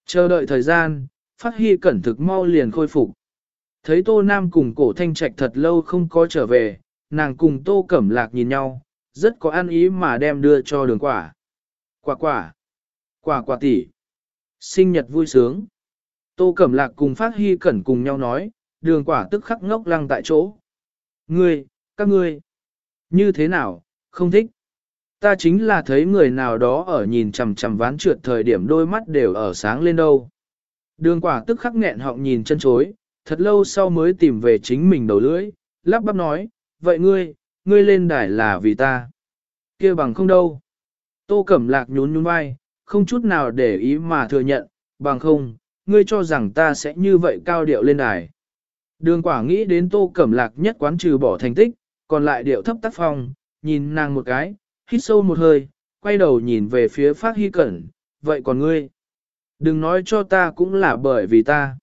Chờ đợi thời gian, phát hy cẩn thực mau liền khôi phục. Thấy Tô Nam cùng cổ thanh trạch thật lâu không có trở về, nàng cùng Tô Cẩm Lạc nhìn nhau, rất có ăn ý mà đem đưa cho đường quả. Quả quả, quả quả tỷ, sinh nhật vui sướng. Tô Cẩm Lạc cùng Phát Hy Cẩn cùng nhau nói, đường quả tức khắc ngốc lăng tại chỗ. Ngươi, các ngươi, như thế nào, không thích. Ta chính là thấy người nào đó ở nhìn chằm chằm ván trượt thời điểm đôi mắt đều ở sáng lên đâu. Đường quả tức khắc nghẹn họng nhìn chân chối, thật lâu sau mới tìm về chính mình đầu lưỡi, lắp bắp nói, vậy ngươi, ngươi lên đài là vì ta. kia bằng không đâu. Tô Cẩm Lạc nhún nhún vai, không chút nào để ý mà thừa nhận, bằng không, ngươi cho rằng ta sẽ như vậy cao điệu lên đài. Đường quả nghĩ đến Tô Cẩm Lạc nhất quán trừ bỏ thành tích, còn lại điệu thấp tác phong, nhìn nàng một cái, hít sâu một hơi, quay đầu nhìn về phía Phát Hy Cẩn, vậy còn ngươi? Đừng nói cho ta cũng là bởi vì ta.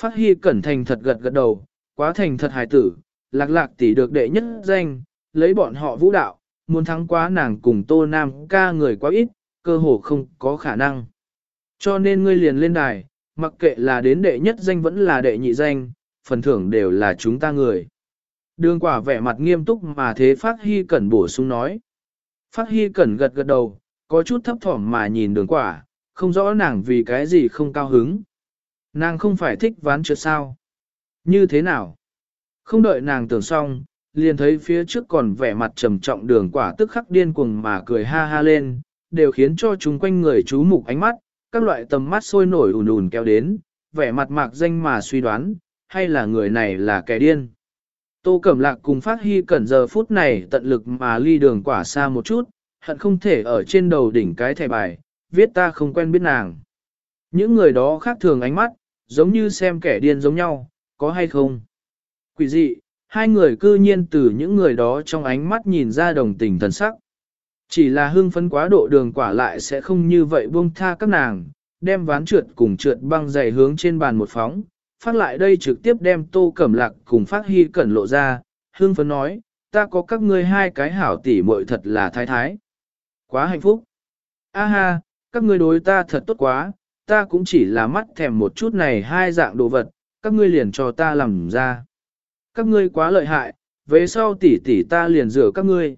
Phát Hy Cẩn thành thật gật gật đầu, quá thành thật hài tử, lạc lạc tỷ được đệ nhất danh, lấy bọn họ vũ đạo, muốn thắng quá nàng cùng Tô Nam ca người quá ít, cơ hồ không có khả năng. Cho nên ngươi liền lên đài, mặc kệ là đến đệ nhất danh vẫn là đệ nhị danh, phần thưởng đều là chúng ta người. Đường quả vẻ mặt nghiêm túc mà thế Phát Hy Cẩn bổ sung nói. Phát Hy Cẩn gật gật đầu, có chút thấp thỏm mà nhìn đường quả, không rõ nàng vì cái gì không cao hứng. Nàng không phải thích ván trượt sao. Như thế nào? Không đợi nàng tưởng xong, liền thấy phía trước còn vẻ mặt trầm trọng đường quả tức khắc điên cuồng mà cười ha ha lên, đều khiến cho chúng quanh người chú mục ánh mắt, các loại tầm mắt sôi nổi ùn ùn kéo đến, vẻ mặt mạc danh mà suy đoán, hay là người này là kẻ điên. Tô Cẩm Lạc cùng Phát Hy cẩn giờ phút này tận lực mà ly đường quả xa một chút, hận không thể ở trên đầu đỉnh cái thẻ bài, viết ta không quen biết nàng. Những người đó khác thường ánh mắt, giống như xem kẻ điên giống nhau, có hay không? Quỷ dị, hai người cư nhiên từ những người đó trong ánh mắt nhìn ra đồng tình thần sắc. Chỉ là hưng phấn quá độ đường quả lại sẽ không như vậy buông tha các nàng, đem ván trượt cùng trượt băng dày hướng trên bàn một phóng, phát lại đây trực tiếp đem tô cẩm lạc cùng phát hy cẩn lộ ra, hưng phấn nói, ta có các ngươi hai cái hảo tỉ muội thật là thái thái. Quá hạnh phúc. A ha, các ngươi đối ta thật tốt quá, ta cũng chỉ là mắt thèm một chút này hai dạng đồ vật, các ngươi liền cho ta làm ra. Các ngươi quá lợi hại, về sau tỷ tỷ ta liền rửa các ngươi.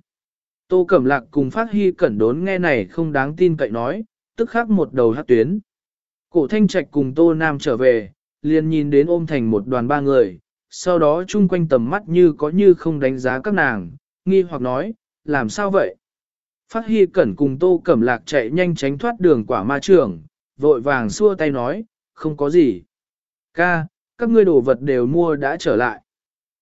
Tô Cẩm Lạc cùng Phát Hy cẩn đốn nghe này không đáng tin cậy nói, tức khắc một đầu hát tuyến. Cổ Thanh Trạch cùng Tô Nam trở về, liền nhìn đến ôm thành một đoàn ba người, sau đó chung quanh tầm mắt như có như không đánh giá các nàng, nghi hoặc nói, làm sao vậy? Phát Hy Cẩn cùng Tô Cẩm Lạc chạy nhanh tránh thoát đường quả ma trường, vội vàng xua tay nói, không có gì. Ca, các ngươi đồ vật đều mua đã trở lại.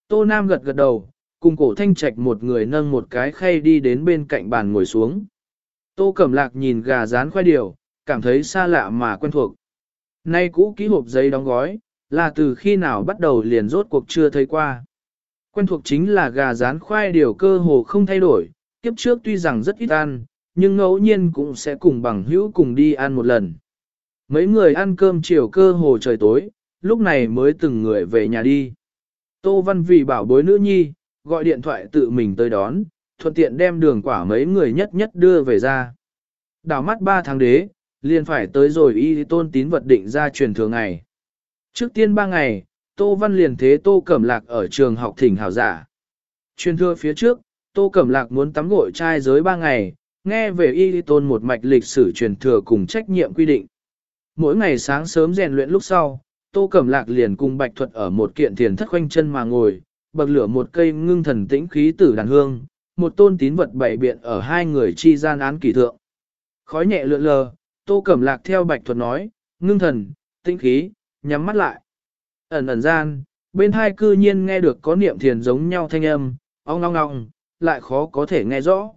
Tô Nam gật gật đầu, cùng cổ thanh trạch một người nâng một cái khay đi đến bên cạnh bàn ngồi xuống. Tô Cẩm Lạc nhìn gà rán khoai điều, cảm thấy xa lạ mà quen thuộc. Nay cũ ký hộp giấy đóng gói, là từ khi nào bắt đầu liền rốt cuộc chưa thấy qua. Quen thuộc chính là gà rán khoai điều cơ hồ không thay đổi, kiếp trước tuy rằng rất ít ăn, nhưng ngẫu nhiên cũng sẽ cùng bằng hữu cùng đi ăn một lần. Mấy người ăn cơm chiều cơ hồ trời tối, lúc này mới từng người về nhà đi. Tô Văn vì bảo bối nữ nhi, gọi điện thoại tự mình tới đón, thuận tiện đem đường quả mấy người nhất nhất đưa về ra. Đảo mắt 3 tháng đế, liền phải tới rồi y tôn tín vật định ra truyền thường ngày. Trước tiên 3 ngày, Tô Văn liền thế Tô Cẩm Lạc ở trường học thỉnh hảo giả. Truyền thừa phía trước, Tô Cẩm Lạc muốn tắm gội trai giới 3 ngày, nghe về y tôn một mạch lịch sử truyền thừa cùng trách nhiệm quy định. Mỗi ngày sáng sớm rèn luyện lúc sau, Tô Cẩm Lạc liền cùng Bạch Thuật ở một kiện thiền thất khoanh chân mà ngồi, bậc lửa một cây ngưng thần tĩnh khí tử đàn hương, một tôn tín vật bảy biện ở hai người chi gian án kỳ thượng. Khói nhẹ lượn lờ, Tô Cẩm Lạc theo Bạch Thuật nói, ngưng thần, tĩnh khí, nhắm mắt lại. Ẩn ẩn gian, bên hai cư nhiên nghe được có niệm thiền giống nhau thanh âm, ong ong ong, lại khó có thể nghe rõ.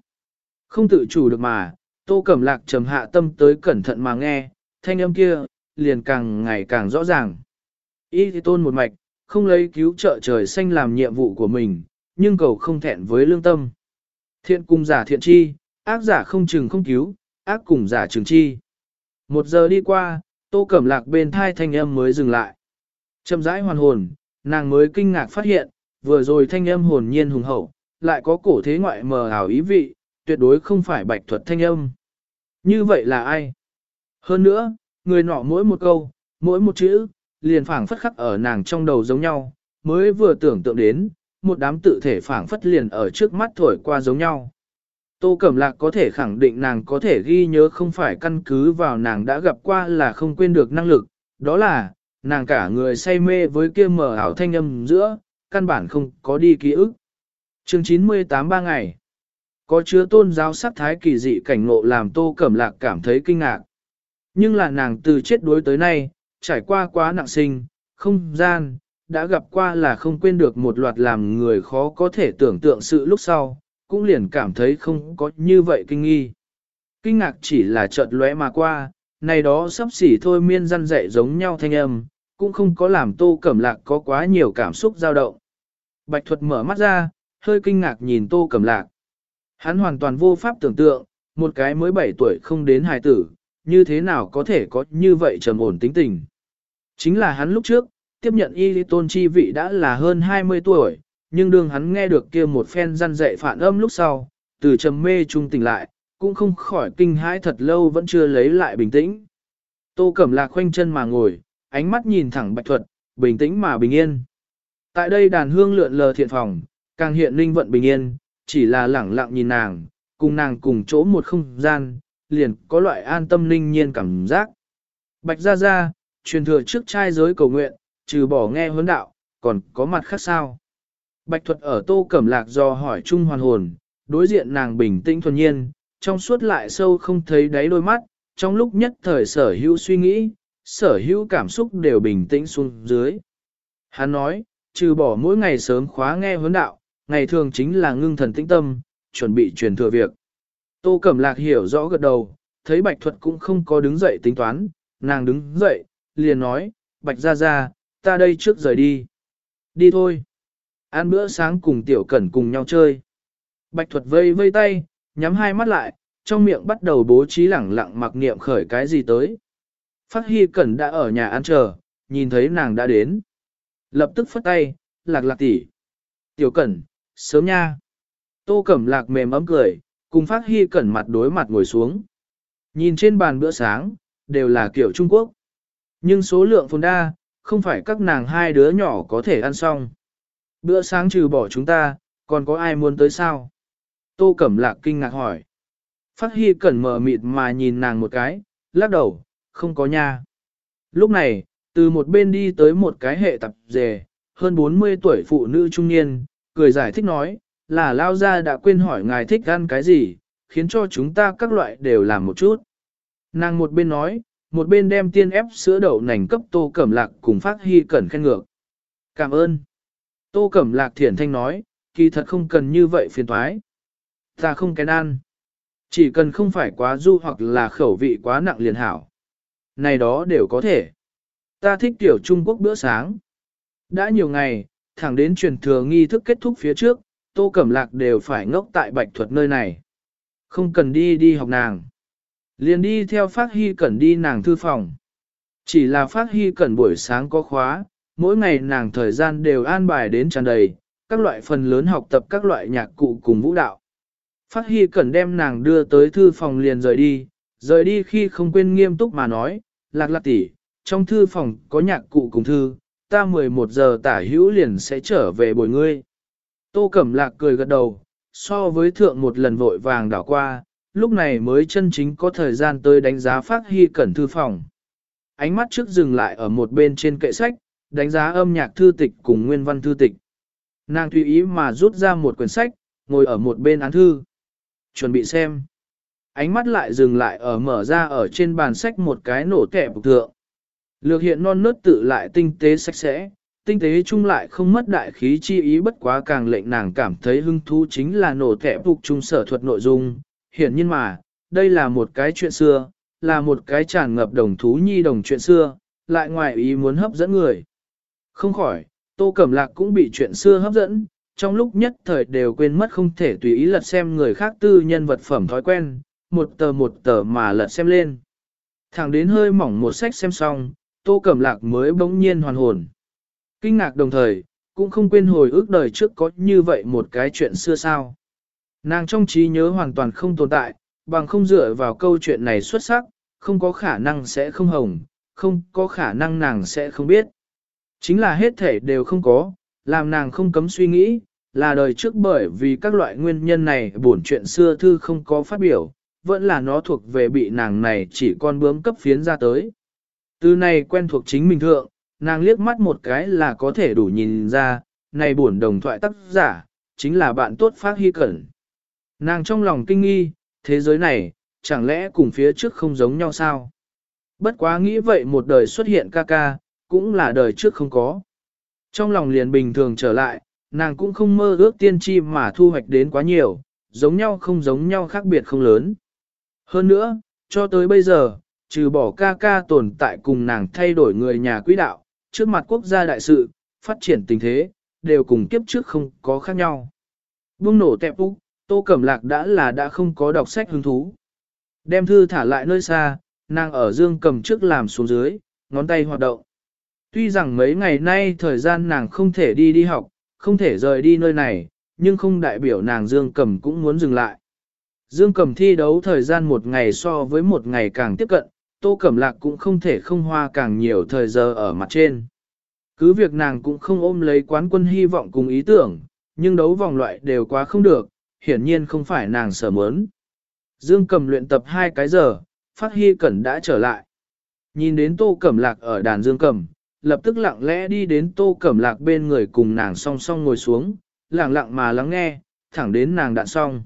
Không tự chủ được mà, Tô Cẩm Lạc trầm hạ tâm tới cẩn thận mà nghe, thanh âm kia, liền càng ngày càng rõ ràng. Y thì tôn một mạch, không lấy cứu trợ trời xanh làm nhiệm vụ của mình, nhưng cầu không thẹn với lương tâm. Thiện cùng giả thiện chi, ác giả không chừng không cứu, ác cùng giả chừng chi. Một giờ đi qua, tô cẩm lạc bên thai thanh âm mới dừng lại. Chậm rãi hoàn hồn, nàng mới kinh ngạc phát hiện, vừa rồi thanh âm hồn nhiên hùng hậu, lại có cổ thế ngoại mờ ảo ý vị, tuyệt đối không phải bạch thuật thanh âm. Như vậy là ai? Hơn nữa, người nọ mỗi một câu, mỗi một chữ, liền phảng phất khắc ở nàng trong đầu giống nhau, mới vừa tưởng tượng đến, một đám tự thể phảng phất liền ở trước mắt thổi qua giống nhau. Tô Cẩm Lạc có thể khẳng định nàng có thể ghi nhớ không phải căn cứ vào nàng đã gặp qua là không quên được năng lực, đó là, nàng cả người say mê với kia mở ảo thanh âm giữa, căn bản không có đi ký ức. chương 98 ba ngày, có chứa tôn giáo sắc thái kỳ dị cảnh ngộ làm Tô Cẩm Lạc cảm thấy kinh ngạc. Nhưng là nàng từ chết đuối tới nay, trải qua quá nặng sinh, không gian, đã gặp qua là không quên được một loạt làm người khó có thể tưởng tượng sự lúc sau, cũng liền cảm thấy không có như vậy kinh nghi. Kinh ngạc chỉ là chợt lóe mà qua, này đó sắp xỉ thôi miên răn dạy giống nhau thanh âm, cũng không có làm tô cẩm lạc có quá nhiều cảm xúc dao động. Bạch thuật mở mắt ra, hơi kinh ngạc nhìn tô cẩm lạc. Hắn hoàn toàn vô pháp tưởng tượng, một cái mới 7 tuổi không đến hài tử, như thế nào có thể có như vậy trầm ổn tính tình. Chính là hắn lúc trước, tiếp nhận y tôn chi vị đã là hơn 20 tuổi, nhưng đương hắn nghe được kia một phen răn dạy phản âm lúc sau, từ trầm mê trung tỉnh lại, cũng không khỏi kinh hãi thật lâu vẫn chưa lấy lại bình tĩnh. Tô Cẩm Lạc khoanh chân mà ngồi, ánh mắt nhìn thẳng Bạch Thuật, bình tĩnh mà bình yên. Tại đây đàn hương lượn lờ thiện phòng, càng hiện linh vận bình yên, chỉ là lẳng lặng nhìn nàng, cùng nàng cùng chỗ một không gian, liền có loại an tâm linh nhiên cảm giác. Bạch gia gia truyền thừa trước trai giới cầu nguyện, trừ bỏ nghe huấn đạo, còn có mặt khác sao. Bạch thuật ở tô cẩm lạc do hỏi Trung hoàn hồn, đối diện nàng bình tĩnh thuần nhiên, trong suốt lại sâu không thấy đáy đôi mắt, trong lúc nhất thời sở hữu suy nghĩ, sở hữu cảm xúc đều bình tĩnh xuống dưới. Hắn nói, trừ bỏ mỗi ngày sớm khóa nghe huấn đạo, ngày thường chính là ngưng thần tĩnh tâm, chuẩn bị truyền thừa việc. Tô Cẩm Lạc hiểu rõ gật đầu, thấy Bạch Thuật cũng không có đứng dậy tính toán, nàng đứng dậy, liền nói, Bạch ra ra, ta đây trước rời đi. Đi thôi. Ăn bữa sáng cùng Tiểu Cẩn cùng nhau chơi. Bạch Thuật vây vây tay, nhắm hai mắt lại, trong miệng bắt đầu bố trí lẳng lặng mặc niệm khởi cái gì tới. Phát Hy Cẩn đã ở nhà ăn chờ, nhìn thấy nàng đã đến. Lập tức phất tay, lạc lạc tỉ. Tiểu Cẩn, sớm nha. Tô Cẩm Lạc mềm ấm cười, cùng Phát Hy Cẩn mặt đối mặt ngồi xuống. Nhìn trên bàn bữa sáng, đều là kiểu Trung Quốc. Nhưng số lượng phồn đa, không phải các nàng hai đứa nhỏ có thể ăn xong. Bữa sáng trừ bỏ chúng ta, còn có ai muốn tới sao? Tô Cẩm Lạc kinh ngạc hỏi. Phát Hy Cẩn mở mịt mà nhìn nàng một cái, lắc đầu, không có nha. Lúc này, từ một bên đi tới một cái hệ tập dề, hơn 40 tuổi phụ nữ trung niên, cười giải thích nói, là lao ra đã quên hỏi ngài thích ăn cái gì, khiến cho chúng ta các loại đều làm một chút. Nàng một bên nói, một bên đem tiên ép sữa đậu nành cấp tô cẩm lạc cùng phát hy cẩn khen ngược. Cảm ơn. Tô cẩm lạc thiển thanh nói, kỳ thật không cần như vậy phiền thoái. Ta không kén ăn. Chỉ cần không phải quá du hoặc là khẩu vị quá nặng liền hảo. Này đó đều có thể. Ta thích tiểu Trung Quốc bữa sáng. Đã nhiều ngày, thẳng đến truyền thừa nghi thức kết thúc phía trước, Tô Cẩm Lạc đều phải ngốc tại bạch thuật nơi này. Không cần đi đi học nàng. Liền đi theo Phát Hy Cẩn đi nàng thư phòng. Chỉ là Phát Hy Cẩn buổi sáng có khóa, mỗi ngày nàng thời gian đều an bài đến tràn đầy, các loại phần lớn học tập các loại nhạc cụ cùng vũ đạo. Phát Hy Cẩn đem nàng đưa tới thư phòng liền rời đi, rời đi khi không quên nghiêm túc mà nói, lạc lạc tỷ, trong thư phòng có nhạc cụ cùng thư, ta 11 giờ tả hữu liền sẽ trở về bồi ngươi. Tô Cẩm Lạc cười gật đầu, so với thượng một lần vội vàng đảo qua, lúc này mới chân chính có thời gian tới đánh giá Phát Hy Cẩn thư phòng. Ánh mắt trước dừng lại ở một bên trên kệ sách, đánh giá âm nhạc thư tịch cùng nguyên văn thư tịch. Nàng tùy ý mà rút ra một quyển sách, ngồi ở một bên án thư. Chuẩn bị xem. Ánh mắt lại dừng lại ở mở ra ở trên bàn sách một cái nổ kẹp bục thượng. Lược hiện non nớt tự lại tinh tế sạch sẽ, tinh tế chung lại không mất đại khí chi ý bất quá càng lệnh nàng cảm thấy hứng thú chính là nổ thẻ phục chung sở thuật nội dung. Hiển nhiên mà, đây là một cái chuyện xưa, là một cái tràn ngập đồng thú nhi đồng chuyện xưa, lại ngoài ý muốn hấp dẫn người. Không khỏi, Tô Cẩm Lạc cũng bị chuyện xưa hấp dẫn, trong lúc nhất thời đều quên mất không thể tùy ý lật xem người khác tư nhân vật phẩm thói quen, một tờ một tờ mà lật xem lên. Thẳng đến hơi mỏng một sách xem xong, Tô Cẩm Lạc mới bỗng nhiên hoàn hồn. Kinh ngạc đồng thời, cũng không quên hồi ước đời trước có như vậy một cái chuyện xưa sao. Nàng trong trí nhớ hoàn toàn không tồn tại, bằng không dựa vào câu chuyện này xuất sắc, không có khả năng sẽ không hồng, không có khả năng nàng sẽ không biết. Chính là hết thể đều không có, làm nàng không cấm suy nghĩ, là đời trước bởi vì các loại nguyên nhân này buồn chuyện xưa thư không có phát biểu, vẫn là nó thuộc về bị nàng này chỉ con bướm cấp phiến ra tới. Từ này quen thuộc chính mình thượng, nàng liếc mắt một cái là có thể đủ nhìn ra, này buồn đồng thoại tác giả, chính là bạn tốt phát hy cẩn. Nàng trong lòng kinh nghi, thế giới này, chẳng lẽ cùng phía trước không giống nhau sao? Bất quá nghĩ vậy một đời xuất hiện ca ca, cũng là đời trước không có. Trong lòng liền bình thường trở lại, nàng cũng không mơ ước tiên tri mà thu hoạch đến quá nhiều, giống nhau không giống nhau khác biệt không lớn. Hơn nữa, cho tới bây giờ, trừ bỏ ca ca tồn tại cùng nàng thay đổi người nhà quỹ đạo, trước mặt quốc gia đại sự, phát triển tình thế, đều cùng kiếp trước không có khác nhau. Bung nổ tẹp úc, tô cẩm lạc đã là đã không có đọc sách hứng thú. Đem thư thả lại nơi xa, nàng ở dương cầm trước làm xuống dưới, ngón tay hoạt động. Tuy rằng mấy ngày nay thời gian nàng không thể đi đi học, không thể rời đi nơi này, nhưng không đại biểu nàng dương cầm cũng muốn dừng lại. Dương cầm thi đấu thời gian một ngày so với một ngày càng tiếp cận, tô cẩm lạc cũng không thể không hoa càng nhiều thời giờ ở mặt trên. Cứ việc nàng cũng không ôm lấy quán quân hy vọng cùng ý tưởng, nhưng đấu vòng loại đều quá không được, hiển nhiên không phải nàng sở mớn. Dương cầm luyện tập hai cái giờ, phát hy cẩn đã trở lại. Nhìn đến tô cẩm lạc ở đàn dương cầm, lập tức lặng lẽ đi đến tô cẩm lạc bên người cùng nàng song song ngồi xuống, lặng lặng mà lắng nghe, thẳng đến nàng đạn xong.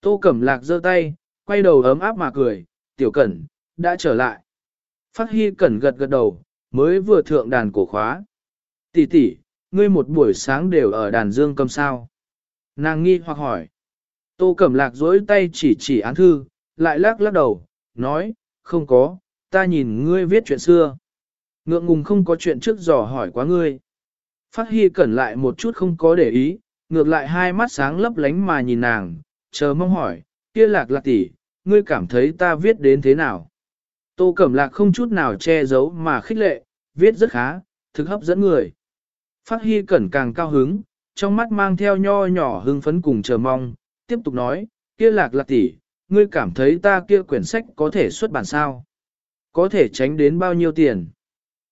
Tô cẩm lạc giơ tay, quay đầu ấm áp mà cười, tiểu cẩn, đã trở lại. Phát hy cẩn gật gật đầu, mới vừa thượng đàn cổ khóa. Tỷ tỷ, ngươi một buổi sáng đều ở đàn dương cầm sao. Nàng nghi hoặc hỏi. Tô Cẩm Lạc dối tay chỉ chỉ án thư, lại lắc lắc đầu, nói, không có, ta nhìn ngươi viết chuyện xưa. Ngượng ngùng không có chuyện trước dò hỏi quá ngươi. Phát Hy cẩn lại một chút không có để ý, ngược lại hai mắt sáng lấp lánh mà nhìn nàng, chờ mong hỏi, kia lạc lạc tỷ, ngươi cảm thấy ta viết đến thế nào? Tô Cẩm Lạc không chút nào che giấu mà khích lệ, viết rất khá, thực hấp dẫn người. Phát Hy cẩn càng cao hứng, trong mắt mang theo nho nhỏ hưng phấn cùng chờ mong, tiếp tục nói, kia lạc lạc tỷ, ngươi cảm thấy ta kia quyển sách có thể xuất bản sao? Có thể tránh đến bao nhiêu tiền?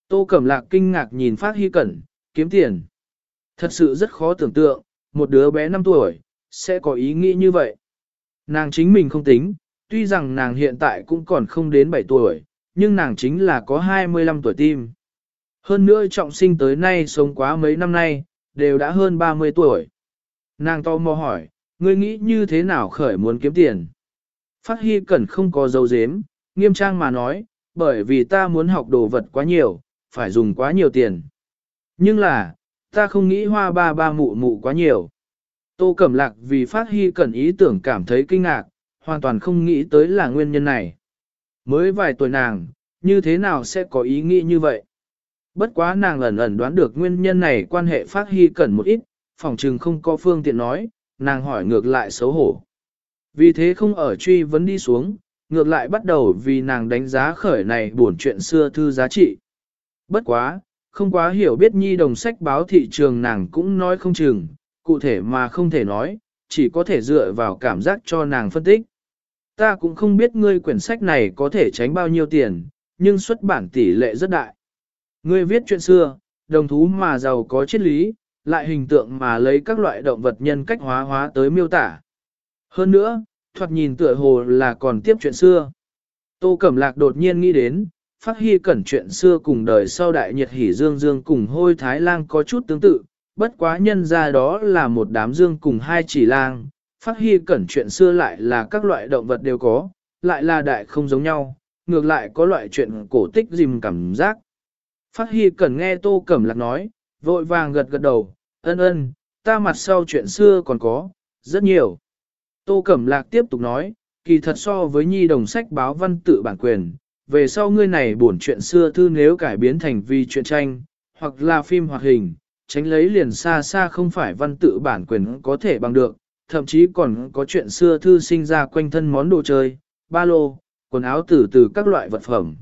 Tô Cẩm Lạc kinh ngạc nhìn Phát Hy Cẩn, kiếm tiền. Thật sự rất khó tưởng tượng, một đứa bé 5 tuổi, sẽ có ý nghĩ như vậy. Nàng chính mình không tính, tuy rằng nàng hiện tại cũng còn không đến 7 tuổi, nhưng nàng chính là có 25 tuổi tim. Hơn nữa trọng sinh tới nay sống quá mấy năm nay, đều đã hơn 30 tuổi. Nàng to mò hỏi, ngươi nghĩ như thế nào khởi muốn kiếm tiền? Phát Hy Cẩn không có dấu dếm, nghiêm trang mà nói, bởi vì ta muốn học đồ vật quá nhiều, phải dùng quá nhiều tiền. Nhưng là, ta không nghĩ hoa ba ba mụ mụ quá nhiều. Tô Cẩm Lạc vì Phát Hy Cẩn ý tưởng cảm thấy kinh ngạc, hoàn toàn không nghĩ tới là nguyên nhân này. Mới vài tuổi nàng, như thế nào sẽ có ý nghĩ như vậy? Bất quá nàng ẩn ẩn đoán được nguyên nhân này quan hệ Phát Hy Cẩn một ít, phòng trừng không có phương tiện nói, nàng hỏi ngược lại xấu hổ. Vì thế không ở truy vấn đi xuống, ngược lại bắt đầu vì nàng đánh giá khởi này buồn chuyện xưa thư giá trị. Bất quá, không quá hiểu biết nhi đồng sách báo thị trường nàng cũng nói không chừng, cụ thể mà không thể nói, chỉ có thể dựa vào cảm giác cho nàng phân tích. Ta cũng không biết ngươi quyển sách này có thể tránh bao nhiêu tiền, nhưng xuất bản tỷ lệ rất đại. Ngươi viết chuyện xưa, đồng thú mà giàu có triết lý, lại hình tượng mà lấy các loại động vật nhân cách hóa hóa tới miêu tả. Hơn nữa, thoạt nhìn tựa hồ là còn tiếp chuyện xưa. Tô Cẩm Lạc đột nhiên nghĩ đến, phát hy cẩn chuyện xưa cùng đời sau đại nhiệt hỉ dương dương cùng hôi thái lang có chút tương tự, bất quá nhân ra đó là một đám dương cùng hai chỉ lang, phát hy cẩn chuyện xưa lại là các loại động vật đều có, lại là đại không giống nhau, ngược lại có loại chuyện cổ tích dìm cảm giác. Phát hy cẩn nghe tô cẩm lạc nói, vội vàng gật gật đầu, ân ân, ta mặt sau chuyện xưa còn có, rất nhiều. Tô Cẩm Lạc tiếp tục nói, kỳ thật so với nhi đồng sách báo văn tự bản quyền, về sau ngươi này buồn chuyện xưa thư nếu cải biến thành vi chuyện tranh, hoặc là phim hoạt hình, tránh lấy liền xa xa không phải văn tự bản quyền có thể bằng được, thậm chí còn có chuyện xưa thư sinh ra quanh thân món đồ chơi, ba lô, quần áo từ từ các loại vật phẩm.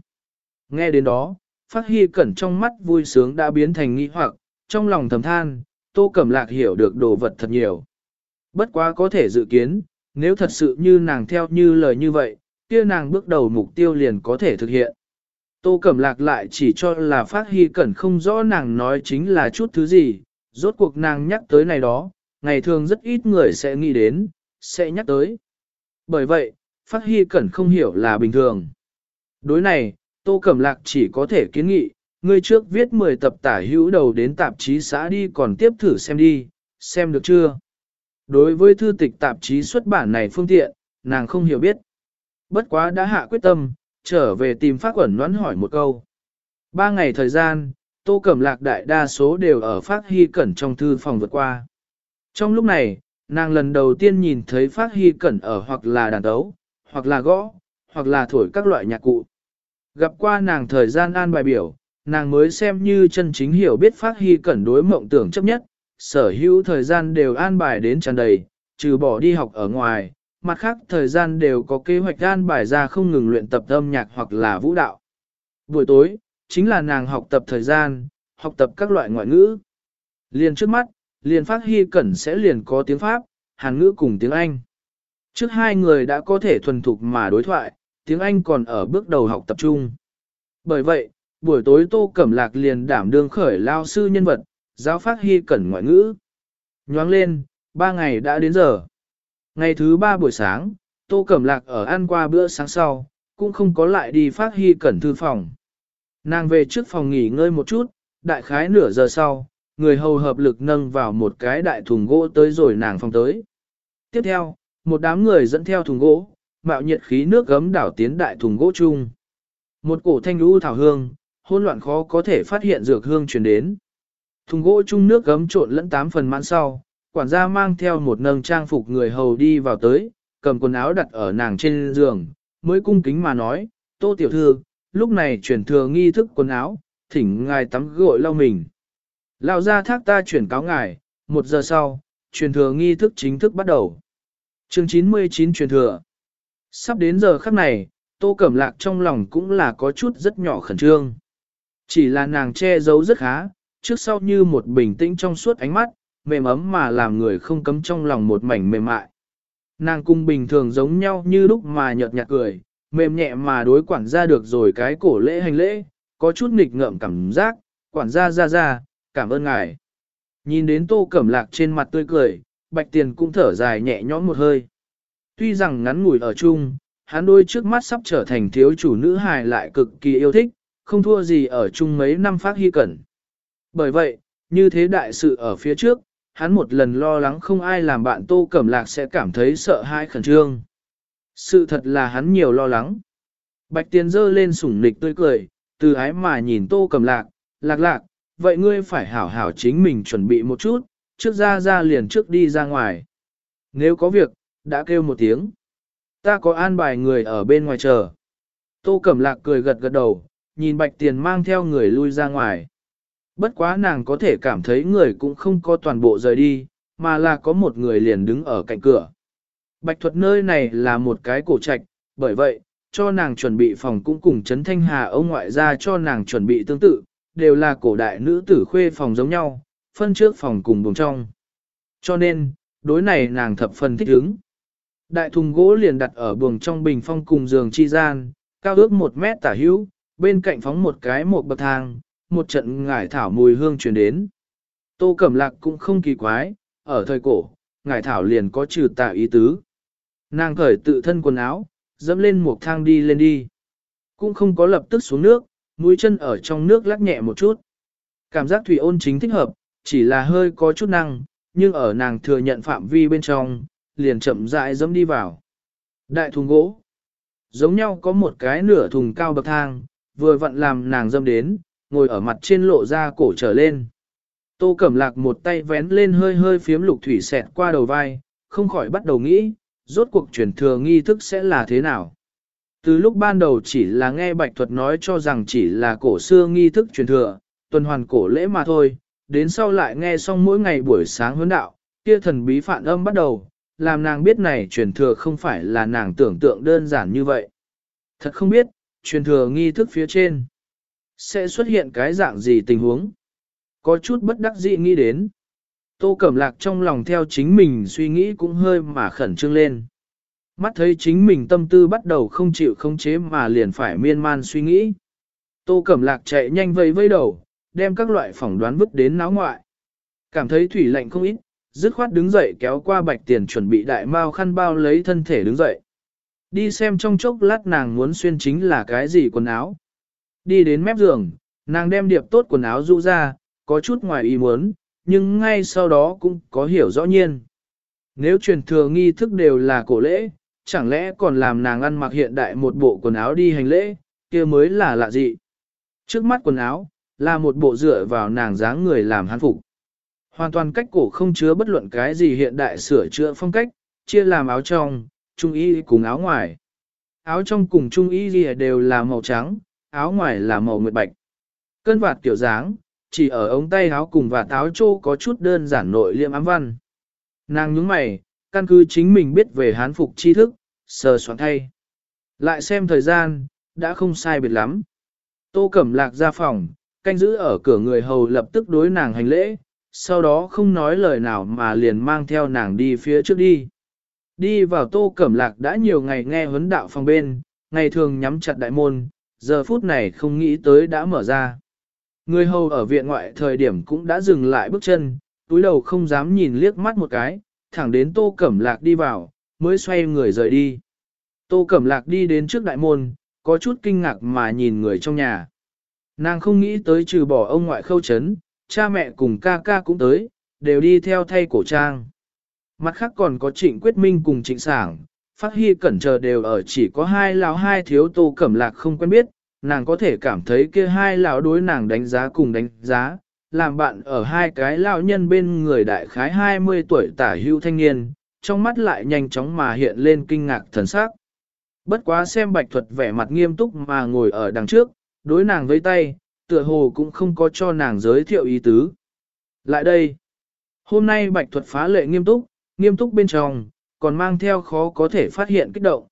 Nghe đến đó, Phát Hy Cẩn trong mắt vui sướng đã biến thành nghi hoặc, trong lòng thầm than, Tô Cẩm Lạc hiểu được đồ vật thật nhiều. Bất quá có thể dự kiến, nếu thật sự như nàng theo như lời như vậy, kia nàng bước đầu mục tiêu liền có thể thực hiện. Tô Cẩm Lạc lại chỉ cho là Phát Hy Cẩn không rõ nàng nói chính là chút thứ gì, Rốt cuộc nàng nhắc tới này đó, ngày thường rất ít người sẽ nghĩ đến, sẽ nhắc tới. Bởi vậy, Phát Hy Cẩn không hiểu là bình thường. Đối này, Tô Cẩm Lạc chỉ có thể kiến nghị, ngươi trước viết 10 tập tả hữu đầu đến tạp chí xã đi còn tiếp thử xem đi, xem được chưa? Đối với thư tịch tạp chí xuất bản này phương tiện, nàng không hiểu biết. Bất quá đã hạ quyết tâm, trở về tìm Phát Quẩn đoán hỏi một câu. Ba ngày thời gian, Tô Cẩm Lạc đại đa số đều ở Phát Hy Cẩn trong thư phòng vượt qua. Trong lúc này, nàng lần đầu tiên nhìn thấy Phát Hy Cẩn ở hoặc là đàn tấu, hoặc là gõ, hoặc là thổi các loại nhạc cụ. Gặp qua nàng thời gian an bài biểu, nàng mới xem như chân chính hiểu biết Phát Hy Cẩn đối mộng tưởng chấp nhất, sở hữu thời gian đều an bài đến tràn đầy, trừ bỏ đi học ở ngoài, mặt khác thời gian đều có kế hoạch an bài ra không ngừng luyện tập âm nhạc hoặc là vũ đạo. Buổi tối, chính là nàng học tập thời gian, học tập các loại ngoại ngữ. Liền trước mắt, liền phát hy cẩn sẽ liền có tiếng Pháp, Hàn ngữ cùng tiếng Anh. Trước hai người đã có thể thuần thục mà đối thoại, tiếng Anh còn ở bước đầu học tập trung. Bởi vậy, buổi tối Tô Cẩm Lạc liền đảm đương khởi lao sư nhân vật, giáo phát hy cẩn ngoại ngữ. Nhoáng lên, ba ngày đã đến giờ. Ngày thứ ba buổi sáng, Tô Cẩm Lạc ở ăn qua bữa sáng sau, cũng không có lại đi phát hy cẩn thư phòng. Nàng về trước phòng nghỉ ngơi một chút, đại khái nửa giờ sau, người hầu hợp lực nâng vào một cái đại thùng gỗ tới rồi nàng phong tới. Tiếp theo, một đám người dẫn theo thùng gỗ, mạo nhiệt khí nước gấm đảo tiến đại thùng gỗ chung. Một cổ thanh lũ thảo hương, hỗn loạn khó có thể phát hiện dược hương truyền đến. Thùng gỗ chung nước gấm trộn lẫn tám phần mãn sau, quản gia mang theo một nâng trang phục người hầu đi vào tới, cầm quần áo đặt ở nàng trên giường, mới cung kính mà nói, tô tiểu thư, lúc này chuyển thừa nghi thức quần áo, thỉnh ngài tắm gội lau mình. Lão ra thác ta chuyển cáo ngài, một giờ sau, truyền thừa nghi thức chính thức bắt đầu. chương 99 truyền thừa. Sắp đến giờ khắc này, tô cẩm lạc trong lòng cũng là có chút rất nhỏ khẩn trương. Chỉ là nàng che giấu rất khá, trước sau như một bình tĩnh trong suốt ánh mắt, mềm ấm mà làm người không cấm trong lòng một mảnh mềm mại. Nàng cung bình thường giống nhau như lúc mà nhợt nhạt cười, mềm nhẹ mà đối quản gia được rồi cái cổ lễ hành lễ, có chút nghịch ngợm cảm giác, quản gia ra ra, cảm ơn ngài. Nhìn đến tô cẩm lạc trên mặt tươi cười, bạch tiền cũng thở dài nhẹ nhõm một hơi. Tuy rằng ngắn ngủi ở chung, hắn đôi trước mắt sắp trở thành thiếu chủ nữ hài lại cực kỳ yêu thích, không thua gì ở chung mấy năm phát hy cẩn. Bởi vậy, như thế đại sự ở phía trước, hắn một lần lo lắng không ai làm bạn tô cẩm lạc sẽ cảm thấy sợ hãi khẩn trương. Sự thật là hắn nhiều lo lắng. Bạch tiền dơ lên sủng nịch tươi cười, từ ái mà nhìn tô cẩm lạc, lạc lạc, vậy ngươi phải hảo hảo chính mình chuẩn bị một chút, trước ra ra liền trước đi ra ngoài. Nếu có việc, đã kêu một tiếng. Ta có an bài người ở bên ngoài chờ. Tô Cẩm Lạc cười gật gật đầu, nhìn Bạch Tiền mang theo người lui ra ngoài. Bất quá nàng có thể cảm thấy người cũng không có toàn bộ rời đi, mà là có một người liền đứng ở cạnh cửa. Bạch thuật nơi này là một cái cổ trạch, bởi vậy, cho nàng chuẩn bị phòng cũng cùng Trấn Thanh Hà ông ngoại ra cho nàng chuẩn bị tương tự, đều là cổ đại nữ tử khuê phòng giống nhau, phân trước phòng cùng buồng trong. Cho nên, đối này nàng thập phần thích ứng. Đại thùng gỗ liền đặt ở buồng trong bình phong cùng giường chi gian, cao ước một mét tả hữu, bên cạnh phóng một cái một bậc thang, một trận ngải thảo mùi hương truyền đến. Tô Cẩm Lạc cũng không kỳ quái, ở thời cổ, ngải thảo liền có trừ tà ý tứ. Nàng khởi tự thân quần áo, dẫm lên một thang đi lên đi. Cũng không có lập tức xuống nước, mũi chân ở trong nước lắc nhẹ một chút. Cảm giác thủy ôn chính thích hợp, chỉ là hơi có chút năng, nhưng ở nàng thừa nhận phạm vi bên trong, liền chậm rãi dẫm đi vào. Đại thùng gỗ. Giống nhau có một cái nửa thùng cao bậc thang, vừa vặn làm nàng dâm đến, ngồi ở mặt trên lộ ra cổ trở lên. Tô Cẩm Lạc một tay vén lên hơi hơi phiếm lục thủy xẹt qua đầu vai, không khỏi bắt đầu nghĩ, rốt cuộc truyền thừa nghi thức sẽ là thế nào. Từ lúc ban đầu chỉ là nghe bạch thuật nói cho rằng chỉ là cổ xưa nghi thức truyền thừa, tuần hoàn cổ lễ mà thôi, đến sau lại nghe xong mỗi ngày buổi sáng huấn đạo, kia thần bí phản âm bắt đầu, làm nàng biết này truyền thừa không phải là nàng tưởng tượng đơn giản như vậy. Thật không biết, truyền thừa nghi thức phía trên, sẽ xuất hiện cái dạng gì tình huống. Có chút bất đắc dĩ nghĩ đến. Tô Cẩm Lạc trong lòng theo chính mình suy nghĩ cũng hơi mà khẩn trương lên. Mắt thấy chính mình tâm tư bắt đầu không chịu không chế mà liền phải miên man suy nghĩ. Tô Cẩm Lạc chạy nhanh vây vây đầu, đem các loại phỏng đoán vứt đến náo ngoại. Cảm thấy thủy lạnh không ít, dứt khoát đứng dậy kéo qua bạch tiền chuẩn bị đại mao khăn bao lấy thân thể đứng dậy. Đi xem trong chốc lát nàng muốn xuyên chính là cái gì quần áo. Đi đến mép giường, nàng đem điệp tốt quần áo rũ ra, có chút ngoài ý muốn, nhưng ngay sau đó cũng có hiểu rõ nhiên. Nếu truyền thừa nghi thức đều là cổ lễ, chẳng lẽ còn làm nàng ăn mặc hiện đại một bộ quần áo đi hành lễ, kia mới là lạ dị Trước mắt quần áo, là một bộ dựa vào nàng dáng người làm hán phục. Hoàn toàn cách cổ không chứa bất luận cái gì hiện đại sửa chữa phong cách, chia làm áo trong, trung y cùng áo ngoài. Áo trong cùng trung y đều là màu trắng, áo ngoài là màu nguyệt bạch. Cân vạt kiểu dáng, chỉ ở ống tay áo cùng và áo trô có chút đơn giản nội liêm ám văn. Nàng nhướng mày, căn cứ chính mình biết về hán phục tri thức, sờ soạn thay. Lại xem thời gian, đã không sai biệt lắm. Tô Cẩm Lạc ra phòng, canh giữ ở cửa người hầu lập tức đối nàng hành lễ, sau đó không nói lời nào mà liền mang theo nàng đi phía trước đi. Đi vào Tô Cẩm Lạc đã nhiều ngày nghe huấn đạo phòng bên, ngày thường nhắm chặt đại môn, giờ phút này không nghĩ tới đã mở ra. Người hầu ở viện ngoại thời điểm cũng đã dừng lại bước chân, túi đầu không dám nhìn liếc mắt một cái, thẳng đến Tô Cẩm Lạc đi vào, mới xoay người rời đi. Tô Cẩm Lạc đi đến trước đại môn, có chút kinh ngạc mà nhìn người trong nhà. Nàng không nghĩ tới trừ bỏ ông ngoại khâu chấn, cha mẹ cùng ca ca cũng tới, đều đi theo thay cổ trang. Mặt khác còn có trịnh quyết minh cùng trịnh sảng, phát hy cẩn chờ đều ở chỉ có hai lão hai thiếu tô cẩm lạc không quen biết, nàng có thể cảm thấy kia hai lão đối nàng đánh giá cùng đánh giá, làm bạn ở hai cái lão nhân bên người đại khái 20 tuổi tả hưu thanh niên, trong mắt lại nhanh chóng mà hiện lên kinh ngạc thần sắc. Bất quá xem bạch thuật vẻ mặt nghiêm túc mà ngồi ở đằng trước, đối nàng với tay, tựa hồ cũng không có cho nàng giới thiệu ý tứ. Lại đây, hôm nay bạch thuật phá lệ nghiêm túc, nghiêm túc bên trong, còn mang theo khó có thể phát hiện kích động.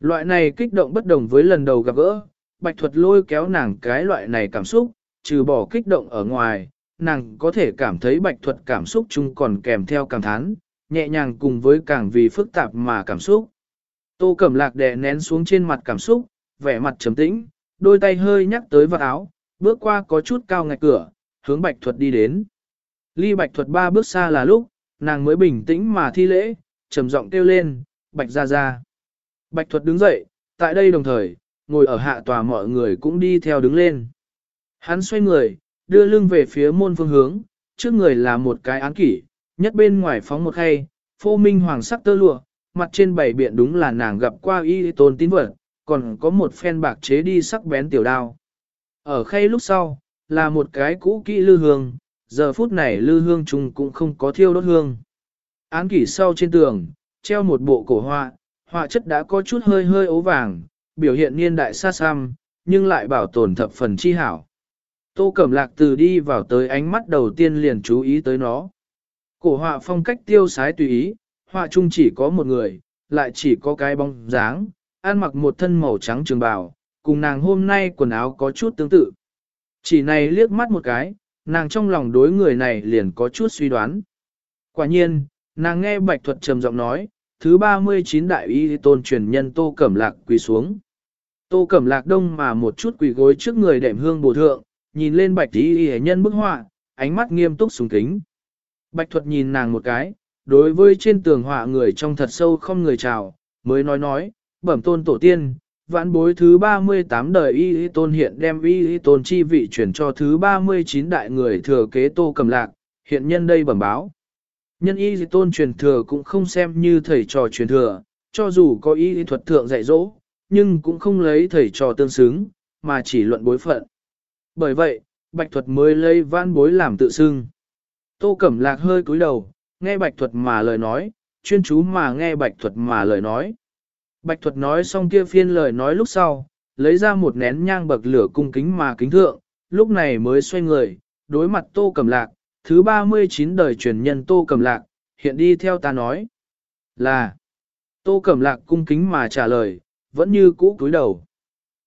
Loại này kích động bất đồng với lần đầu gặp gỡ, bạch thuật lôi kéo nàng cái loại này cảm xúc, trừ bỏ kích động ở ngoài, nàng có thể cảm thấy bạch thuật cảm xúc chung còn kèm theo cảm thán, nhẹ nhàng cùng với càng vì phức tạp mà cảm xúc. Tô Cẩm Lạc đè nén xuống trên mặt cảm xúc, vẻ mặt trầm tĩnh, đôi tay hơi nhắc tới vật áo, bước qua có chút cao ngạch cửa, hướng Bạch Thuật đi đến. Ly Bạch Thuật ba bước xa là lúc, nàng mới bình tĩnh mà thi lễ, trầm giọng kêu lên, Bạch ra ra. Bạch Thuật đứng dậy, tại đây đồng thời, ngồi ở hạ tòa mọi người cũng đi theo đứng lên. Hắn xoay người, đưa lưng về phía môn phương hướng, trước người là một cái án kỷ, nhất bên ngoài phóng một khay, phô minh hoàng sắc tơ lụa, mặt trên bảy biện đúng là nàng gặp qua y tôn tín vật, còn có một phen bạc chế đi sắc bén tiểu đao. Ở khay lúc sau, là một cái cũ kỹ lư hương, giờ phút này lư hương chung cũng không có thiêu đốt hương. Án kỷ sau trên tường, treo một bộ cổ họa, họa chất đã có chút hơi hơi ố vàng, biểu hiện niên đại xa xăm, nhưng lại bảo tồn thập phần chi hảo. Tô Cẩm Lạc từ đi vào tới ánh mắt đầu tiên liền chú ý tới nó. Cổ họa phong cách tiêu sái tùy ý, họa chung chỉ có một người, lại chỉ có cái bóng dáng, ăn mặc một thân màu trắng trường bào, cùng nàng hôm nay quần áo có chút tương tự. Chỉ này liếc mắt một cái, nàng trong lòng đối người này liền có chút suy đoán. Quả nhiên, nàng nghe Bạch Thuật trầm giọng nói, thứ 39 đại y tôn truyền nhân Tô Cẩm Lạc quỳ xuống. Tô Cẩm Lạc đông mà một chút quỳ gối trước người đệm hương bổ thượng, nhìn lên Bạch y y nhân bức họa, ánh mắt nghiêm túc sùng kính. Bạch Thuật nhìn nàng một cái, đối với trên tường họa người trong thật sâu không người chào, mới nói nói, bẩm tôn tổ tiên, vãn bối thứ 38 đời y y tôn hiện đem y y tôn chi vị chuyển cho thứ 39 đại người thừa kế tô cầm lạc, hiện nhân đây bẩm báo. Nhân y y tôn truyền thừa cũng không xem như thầy trò truyền thừa, cho dù có y y thuật thượng dạy dỗ, nhưng cũng không lấy thầy trò tương xứng, mà chỉ luận bối phận. Bởi vậy, bạch thuật mới lấy vãn bối làm tự xưng. Tô Cẩm Lạc hơi cúi đầu, nghe bạch thuật mà lời nói, chuyên chú mà nghe bạch thuật mà lời nói. Bạch thuật nói xong kia phiên lời nói lúc sau, lấy ra một nén nhang bậc lửa cung kính mà kính thượng, lúc này mới xoay người, đối mặt tô Cẩm lạc, thứ 39 đời truyền nhân tô Cẩm lạc, hiện đi theo ta nói. Là, tô Cẩm lạc cung kính mà trả lời, vẫn như cũ cúi đầu.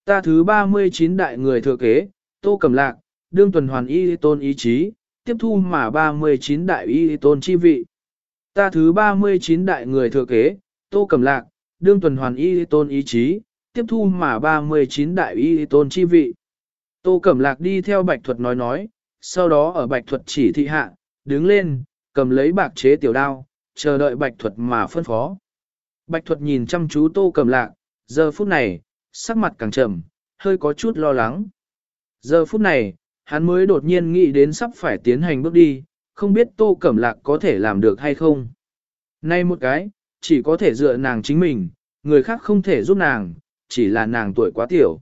Ta thứ 39 đại người thừa kế, tô Cẩm lạc, đương tuần hoàn y tôn ý chí, tiếp thu mà 39 đại y tôn chi vị. Ta thứ 39 đại người thừa kế, tô cầm lạc, đương tuần hoàn y tôn ý chí, tiếp thu mà 39 đại y tôn chi vị. Tô Cẩm Lạc đi theo Bạch Thuật nói nói, sau đó ở Bạch Thuật chỉ thị hạ, đứng lên, cầm lấy bạc chế tiểu đao, chờ đợi bạch thuật mà phân phó. Bạch thuật nhìn chăm chú tô cầm lạc, giờ phút này, sắc mặt càng trầm, hơi có chút lo lắng. Giờ phút này, hắn mới đột nhiên nghĩ đến sắp phải tiến hành bước đi, không biết tô cẩm lạc có thể làm được hay không. Nay một cái, chỉ có thể dựa nàng chính mình, người khác không thể giúp nàng, chỉ là nàng tuổi quá tiểu.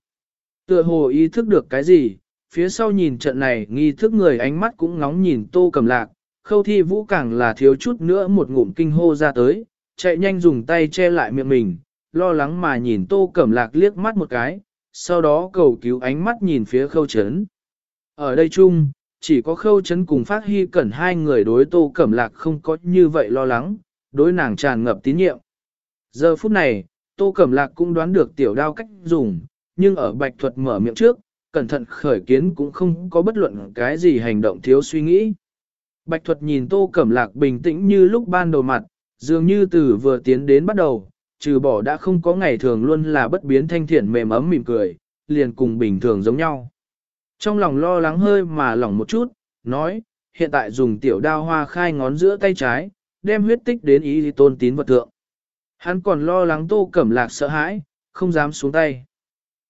Tựa hồ ý thức được cái gì, phía sau nhìn trận này nghi thức người ánh mắt cũng ngóng nhìn tô cẩm lạc, khâu thi vũ càng là thiếu chút nữa một ngụm kinh hô ra tới, chạy nhanh dùng tay che lại miệng mình, lo lắng mà nhìn tô cẩm lạc liếc mắt một cái, sau đó cầu cứu ánh mắt nhìn phía khâu chấn. Ở đây chung, chỉ có khâu chấn cùng phát hy cẩn hai người đối tô cẩm lạc không có như vậy lo lắng, đối nàng tràn ngập tín nhiệm. Giờ phút này, tô cẩm lạc cũng đoán được tiểu đao cách dùng, nhưng ở bạch thuật mở miệng trước, cẩn thận khởi kiến cũng không có bất luận cái gì hành động thiếu suy nghĩ. Bạch thuật nhìn tô cẩm lạc bình tĩnh như lúc ban đầu mặt, dường như từ vừa tiến đến bắt đầu, trừ bỏ đã không có ngày thường luôn là bất biến thanh thiện mềm ấm mỉm cười, liền cùng bình thường giống nhau. Trong lòng lo lắng hơi mà lỏng một chút, nói, hiện tại dùng tiểu đao hoa khai ngón giữa tay trái, đem huyết tích đến ý tôn tín vật thượng. Hắn còn lo lắng tô cẩm lạc sợ hãi, không dám xuống tay.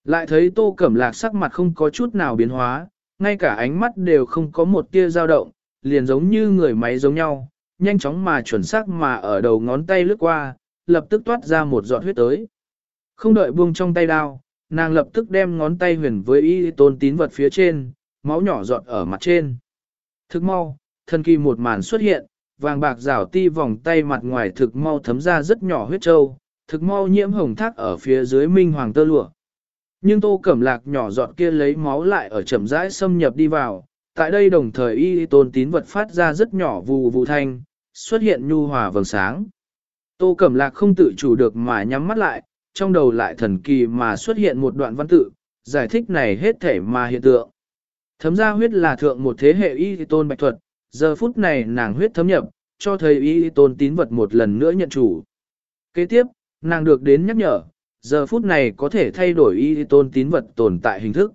Lại thấy tô cẩm lạc sắc mặt không có chút nào biến hóa, ngay cả ánh mắt đều không có một tia dao động, liền giống như người máy giống nhau, nhanh chóng mà chuẩn xác mà ở đầu ngón tay lướt qua, lập tức toát ra một giọt huyết tới. Không đợi buông trong tay đao, nàng lập tức đem ngón tay huyền với y tôn tín vật phía trên, máu nhỏ giọt ở mặt trên. Thức mau, thần kỳ một màn xuất hiện, vàng bạc rảo ti vòng tay mặt ngoài thực mau thấm ra rất nhỏ huyết trâu, thực mau nhiễm hồng thác ở phía dưới minh hoàng tơ lụa. Nhưng tô cẩm lạc nhỏ giọt kia lấy máu lại ở chậm rãi xâm nhập đi vào, tại đây đồng thời y tôn tín vật phát ra rất nhỏ vù vù thanh, xuất hiện nhu hòa vầng sáng. Tô Cẩm Lạc không tự chủ được mà nhắm mắt lại, trong đầu lại thần kỳ mà xuất hiện một đoạn văn tự, giải thích này hết thể mà hiện tượng. Thấm ra huyết là thượng một thế hệ y tôn bạch thuật, giờ phút này nàng huyết thấm nhập, cho thầy y tôn tín vật một lần nữa nhận chủ. Kế tiếp, nàng được đến nhắc nhở, giờ phút này có thể thay đổi y tôn tín vật tồn tại hình thức.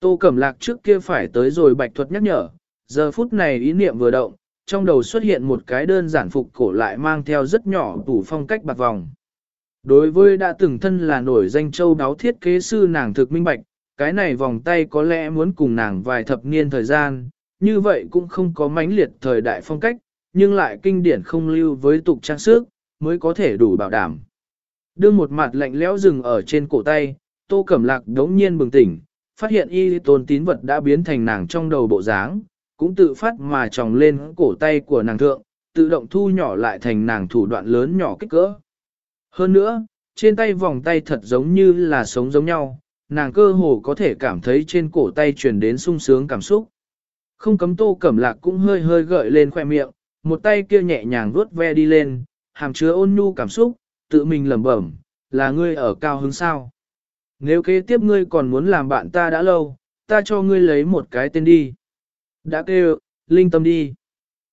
Tô Cẩm Lạc trước kia phải tới rồi bạch thuật nhắc nhở, giờ phút này ý niệm vừa động, trong đầu xuất hiện một cái đơn giản phục cổ lại mang theo rất nhỏ tủ phong cách bạc vòng. Đối với đã từng thân là nổi danh châu đáo thiết kế sư nàng thực minh bạch, cái này vòng tay có lẽ muốn cùng nàng vài thập niên thời gian, như vậy cũng không có mãnh liệt thời đại phong cách, nhưng lại kinh điển không lưu với tục trang sức, mới có thể đủ bảo đảm. Đưa một mặt lạnh lẽo rừng ở trên cổ tay, tô cẩm lạc đống nhiên bừng tỉnh, phát hiện y tôn tín vật đã biến thành nàng trong đầu bộ dáng, cũng tự phát mà tròng lên cổ tay của nàng thượng, tự động thu nhỏ lại thành nàng thủ đoạn lớn nhỏ kích cỡ. Hơn nữa, trên tay vòng tay thật giống như là sống giống nhau, nàng cơ hồ có thể cảm thấy trên cổ tay truyền đến sung sướng cảm xúc. Không cấm tô cẩm lạc cũng hơi hơi gợi lên khoe miệng, một tay kia nhẹ nhàng vuốt ve đi lên, hàm chứa ôn nhu cảm xúc, tự mình lẩm bẩm, là ngươi ở cao hứng sao. Nếu kế tiếp ngươi còn muốn làm bạn ta đã lâu, ta cho ngươi lấy một cái tên đi. Đã kêu, linh tâm đi.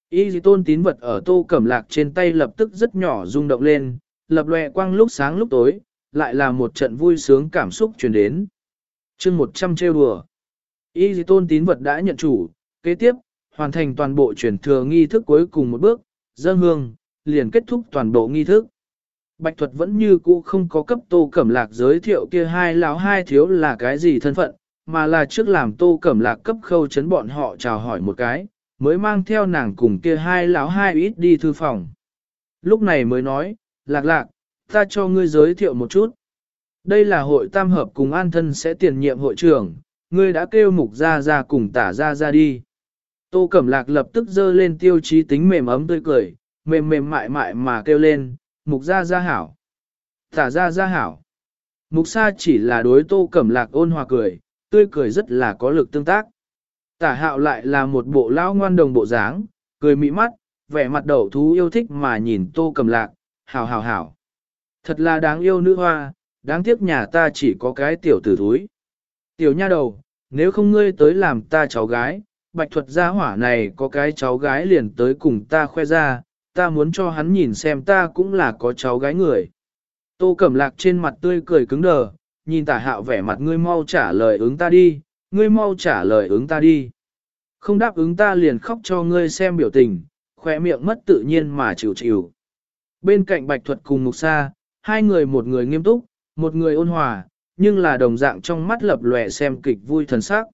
Y dì tôn tín vật ở tô cẩm lạc trên tay lập tức rất nhỏ rung động lên, lập lòe quang lúc sáng lúc tối, lại là một trận vui sướng cảm xúc truyền đến. chương 100 trêu đùa. Y dì tôn tín vật đã nhận chủ, kế tiếp, hoàn thành toàn bộ chuyển thừa nghi thức cuối cùng một bước, dân hương, liền kết thúc toàn bộ nghi thức. Bạch thuật vẫn như cũ không có cấp tô cẩm lạc giới thiệu kia hai lão hai thiếu là cái gì thân phận, mà là trước làm tô cẩm lạc cấp khâu chấn bọn họ chào hỏi một cái, mới mang theo nàng cùng kia hai lão hai ít đi thư phòng. Lúc này mới nói, lạc lạc, ta cho ngươi giới thiệu một chút. Đây là hội tam hợp cùng an thân sẽ tiền nhiệm hội trưởng, ngươi đã kêu mục ra ra cùng tả ra ra đi. Tô Cẩm Lạc lập tức dơ lên tiêu chí tính mềm ấm tươi cười, mềm mềm mại mại mà kêu lên, mục ra ra hảo. Tả ra ra hảo. Mục sa chỉ là đối Tô Cẩm Lạc ôn hòa cười, tươi cười rất là có lực tương tác. Tả hạo lại là một bộ lão ngoan đồng bộ dáng, cười mỹ mắt, vẻ mặt đầu thú yêu thích mà nhìn tô cẩm lạc, hảo hảo hảo. Thật là đáng yêu nữ hoa, đáng tiếc nhà ta chỉ có cái tiểu tử thúi. Tiểu nha đầu, nếu không ngươi tới làm ta cháu gái, bạch thuật gia hỏa này có cái cháu gái liền tới cùng ta khoe ra, ta muốn cho hắn nhìn xem ta cũng là có cháu gái người. Tô Cẩm Lạc trên mặt tươi cười cứng đờ, nhìn tả hạo vẻ mặt ngươi mau trả lời ứng ta đi, ngươi mau trả lời ứng ta đi. không đáp ứng ta liền khóc cho ngươi xem biểu tình, khỏe miệng mất tự nhiên mà chịu chịu. Bên cạnh Bạch Thuật cùng Mục Sa, hai người một người nghiêm túc, một người ôn hòa, nhưng là đồng dạng trong mắt lập lòe xem kịch vui thần sắc.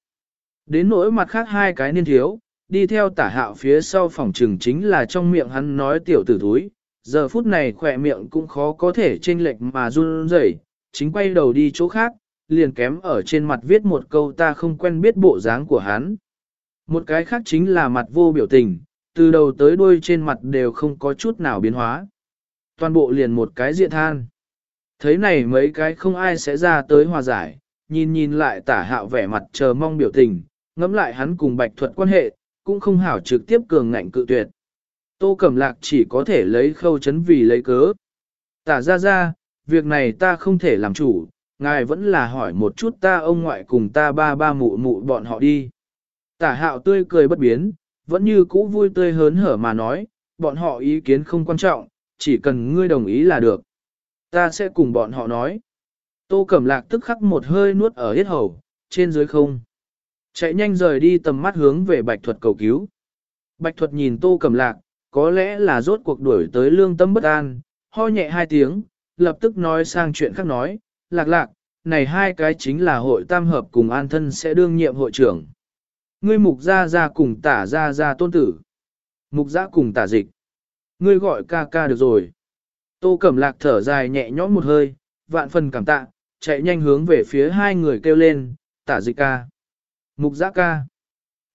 Đến nỗi mặt khác hai cái niên thiếu, đi theo tả hạo phía sau phòng trừng chính là trong miệng hắn nói tiểu tử thúi, giờ phút này khỏe miệng cũng khó có thể chênh lệch mà run rẩy, chính quay đầu đi chỗ khác, liền kém ở trên mặt viết một câu ta không quen biết bộ dáng của hắn. Một cái khác chính là mặt vô biểu tình, từ đầu tới đuôi trên mặt đều không có chút nào biến hóa. Toàn bộ liền một cái diện than. Thấy này mấy cái không ai sẽ ra tới hòa giải, nhìn nhìn lại tả hạo vẻ mặt chờ mong biểu tình, ngẫm lại hắn cùng bạch thuật quan hệ, cũng không hảo trực tiếp cường ngạnh cự tuyệt. Tô Cẩm Lạc chỉ có thể lấy khâu chấn vì lấy cớ. Tả ra ra, việc này ta không thể làm chủ, ngài vẫn là hỏi một chút ta ông ngoại cùng ta ba ba mụ mụ bọn họ đi. Tả hạo tươi cười bất biến, vẫn như cũ vui tươi hớn hở mà nói, bọn họ ý kiến không quan trọng, chỉ cần ngươi đồng ý là được. Ta sẽ cùng bọn họ nói. Tô Cẩm Lạc tức khắc một hơi nuốt ở hết hầu, trên dưới không. Chạy nhanh rời đi tầm mắt hướng về Bạch Thuật cầu cứu. Bạch Thuật nhìn Tô Cẩm Lạc, có lẽ là rốt cuộc đuổi tới lương tâm bất an, ho nhẹ hai tiếng, lập tức nói sang chuyện khác nói, lạc lạc, này hai cái chính là hội tam hợp cùng an thân sẽ đương nhiệm hội trưởng. Ngươi mục gia gia cùng tả gia gia tôn tử. Mục gia cùng tả dịch. Ngươi gọi ca ca được rồi. Tô Cẩm Lạc thở dài nhẹ nhõm một hơi, vạn phần cảm tạ, chạy nhanh hướng về phía hai người kêu lên, tả dịch ca. Mục giã ca.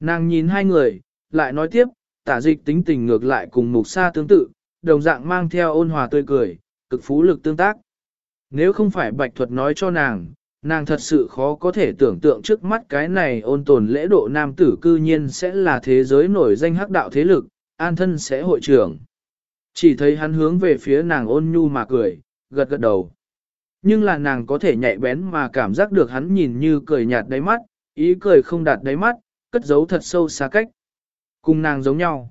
Nàng nhìn hai người, lại nói tiếp, tả dịch tính tình ngược lại cùng mục sa tương tự, đồng dạng mang theo ôn hòa tươi cười, cực phú lực tương tác. Nếu không phải bạch thuật nói cho nàng, nàng thật sự khó có thể tưởng tượng trước mắt cái này ôn tồn lễ độ nam tử cư nhiên sẽ là thế giới nổi danh hắc đạo thế lực, an thân sẽ hội trưởng. Chỉ thấy hắn hướng về phía nàng ôn nhu mà cười, gật gật đầu. Nhưng là nàng có thể nhạy bén mà cảm giác được hắn nhìn như cười nhạt đáy mắt, ý cười không đạt đáy mắt, cất giấu thật sâu xa cách. Cùng nàng giống nhau.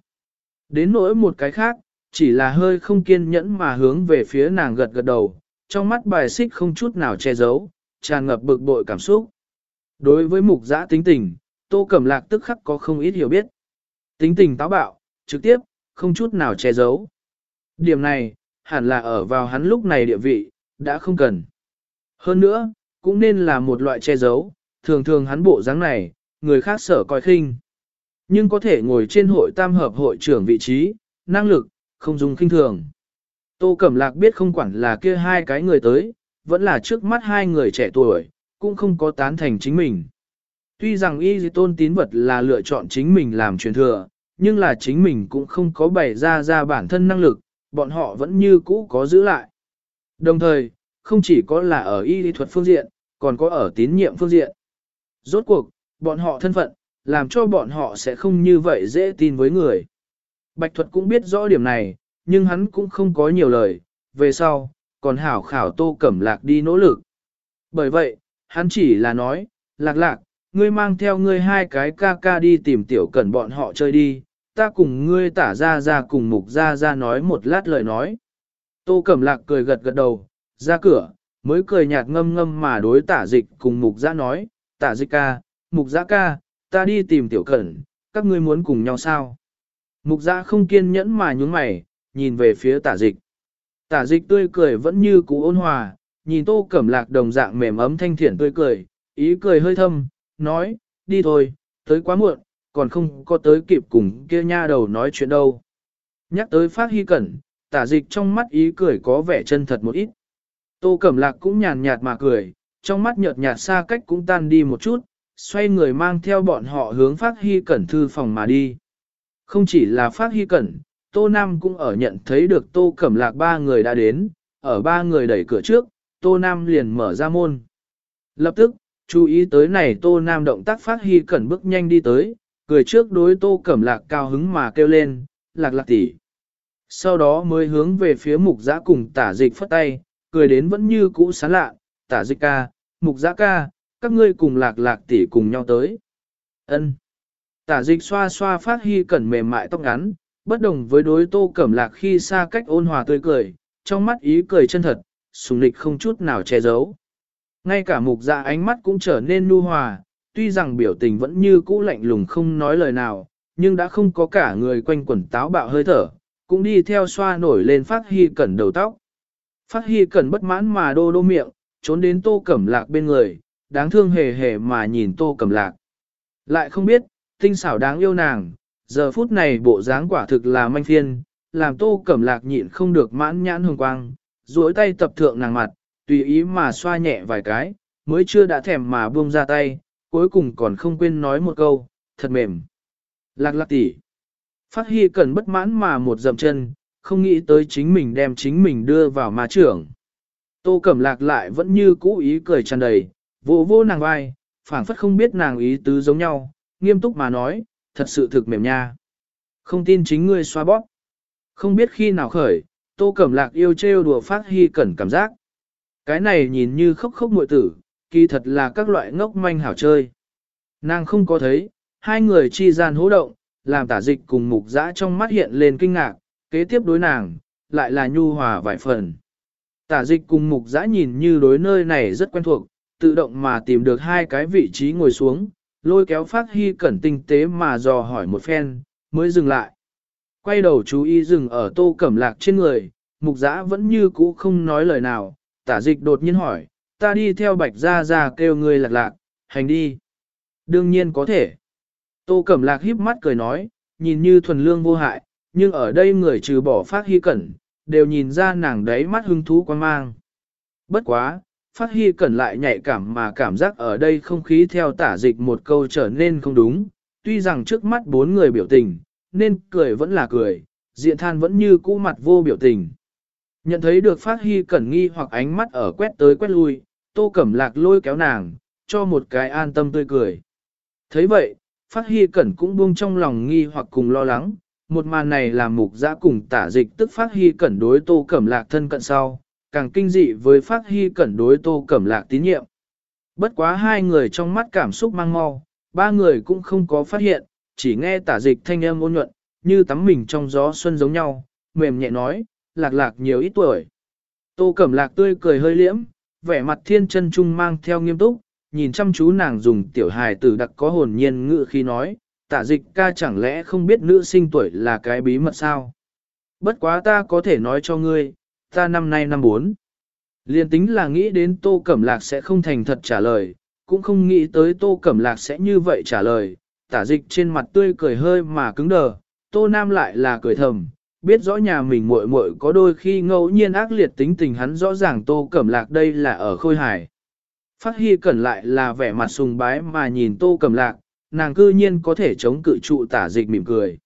Đến nỗi một cái khác, chỉ là hơi không kiên nhẫn mà hướng về phía nàng gật gật đầu, trong mắt bài xích không chút nào che giấu, tràn ngập bực bội cảm xúc. Đối với mục giã tính tình, tô cẩm lạc tức khắc có không ít hiểu biết. Tính tình táo bạo, trực tiếp, không chút nào che giấu. Điểm này, hẳn là ở vào hắn lúc này địa vị, đã không cần. Hơn nữa, cũng nên là một loại che giấu, thường thường hắn bộ dáng này, người khác sở coi khinh. Nhưng có thể ngồi trên hội tam hợp hội trưởng vị trí, năng lực, không dùng khinh thường. Tô Cẩm Lạc biết không quản là kia hai cái người tới, vẫn là trước mắt hai người trẻ tuổi, cũng không có tán thành chính mình. Tuy rằng y di tôn tín vật là lựa chọn chính mình làm truyền thừa, nhưng là chính mình cũng không có bày ra ra bản thân năng lực, bọn họ vẫn như cũ có giữ lại. Đồng thời, không chỉ có là ở y lý thuật phương diện, còn có ở tín nhiệm phương diện. Rốt cuộc, bọn họ thân phận, làm cho bọn họ sẽ không như vậy dễ tin với người. Bạch thuật cũng biết rõ điểm này, nhưng hắn cũng không có nhiều lời, về sau, còn hảo khảo tô cẩm lạc đi nỗ lực. Bởi vậy, hắn chỉ là nói, lạc lạc, ngươi mang theo ngươi hai cái ca ca đi tìm tiểu cẩn bọn họ chơi đi, ta cùng ngươi tả ra ra cùng mục ra ra nói một lát lời nói. Tô cẩm lạc cười gật gật đầu, ra cửa, mới cười nhạt ngâm ngâm mà đối tả dịch cùng mục ra nói, tả dịch ca, mục giã ca, ta đi tìm tiểu cẩn, các ngươi muốn cùng nhau sao? Mục giã không kiên nhẫn mà nhún mày, nhìn về phía tả dịch. Tả dịch tươi cười vẫn như cũ ôn hòa, nhìn tô cẩm lạc đồng dạng mềm ấm thanh thiện tươi cười, ý cười hơi thâm, nói, đi thôi, tới quá muộn, còn không có tới kịp cùng kia nha đầu nói chuyện đâu. Nhắc tới phát hy cẩn, tả dịch trong mắt ý cười có vẻ chân thật một ít. Tô cẩm lạc cũng nhàn nhạt mà cười, trong mắt nhợt nhạt xa cách cũng tan đi một chút, xoay người mang theo bọn họ hướng phát hy cẩn thư phòng mà đi. Không chỉ là phát hy cẩn, Tô Nam cũng ở nhận thấy được Tô Cẩm Lạc ba người đã đến, ở ba người đẩy cửa trước, Tô Nam liền mở ra môn. Lập tức, chú ý tới này Tô Nam động tác phát hy cẩn bước nhanh đi tới, cười trước đối Tô Cẩm Lạc cao hứng mà kêu lên, lạc lạc tỷ. Sau đó mới hướng về phía mục giã cùng tả dịch phất tay, cười đến vẫn như cũ sán lạ, tả dịch ca, mục giã ca, các ngươi cùng lạc lạc tỷ cùng nhau tới. ân Tả dịch xoa xoa phát hy cẩn mềm mại tóc ngắn, bất đồng với đối tô cẩm lạc khi xa cách ôn hòa tươi cười, trong mắt ý cười chân thật, sùng lịch không chút nào che giấu. Ngay cả mục dạ ánh mắt cũng trở nên nu hòa, tuy rằng biểu tình vẫn như cũ lạnh lùng không nói lời nào, nhưng đã không có cả người quanh quần táo bạo hơi thở, cũng đi theo xoa nổi lên phát hy cẩn đầu tóc. Phát hy cẩn bất mãn mà đô đô miệng, trốn đến tô cẩm lạc bên người, đáng thương hề hề mà nhìn tô cẩm lạc. Lại không biết, tinh xảo đáng yêu nàng, giờ phút này bộ dáng quả thực là manh phiên, làm tô cẩm lạc nhịn không được mãn nhãn hồng quang, duỗi tay tập thượng nàng mặt, tùy ý mà xoa nhẹ vài cái, mới chưa đã thèm mà buông ra tay, cuối cùng còn không quên nói một câu, thật mềm. Lạc lạc tỷ. Phát hy cần bất mãn mà một dậm chân, không nghĩ tới chính mình đem chính mình đưa vào ma trưởng. Tô Cẩm Lạc lại vẫn như cũ ý cười tràn đầy, vô vô nàng vai, phảng phất không biết nàng ý tứ giống nhau, nghiêm túc mà nói, thật sự thực mềm nha. Không tin chính ngươi xoa bóp. Không biết khi nào khởi, Tô Cẩm Lạc yêu trêu đùa Phát Hy Cẩn cảm giác. Cái này nhìn như khóc khóc muội tử, kỳ thật là các loại ngốc manh hảo chơi. Nàng không có thấy, hai người chi gian hỗ động, làm tả dịch cùng mục dã trong mắt hiện lên kinh ngạc, kế tiếp đối nàng, lại là nhu hòa vài phần. Tả dịch cùng mục dã nhìn như đối nơi này rất quen thuộc, tự động mà tìm được hai cái vị trí ngồi xuống, lôi kéo phát hy cẩn tinh tế mà dò hỏi một phen, mới dừng lại. Quay đầu chú ý dừng ở tô cẩm lạc trên người, mục dã vẫn như cũ không nói lời nào, tả dịch đột nhiên hỏi, ta đi theo bạch ra ra kêu người lạc lạc, hành đi. Đương nhiên có thể. Tô cẩm lạc híp mắt cười nói, nhìn như thuần lương vô hại, nhưng ở đây người trừ bỏ phát hy cẩn, đều nhìn ra nàng đấy mắt hưng thú quan mang. Bất quá, phát hy cẩn lại nhạy cảm mà cảm giác ở đây không khí theo tả dịch một câu trở nên không đúng, tuy rằng trước mắt bốn người biểu tình, nên cười vẫn là cười, diện than vẫn như cũ mặt vô biểu tình. Nhận thấy được phát hy cẩn nghi hoặc ánh mắt ở quét tới quét lui, tô cẩm lạc lôi kéo nàng, cho một cái an tâm tươi cười. thấy vậy, phát hy cẩn cũng buông trong lòng nghi hoặc cùng lo lắng, một màn này làm mục giã cùng tả dịch tức phát hy cẩn đối tô cẩm lạc thân cận sau, càng kinh dị với phát hy cẩn đối tô cẩm lạc tín nhiệm. Bất quá hai người trong mắt cảm xúc mang mau, ba người cũng không có phát hiện, chỉ nghe tả dịch thanh âm ôn nhuận, như tắm mình trong gió xuân giống nhau, mềm nhẹ nói, lạc lạc nhiều ít tuổi. Tô cẩm lạc tươi cười hơi liễm, vẻ mặt thiên chân trung mang theo nghiêm túc, nhìn chăm chú nàng dùng tiểu hài tử đặc có hồn nhiên ngự khi nói, tạ dịch ca chẳng lẽ không biết nữ sinh tuổi là cái bí mật sao? Bất quá ta có thể nói cho ngươi, ta năm nay năm bốn. Liên tính là nghĩ đến Tô Cẩm Lạc sẽ không thành thật trả lời, cũng không nghĩ tới Tô Cẩm Lạc sẽ như vậy trả lời. Tả dịch trên mặt tươi cười hơi mà cứng đờ, Tô Nam lại là cười thầm, biết rõ nhà mình muội muội có đôi khi ngẫu nhiên ác liệt tính tình hắn rõ ràng Tô Cẩm Lạc đây là ở khôi hài. Phát Hy Cẩn lại là vẻ mặt sùng bái mà nhìn Tô Cẩm Lạc, nàng cư nhiên có thể chống cự trụ tả dịch mỉm cười.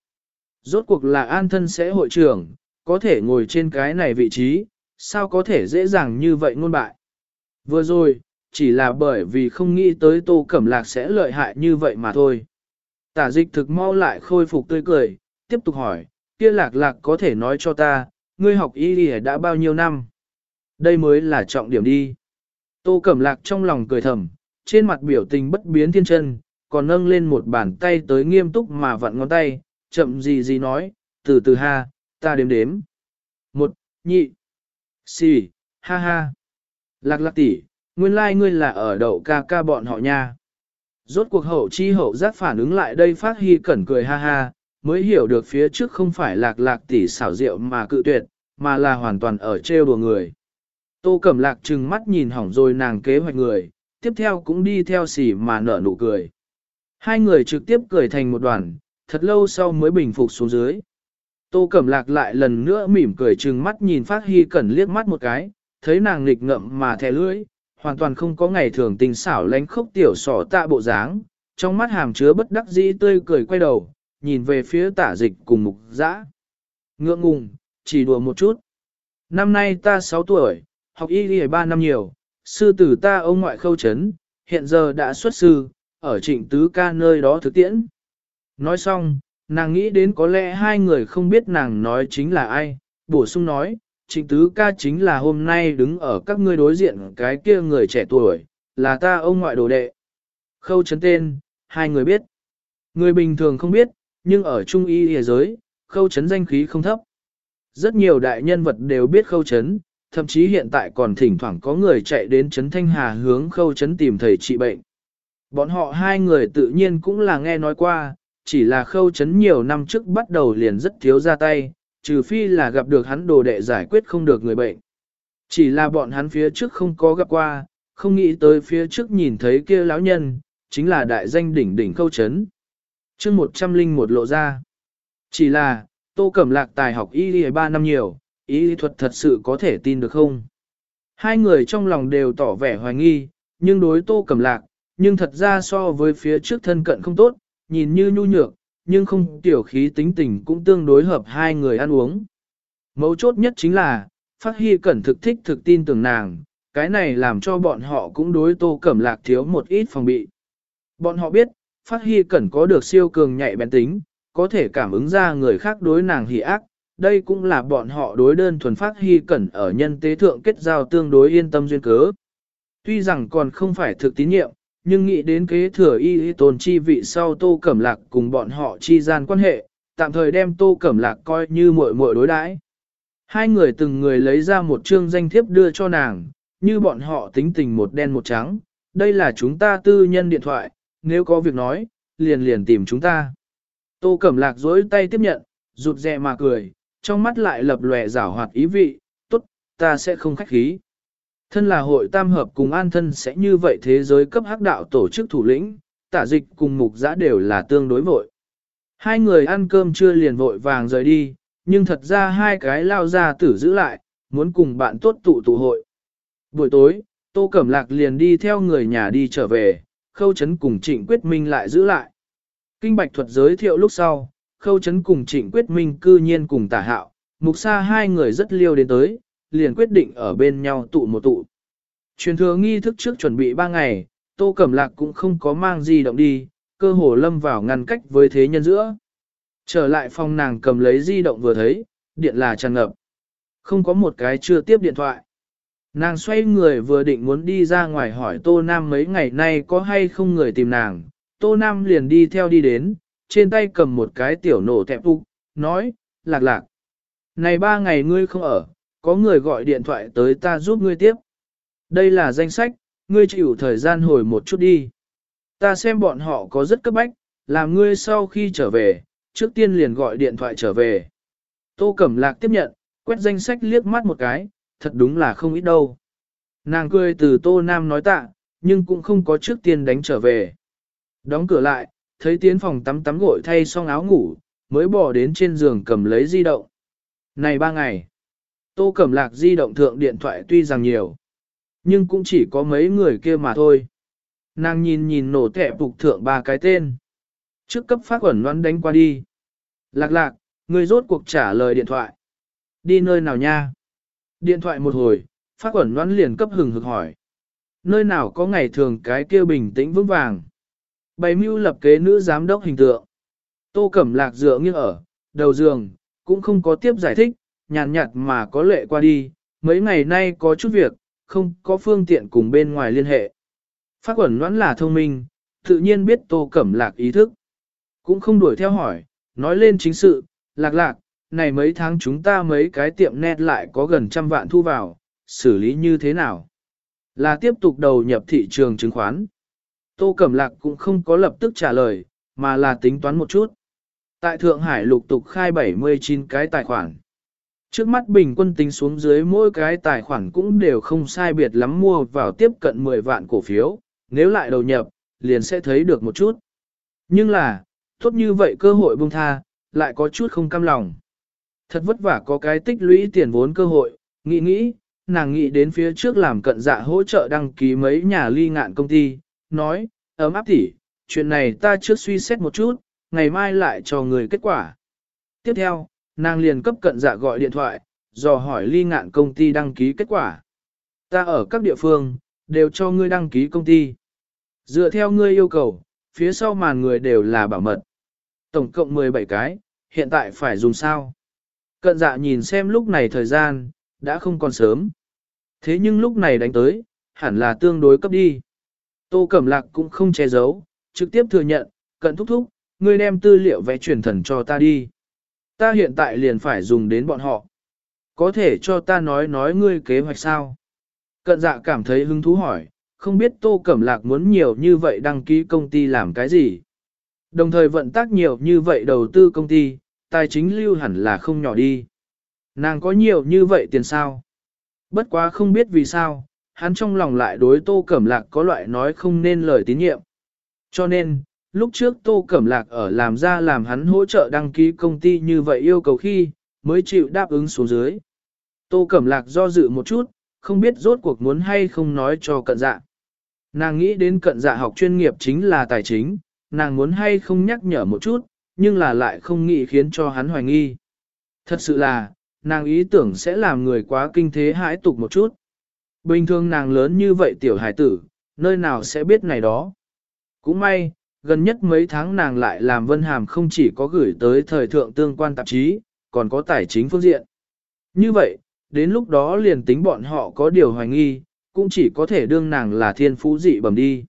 Rốt cuộc là an thân sẽ hội trưởng, có thể ngồi trên cái này vị trí, sao có thể dễ dàng như vậy ngôn bại. Vừa rồi, chỉ là bởi vì không nghĩ tới Tô Cẩm Lạc sẽ lợi hại như vậy mà thôi. Tả dịch thực mau lại khôi phục tươi cười, tiếp tục hỏi, kia lạc lạc có thể nói cho ta, ngươi học y đi đã bao nhiêu năm? Đây mới là trọng điểm đi. Tô Cẩm Lạc trong lòng cười thầm, trên mặt biểu tình bất biến thiên chân, còn nâng lên một bàn tay tới nghiêm túc mà vặn ngón tay, chậm gì gì nói, từ từ ha, ta đếm đếm. Một, nhị, xì, ha ha. Lạc lạc tỷ, nguyên lai like ngươi là ở đậu ca ca bọn họ nha. Rốt cuộc hậu chi hậu giác phản ứng lại đây phát hy cẩn cười ha ha, mới hiểu được phía trước không phải lạc lạc tỷ xảo diệu mà cự tuyệt, mà là hoàn toàn ở trêu đùa người. Tô Cẩm Lạc trừng mắt nhìn hỏng rồi nàng kế hoạch người, tiếp theo cũng đi theo xỉ mà nở nụ cười. Hai người trực tiếp cười thành một đoàn, thật lâu sau mới bình phục xuống dưới. Tô Cẩm Lạc lại lần nữa mỉm cười trừng mắt nhìn Phát Hy Cẩn liếc mắt một cái, thấy nàng nghịch ngậm mà thè lưỡi, hoàn toàn không có ngày thường tình xảo lánh khốc tiểu sỏ tạ bộ dáng, trong mắt hàm chứa bất đắc dĩ tươi cười quay đầu, nhìn về phía tả dịch cùng mục dã. Ngượng ngùng, chỉ đùa một chút. Năm nay ta 6 tuổi, học y đi 3 năm nhiều, sư tử ta ông ngoại khâu chấn, hiện giờ đã xuất sư, ở trịnh tứ ca nơi đó thực tiễn. Nói xong, nàng nghĩ đến có lẽ hai người không biết nàng nói chính là ai, bổ sung nói, trịnh tứ ca chính là hôm nay đứng ở các ngươi đối diện cái kia người trẻ tuổi, là ta ông ngoại đồ đệ. Khâu chấn tên, hai người biết. Người bình thường không biết, nhưng ở trung y địa giới, khâu chấn danh khí không thấp. Rất nhiều đại nhân vật đều biết khâu chấn, thậm chí hiện tại còn thỉnh thoảng có người chạy đến chấn Thanh Hà hướng khâu chấn tìm thầy trị bệnh. Bọn họ hai người tự nhiên cũng là nghe nói qua, chỉ là khâu chấn nhiều năm trước bắt đầu liền rất thiếu ra tay, trừ phi là gặp được hắn đồ đệ giải quyết không được người bệnh. Chỉ là bọn hắn phía trước không có gặp qua, không nghĩ tới phía trước nhìn thấy kia lão nhân, chính là đại danh đỉnh đỉnh khâu chấn chương một trăm linh một lộ ra. Chỉ là, tô cẩm lạc tài học y ba năm nhiều, y lý thuật thật sự có thể tin được không? Hai người trong lòng đều tỏ vẻ hoài nghi, nhưng đối tô cẩm lạc, nhưng thật ra so với phía trước thân cận không tốt, nhìn như nhu nhược, nhưng không tiểu khí tính tình cũng tương đối hợp hai người ăn uống. Mấu chốt nhất chính là, Phát Hy Cẩn thực thích thực tin tưởng nàng, cái này làm cho bọn họ cũng đối Tô Cẩm Lạc thiếu một ít phòng bị. Bọn họ biết, Phát Hy Cẩn có được siêu cường nhạy bén tính, có thể cảm ứng ra người khác đối nàng hỉ ác, đây cũng là bọn họ đối đơn thuần Phát Hy Cẩn ở nhân tế thượng kết giao tương đối yên tâm duyên cớ. Tuy rằng còn không phải thực tín nhiệm, nhưng nghĩ đến kế thừa y tồn chi vị sau Tô Cẩm Lạc cùng bọn họ chi gian quan hệ, tạm thời đem Tô Cẩm Lạc coi như muội muội đối đãi. Hai người từng người lấy ra một chương danh thiếp đưa cho nàng, như bọn họ tính tình một đen một trắng, đây là chúng ta tư nhân điện thoại, nếu có việc nói, liền liền tìm chúng ta. Tô Cẩm Lạc dối tay tiếp nhận, rụt rè mà cười, trong mắt lại lập lòe rảo hoạt ý vị, tốt, ta sẽ không khách khí. Thân là hội tam hợp cùng an thân sẽ như vậy thế giới cấp hắc đạo tổ chức thủ lĩnh, tả dịch cùng mục giã đều là tương đối vội. Hai người ăn cơm chưa liền vội vàng rời đi, nhưng thật ra hai cái lao ra tử giữ lại, muốn cùng bạn tốt tụ tụ hội. Buổi tối, Tô Cẩm Lạc liền đi theo người nhà đi trở về, Khâu Chấn cùng Trịnh Quyết Minh lại giữ lại. Kinh Bạch Thuật giới thiệu lúc sau, Khâu Chấn cùng Trịnh Quyết Minh cư nhiên cùng tả hạo, mục xa hai người rất liêu đến tới, liền quyết định ở bên nhau tụ một tụ. Truyền thừa nghi thức trước chuẩn bị ba ngày, Tô Cẩm Lạc cũng không có mang gì động đi, cơ hồ lâm vào ngăn cách với thế nhân giữa. Trở lại phòng nàng cầm lấy di động vừa thấy, điện là tràn ngập. Không có một cái chưa tiếp điện thoại. Nàng xoay người vừa định muốn đi ra ngoài hỏi Tô Nam mấy ngày nay có hay không người tìm nàng. Tô Nam liền đi theo đi đến, trên tay cầm một cái tiểu nổ thẹp phục, nói, lạc lạc. Này ba ngày ngươi không ở, có người gọi điện thoại tới ta giúp ngươi tiếp. Đây là danh sách, ngươi chịu thời gian hồi một chút đi. Ta xem bọn họ có rất cấp bách, làm ngươi sau khi trở về, trước tiên liền gọi điện thoại trở về. Tô Cẩm Lạc tiếp nhận, quét danh sách liếc mắt một cái, thật đúng là không ít đâu. Nàng cười từ Tô Nam nói tạ, nhưng cũng không có trước tiên đánh trở về. Đóng cửa lại, thấy tiến phòng tắm tắm gội thay xong áo ngủ, mới bỏ đến trên giường cầm lấy di động. Này ba ngày, Tô Cẩm Lạc di động thượng điện thoại tuy rằng nhiều, nhưng cũng chỉ có mấy người kia mà thôi. Nàng nhìn nhìn nổ thẻ phục thượng ba cái tên. Trước cấp phát quẩn loan đánh qua đi. Lạc lạc, người rốt cuộc trả lời điện thoại. Đi nơi nào nha? Điện thoại một hồi, phát quẩn đoán liền cấp hừng hực hỏi. Nơi nào có ngày thường cái kia bình tĩnh vững vàng. Bày mưu lập kế nữ giám đốc hình tượng. Tô Cẩm Lạc dựa nghiêng ở, đầu giường, cũng không có tiếp giải thích, nhàn nhạt mà có lệ qua đi, mấy ngày nay có chút việc, không có phương tiện cùng bên ngoài liên hệ. Phát quẩn đoán là thông minh, tự nhiên biết Tô Cẩm Lạc ý thức. Cũng không đuổi theo hỏi, nói lên chính sự, lạc lạc, này mấy tháng chúng ta mấy cái tiệm net lại có gần trăm vạn thu vào, xử lý như thế nào? Là tiếp tục đầu nhập thị trường chứng khoán. Tô Cẩm Lạc cũng không có lập tức trả lời, mà là tính toán một chút. Tại Thượng Hải lục tục khai 79 cái tài khoản. Trước mắt bình quân tính xuống dưới mỗi cái tài khoản cũng đều không sai biệt lắm mua vào tiếp cận 10 vạn cổ phiếu, nếu lại đầu nhập, liền sẽ thấy được một chút. Nhưng là, tốt như vậy cơ hội buông tha, lại có chút không cam lòng. Thật vất vả có cái tích lũy tiền vốn cơ hội, nghĩ nghĩ, nàng nghĩ đến phía trước làm cận dạ hỗ trợ đăng ký mấy nhà ly ngạn công ty, nói, ấm áp tỉ, chuyện này ta trước suy xét một chút, ngày mai lại cho người kết quả. Tiếp theo, nàng liền cấp cận dạ gọi điện thoại, dò hỏi ly ngạn công ty đăng ký kết quả. Ta ở các địa phương, đều cho ngươi đăng ký công ty. Dựa theo ngươi yêu cầu, phía sau màn người đều là bảo mật. Tổng cộng 17 cái, hiện tại phải dùng sao? Cận dạ nhìn xem lúc này thời gian, đã không còn sớm. Thế nhưng lúc này đánh tới, hẳn là tương đối cấp đi. Tô Cẩm Lạc cũng không che giấu, trực tiếp thừa nhận, cận thúc thúc, ngươi đem tư liệu vẽ truyền thần cho ta đi. Ta hiện tại liền phải dùng đến bọn họ. Có thể cho ta nói nói ngươi kế hoạch sao? Cận dạ cảm thấy hứng thú hỏi, không biết Tô Cẩm Lạc muốn nhiều như vậy đăng ký công ty làm cái gì. Đồng thời vận tác nhiều như vậy đầu tư công ty, tài chính lưu hẳn là không nhỏ đi. Nàng có nhiều như vậy tiền sao? Bất quá không biết vì sao, hắn trong lòng lại đối Tô Cẩm Lạc có loại nói không nên lời tín nhiệm. Cho nên, lúc trước Tô Cẩm Lạc ở làm ra làm hắn hỗ trợ đăng ký công ty như vậy yêu cầu khi, mới chịu đáp ứng xuống dưới. Tô Cẩm Lạc do dự một chút, không biết rốt cuộc muốn hay không nói cho cận dạ. Nàng nghĩ đến cận dạ học chuyên nghiệp chính là tài chính, nàng muốn hay không nhắc nhở một chút, nhưng là lại không nghĩ khiến cho hắn hoài nghi. Thật sự là, nàng ý tưởng sẽ làm người quá kinh thế hãi tục một chút. Bình thường nàng lớn như vậy tiểu hải tử, nơi nào sẽ biết này đó. Cũng may, gần nhất mấy tháng nàng lại làm vân hàm không chỉ có gửi tới thời thượng tương quan tạp chí, còn có tài chính phương diện. Như vậy, đến lúc đó liền tính bọn họ có điều hoài nghi, cũng chỉ có thể đương nàng là thiên phú dị bẩm đi.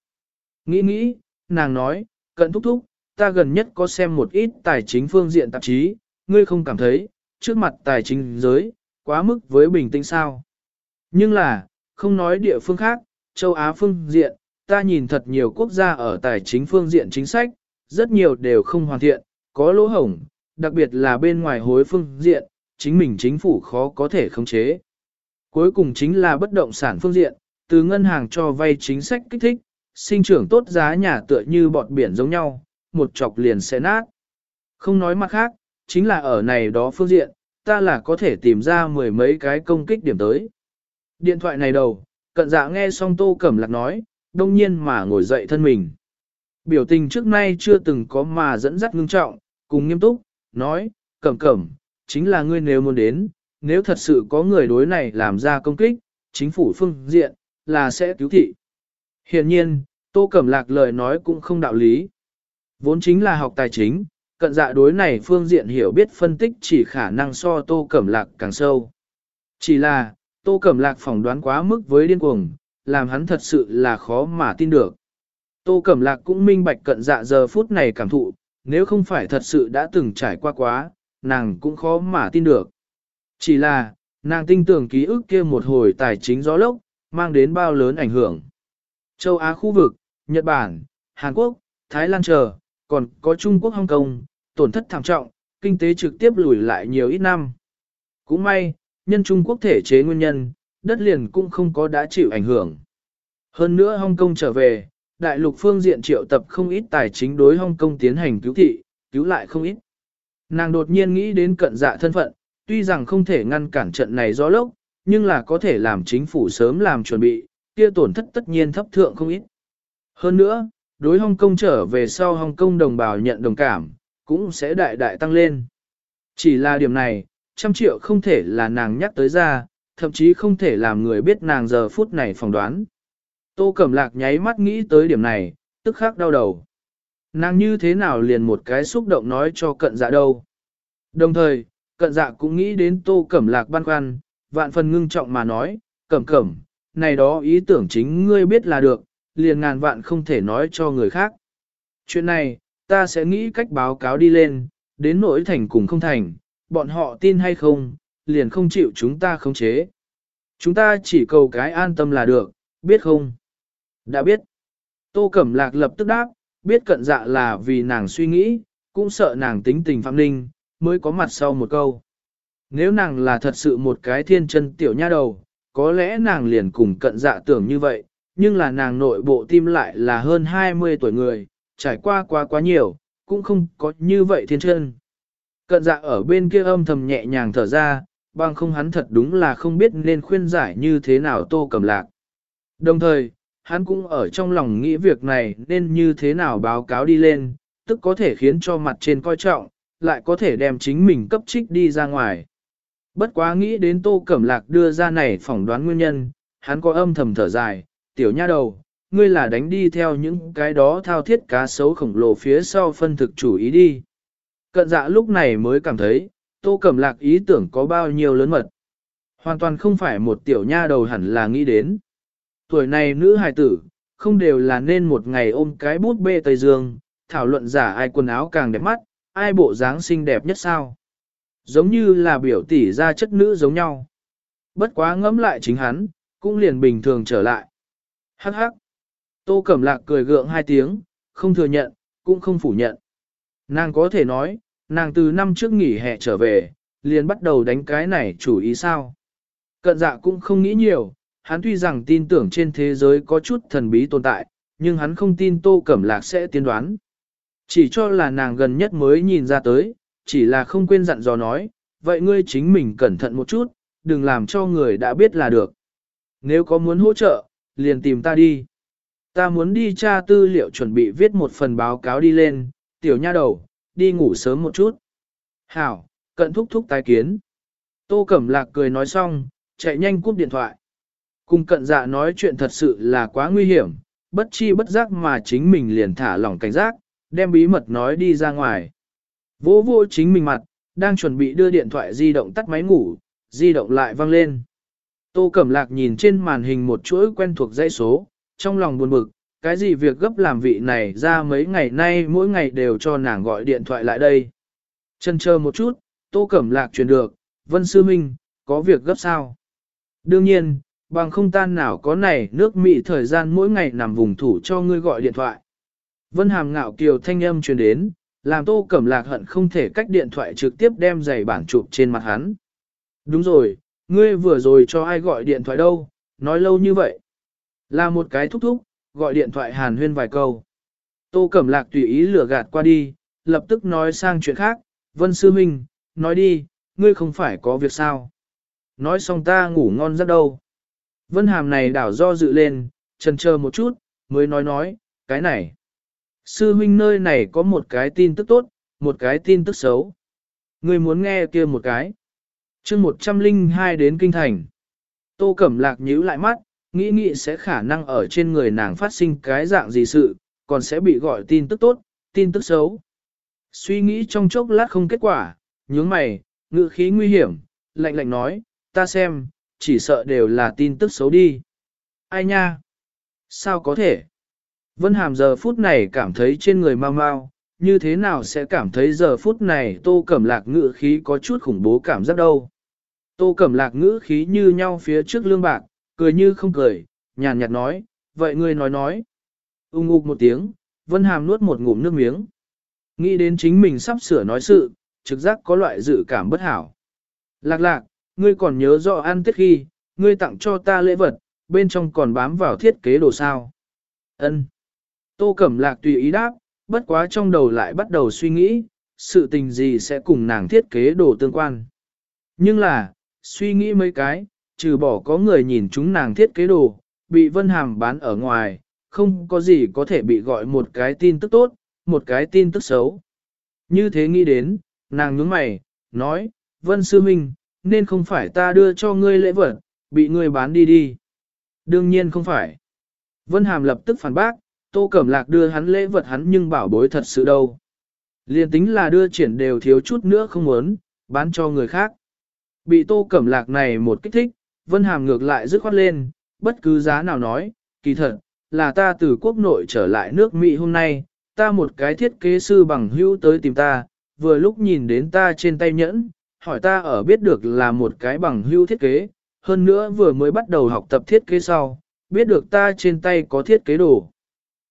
Nghĩ nghĩ, nàng nói, cận thúc thúc, ta gần nhất có xem một ít tài chính phương diện tạp chí, ngươi không cảm thấy, trước mặt tài chính giới, quá mức với bình tĩnh sao. Nhưng là, không nói địa phương khác, châu Á phương diện, ta nhìn thật nhiều quốc gia ở tài chính phương diện chính sách, rất nhiều đều không hoàn thiện, có lỗ hổng, đặc biệt là bên ngoài hối phương diện, chính mình chính phủ khó có thể khống chế. Cuối cùng chính là bất động sản phương diện, từ ngân hàng cho vay chính sách kích thích, sinh trưởng tốt giá nhà tựa như bọt biển giống nhau, một chọc liền sẽ nát. Không nói mặt khác, chính là ở này đó phương diện, ta là có thể tìm ra mười mấy cái công kích điểm tới. Điện thoại này đầu, cận dạ nghe xong tô cẩm lạc nói, đông nhiên mà ngồi dậy thân mình. Biểu tình trước nay chưa từng có mà dẫn dắt ngưng trọng, cùng nghiêm túc, nói, cẩm cẩm, chính là ngươi nếu muốn đến, nếu thật sự có người đối này làm ra công kích, chính phủ phương diện, là sẽ cứu thị. Hiện nhiên, Tô Cẩm Lạc lời nói cũng không đạo lý. Vốn chính là học tài chính, cận dạ đối này phương diện hiểu biết phân tích chỉ khả năng so Tô Cẩm Lạc càng sâu. Chỉ là, Tô Cẩm Lạc phỏng đoán quá mức với điên cuồng, làm hắn thật sự là khó mà tin được. Tô Cẩm Lạc cũng minh bạch cận dạ giờ phút này cảm thụ, nếu không phải thật sự đã từng trải qua quá, nàng cũng khó mà tin được. Chỉ là, nàng tin tưởng ký ức kia một hồi tài chính gió lốc, mang đến bao lớn ảnh hưởng. Châu Á khu vực, Nhật Bản, Hàn Quốc, Thái Lan chờ, còn có Trung Quốc Hong Kong, tổn thất thảm trọng, kinh tế trực tiếp lùi lại nhiều ít năm. Cũng may, nhân Trung Quốc thể chế nguyên nhân, đất liền cũng không có đã chịu ảnh hưởng. Hơn nữa Hong Kong trở về, đại lục phương diện triệu tập không ít tài chính đối Hong Kong tiến hành cứu thị, cứu lại không ít. Nàng đột nhiên nghĩ đến cận dạ thân phận, tuy rằng không thể ngăn cản trận này gió lốc, nhưng là có thể làm chính phủ sớm làm chuẩn bị, kia tổn thất tất nhiên thấp thượng không ít. Hơn nữa, đối Hong Kong trở về sau Hong Kong đồng bào nhận đồng cảm, cũng sẽ đại đại tăng lên. Chỉ là điểm này, trăm triệu không thể là nàng nhắc tới ra, thậm chí không thể làm người biết nàng giờ phút này phỏng đoán. Tô Cẩm Lạc nháy mắt nghĩ tới điểm này, tức khắc đau đầu. Nàng như thế nào liền một cái xúc động nói cho cận dạ đâu. Đồng thời, cận dạ cũng nghĩ đến Tô Cẩm Lạc băn khoăn, vạn phần ngưng trọng mà nói, Cẩm Cẩm, này đó ý tưởng chính ngươi biết là được, liền ngàn vạn không thể nói cho người khác. Chuyện này, ta sẽ nghĩ cách báo cáo đi lên, đến nỗi thành cùng không thành, bọn họ tin hay không, liền không chịu chúng ta khống chế. Chúng ta chỉ cầu cái an tâm là được, biết không? Đã biết. Tô Cẩm Lạc lập tức đáp, biết cận dạ là vì nàng suy nghĩ, cũng sợ nàng tính tình phạm ninh, mới có mặt sau một câu. Nếu nàng là thật sự một cái thiên chân tiểu nha đầu, có lẽ nàng liền cùng cận dạ tưởng như vậy, nhưng là nàng nội bộ tim lại là hơn 20 tuổi người, trải qua quá quá nhiều, cũng không có như vậy thiên chân. Cận dạ ở bên kia âm thầm nhẹ nhàng thở ra, bằng không hắn thật đúng là không biết nên khuyên giải như thế nào tô cầm lạc. Đồng thời, hắn cũng ở trong lòng nghĩ việc này nên như thế nào báo cáo đi lên, tức có thể khiến cho mặt trên coi trọng, lại có thể đem chính mình cấp trích đi ra ngoài. Bất quá nghĩ đến tô cẩm lạc đưa ra này phỏng đoán nguyên nhân, hắn có âm thầm thở dài, tiểu nha đầu, ngươi là đánh đi theo những cái đó thao thiết cá sấu khổng lồ phía sau phân thực chủ ý đi. Cận dạ lúc này mới cảm thấy, tô cẩm lạc ý tưởng có bao nhiêu lớn mật. Hoàn toàn không phải một tiểu nha đầu hẳn là nghĩ đến. Tuổi này nữ hài tử, không đều là nên một ngày ôm cái bút bê Tây Dương, thảo luận giả ai quần áo càng đẹp mắt, ai bộ dáng xinh đẹp nhất sao. Giống như là biểu tỷ ra chất nữ giống nhau. Bất quá ngẫm lại chính hắn, cũng liền bình thường trở lại. Hắc hắc, Tô Cẩm Lạc cười gượng hai tiếng, không thừa nhận, cũng không phủ nhận. Nàng có thể nói, nàng từ năm trước nghỉ hè trở về, liền bắt đầu đánh cái này chủ ý sao. Cận dạ cũng không nghĩ nhiều, hắn tuy rằng tin tưởng trên thế giới có chút thần bí tồn tại, nhưng hắn không tin Tô Cẩm Lạc sẽ tiên đoán. Chỉ cho là nàng gần nhất mới nhìn ra tới, chỉ là không quên dặn dò nói, vậy ngươi chính mình cẩn thận một chút, đừng làm cho người đã biết là được. Nếu có muốn hỗ trợ, liền tìm ta đi. Ta muốn đi tra tư liệu chuẩn bị viết một phần báo cáo đi lên, tiểu nha đầu, đi ngủ sớm một chút. Hảo, cận thúc thúc tái kiến. Tô Cẩm Lạc cười nói xong, chạy nhanh cúp điện thoại. Cùng cận dạ nói chuyện thật sự là quá nguy hiểm, bất chi bất giác mà chính mình liền thả lỏng cảnh giác, đem bí mật nói đi ra ngoài. Vô vô chính mình mặt, đang chuẩn bị đưa điện thoại di động tắt máy ngủ, di động lại vang lên. Tô Cẩm Lạc nhìn trên màn hình một chuỗi quen thuộc dãy số, trong lòng buồn bực, cái gì việc gấp làm vị này ra mấy ngày nay mỗi ngày đều cho nàng gọi điện thoại lại đây. Chân chờ một chút, Tô Cẩm Lạc truyền được, Vân Sư Minh, có việc gấp sao? Đương nhiên, bằng không tan nào có này nước Mỹ thời gian mỗi ngày nằm vùng thủ cho ngươi gọi điện thoại. Vân Hàm ngạo kiều thanh âm truyền đến, làm Tô Cẩm Lạc hận không thể cách điện thoại trực tiếp đem giày bản chụp trên mặt hắn. Đúng rồi, ngươi vừa rồi cho ai gọi điện thoại đâu, nói lâu như vậy. Là một cái thúc thúc, gọi điện thoại hàn huyên vài câu. Tô Cẩm Lạc tùy ý lừa gạt qua đi, lập tức nói sang chuyện khác, Vân Sư Minh, nói đi, ngươi không phải có việc sao. Nói xong ta ngủ ngon rất đâu. Vân Hàm này đảo do dự lên, chần chờ một chút, mới nói nói, cái này. Sư huynh nơi này có một cái tin tức tốt, một cái tin tức xấu. Ngươi muốn nghe kia một cái chương 102 đến kinh thành. Tô Cẩm Lạc nhíu lại mắt, nghĩ nghĩ sẽ khả năng ở trên người nàng phát sinh cái dạng gì sự, còn sẽ bị gọi tin tức tốt, tin tức xấu. Suy nghĩ trong chốc lát không kết quả, nhướng mày, ngữ khí nguy hiểm, lạnh lạnh nói, ta xem, chỉ sợ đều là tin tức xấu đi. Ai nha? Sao có thể? Vân Hàm giờ phút này cảm thấy trên người mau mau, như thế nào sẽ cảm thấy giờ phút này tô cẩm lạc ngữ khí có chút khủng bố cảm giác đâu. Tô cẩm lạc ngữ khí như nhau phía trước lương bạc, cười như không cười, nhàn nhạt nói, vậy ngươi nói nói. Ung ục một tiếng, Vân Hàm nuốt một ngụm nước miếng. Nghĩ đến chính mình sắp sửa nói sự, trực giác có loại dự cảm bất hảo. Lạc lạc, ngươi còn nhớ rõ ăn tiết khi, ngươi tặng cho ta lễ vật, bên trong còn bám vào thiết kế đồ sao. Ân. Tô Cẩm Lạc tùy ý đáp, bất quá trong đầu lại bắt đầu suy nghĩ, sự tình gì sẽ cùng nàng thiết kế đồ tương quan. Nhưng là, suy nghĩ mấy cái, trừ bỏ có người nhìn chúng nàng thiết kế đồ, bị Vân Hàm bán ở ngoài, không có gì có thể bị gọi một cái tin tức tốt, một cái tin tức xấu. Như thế nghĩ đến, nàng nhướng mày, nói, Vân Sư Minh, nên không phải ta đưa cho ngươi lễ vật, bị ngươi bán đi đi. Đương nhiên không phải. Vân Hàm lập tức phản bác, Tô Cẩm Lạc đưa hắn lễ vật hắn nhưng bảo bối thật sự đâu. Liên tính là đưa triển đều thiếu chút nữa không muốn, bán cho người khác. Bị Tô Cẩm Lạc này một kích thích, Vân Hàm ngược lại dứt khoát lên, bất cứ giá nào nói, kỳ thật, là ta từ quốc nội trở lại nước Mỹ hôm nay, ta một cái thiết kế sư bằng hữu tới tìm ta, vừa lúc nhìn đến ta trên tay nhẫn, hỏi ta ở biết được là một cái bằng hữu thiết kế, hơn nữa vừa mới bắt đầu học tập thiết kế sau, biết được ta trên tay có thiết kế đồ.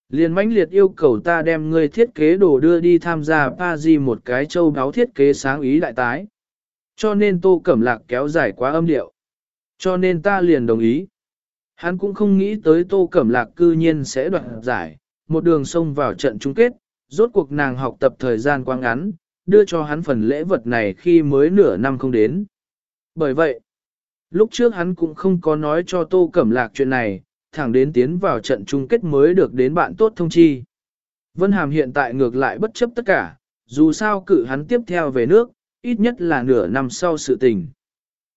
Liên mãnh liệt yêu cầu ta đem người thiết kế đồ đưa đi tham gia Paris một cái châu đáo thiết kế sáng ý đại tái. Cho nên tô cẩm lạc kéo dài quá âm điệu. Cho nên ta liền đồng ý. Hắn cũng không nghĩ tới tô cẩm lạc cư nhiên sẽ đoạn giải, một đường xông vào trận chung kết, rốt cuộc nàng học tập thời gian quá ngắn, đưa cho hắn phần lễ vật này khi mới nửa năm không đến. Bởi vậy, lúc trước hắn cũng không có nói cho tô cẩm lạc chuyện này, thẳng đến tiến vào trận chung kết mới được đến bạn tốt thông chi. Vân Hàm hiện tại ngược lại bất chấp tất cả, dù sao cử hắn tiếp theo về nước, ít nhất là nửa năm sau sự tình.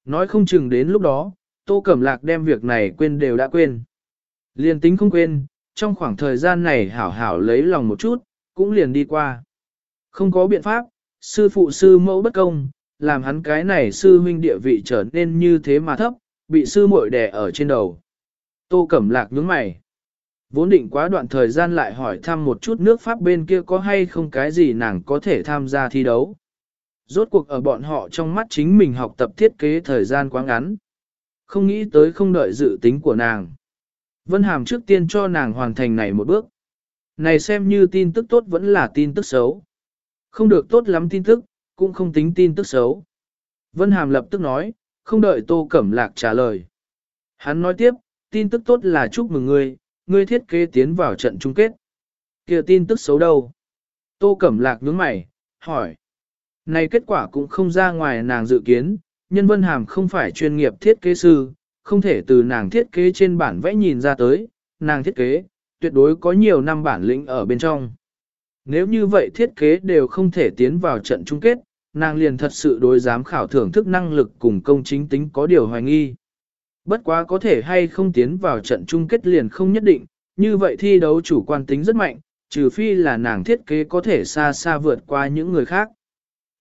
Nói không chừng đến lúc đó, Tô Cẩm Lạc đem việc này quên đều đã quên. Liền tính không quên, trong khoảng thời gian này hảo hảo lấy lòng một chút, cũng liền đi qua. Không có biện pháp, sư phụ sư mẫu bất công, làm hắn cái này sư huynh địa vị trở nên như thế mà thấp, bị sư muội đè ở trên đầu. Tô Cẩm Lạc nhướng mày. Vốn định quá đoạn thời gian lại hỏi thăm một chút nước Pháp bên kia có hay không cái gì nàng có thể tham gia thi đấu. Rốt cuộc ở bọn họ trong mắt chính mình học tập thiết kế thời gian quá ngắn. Không nghĩ tới không đợi dự tính của nàng. Vân Hàm trước tiên cho nàng hoàn thành này một bước. Này xem như tin tức tốt vẫn là tin tức xấu. Không được tốt lắm tin tức, cũng không tính tin tức xấu. Vân Hàm lập tức nói, không đợi Tô Cẩm Lạc trả lời. Hắn nói tiếp, tin tức tốt là chúc mừng ngươi, ngươi thiết kế tiến vào trận chung kết. kia tin tức xấu đâu? Tô Cẩm Lạc nhướng mày, hỏi. Này kết quả cũng không ra ngoài nàng dự kiến, nhân Vân Hàm không phải chuyên nghiệp thiết kế sư, không thể từ nàng thiết kế trên bản vẽ nhìn ra tới, nàng thiết kế, tuyệt đối có nhiều năm bản lĩnh ở bên trong. Nếu như vậy thiết kế đều không thể tiến vào trận chung kết, nàng liền thật sự đối giám khảo thưởng thức năng lực cùng công chính tính có điều hoài nghi. Bất quá có thể hay không tiến vào trận chung kết liền không nhất định, như vậy thi đấu chủ quan tính rất mạnh, trừ phi là nàng thiết kế có thể xa xa vượt qua những người khác.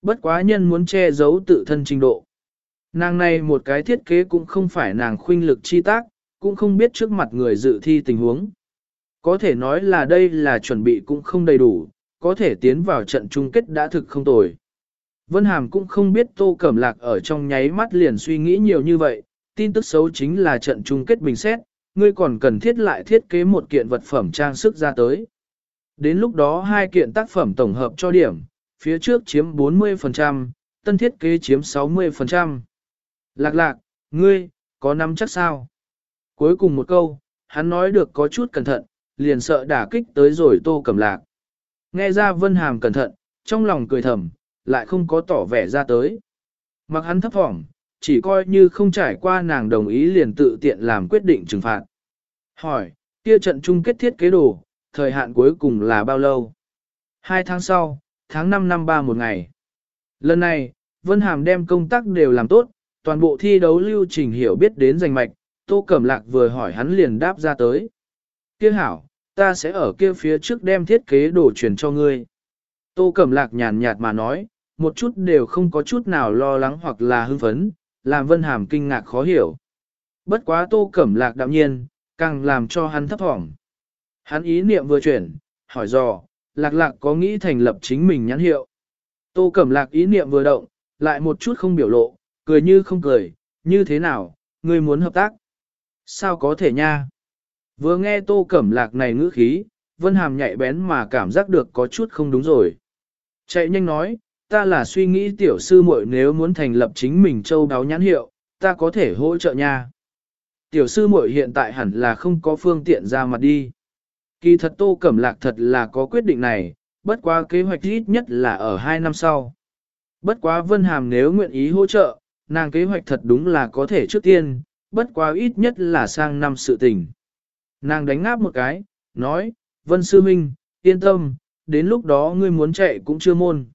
Bất quá nhân muốn che giấu tự thân trình độ. Nàng này một cái thiết kế cũng không phải nàng khuynh lực chi tác, cũng không biết trước mặt người dự thi tình huống. Có thể nói là đây là chuẩn bị cũng không đầy đủ, có thể tiến vào trận chung kết đã thực không tồi. Vân Hàm cũng không biết Tô Cẩm Lạc ở trong nháy mắt liền suy nghĩ nhiều như vậy, tin tức xấu chính là trận chung kết bình xét, ngươi còn cần thiết lại thiết kế một kiện vật phẩm trang sức ra tới. Đến lúc đó hai kiện tác phẩm tổng hợp cho điểm, phía trước chiếm 40%, tân thiết kế chiếm 60%. Lạc lạc, ngươi, có nắm chắc sao? Cuối cùng một câu, hắn nói được có chút cẩn thận, liền sợ đả kích tới rồi tô cầm lạc. Nghe ra vân hàm cẩn thận, trong lòng cười thầm, lại không có tỏ vẻ ra tới. Mặc hắn thấp thỏm, chỉ coi như không trải qua nàng đồng ý liền tự tiện làm quyết định trừng phạt. Hỏi, kia trận chung kết thiết kế đồ, thời hạn cuối cùng là bao lâu? Hai tháng sau, tháng 5 năm ba một ngày. Lần này, Vân Hàm đem công tác đều làm tốt, toàn bộ thi đấu lưu trình hiểu biết đến danh mạch, Tô Cẩm Lạc vừa hỏi hắn liền đáp ra tới. Kia hảo, ta sẽ ở kia phía trước đem thiết kế đồ truyền cho ngươi. Tô Cẩm Lạc nhàn nhạt mà nói, một chút đều không có chút nào lo lắng hoặc là hưng phấn, làm Vân Hàm kinh ngạc khó hiểu. Bất quá Tô Cẩm Lạc đạm nhiên, càng làm cho hắn thấp thỏm. Hắn ý niệm vừa chuyển, hỏi dò, Lạc Lạc có nghĩ thành lập chính mình nhãn hiệu. Tô Cẩm Lạc ý niệm vừa động, lại một chút không biểu lộ, cười như không cười, như thế nào, ngươi muốn hợp tác? Sao có thể nha? Vừa nghe Tô Cẩm Lạc này ngữ khí, Vân Hàm nhạy bén mà cảm giác được có chút không đúng rồi. Chạy nhanh nói, ta là suy nghĩ tiểu sư muội nếu muốn thành lập chính mình châu đáo nhãn hiệu, ta có thể hỗ trợ nha. Tiểu sư muội hiện tại hẳn là không có phương tiện ra mặt đi. Kỳ thật Tô Cẩm Lạc thật là có quyết định này, bất quá kế hoạch ít nhất là ở hai năm sau. Bất quá Vân Hàm nếu nguyện ý hỗ trợ, nàng kế hoạch thật đúng là có thể trước tiên, bất quá ít nhất là sang năm sự tình. Nàng đánh ngáp một cái, nói, Vân Sư Minh, yên tâm, đến lúc đó ngươi muốn chạy cũng chưa môn.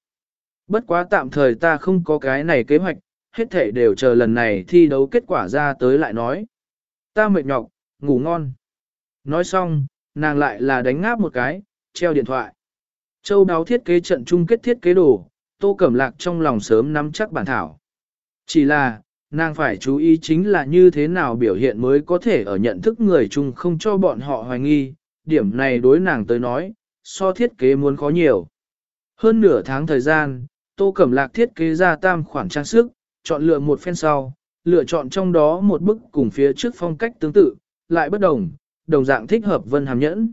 Bất quá tạm thời ta không có cái này kế hoạch, hết thể đều chờ lần này thi đấu kết quả ra tới lại nói. Ta mệt nhọc, ngủ ngon. Nói xong, nàng lại là đánh ngáp một cái, treo điện thoại. Châu đáo thiết kế trận chung kết thiết kế đồ, tô cẩm lạc trong lòng sớm nắm chắc bản thảo. Chỉ là, nàng phải chú ý chính là như thế nào biểu hiện mới có thể ở nhận thức người chung không cho bọn họ hoài nghi, điểm này đối nàng tới nói, so thiết kế muốn khó nhiều. Hơn nửa tháng thời gian, Tô Cẩm Lạc thiết kế ra tam khoản trang sức, chọn lựa một phen sau, lựa chọn trong đó một bức cùng phía trước phong cách tương tự, lại bất đồng, đồng dạng thích hợp Vân Hàm nhẫn.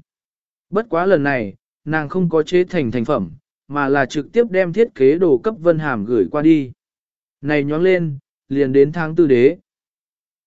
Bất quá lần này, nàng không có chế thành thành phẩm, mà là trực tiếp đem thiết kế đồ cấp Vân Hàm gửi qua đi. Này nhóng lên, liền đến tháng tư đế.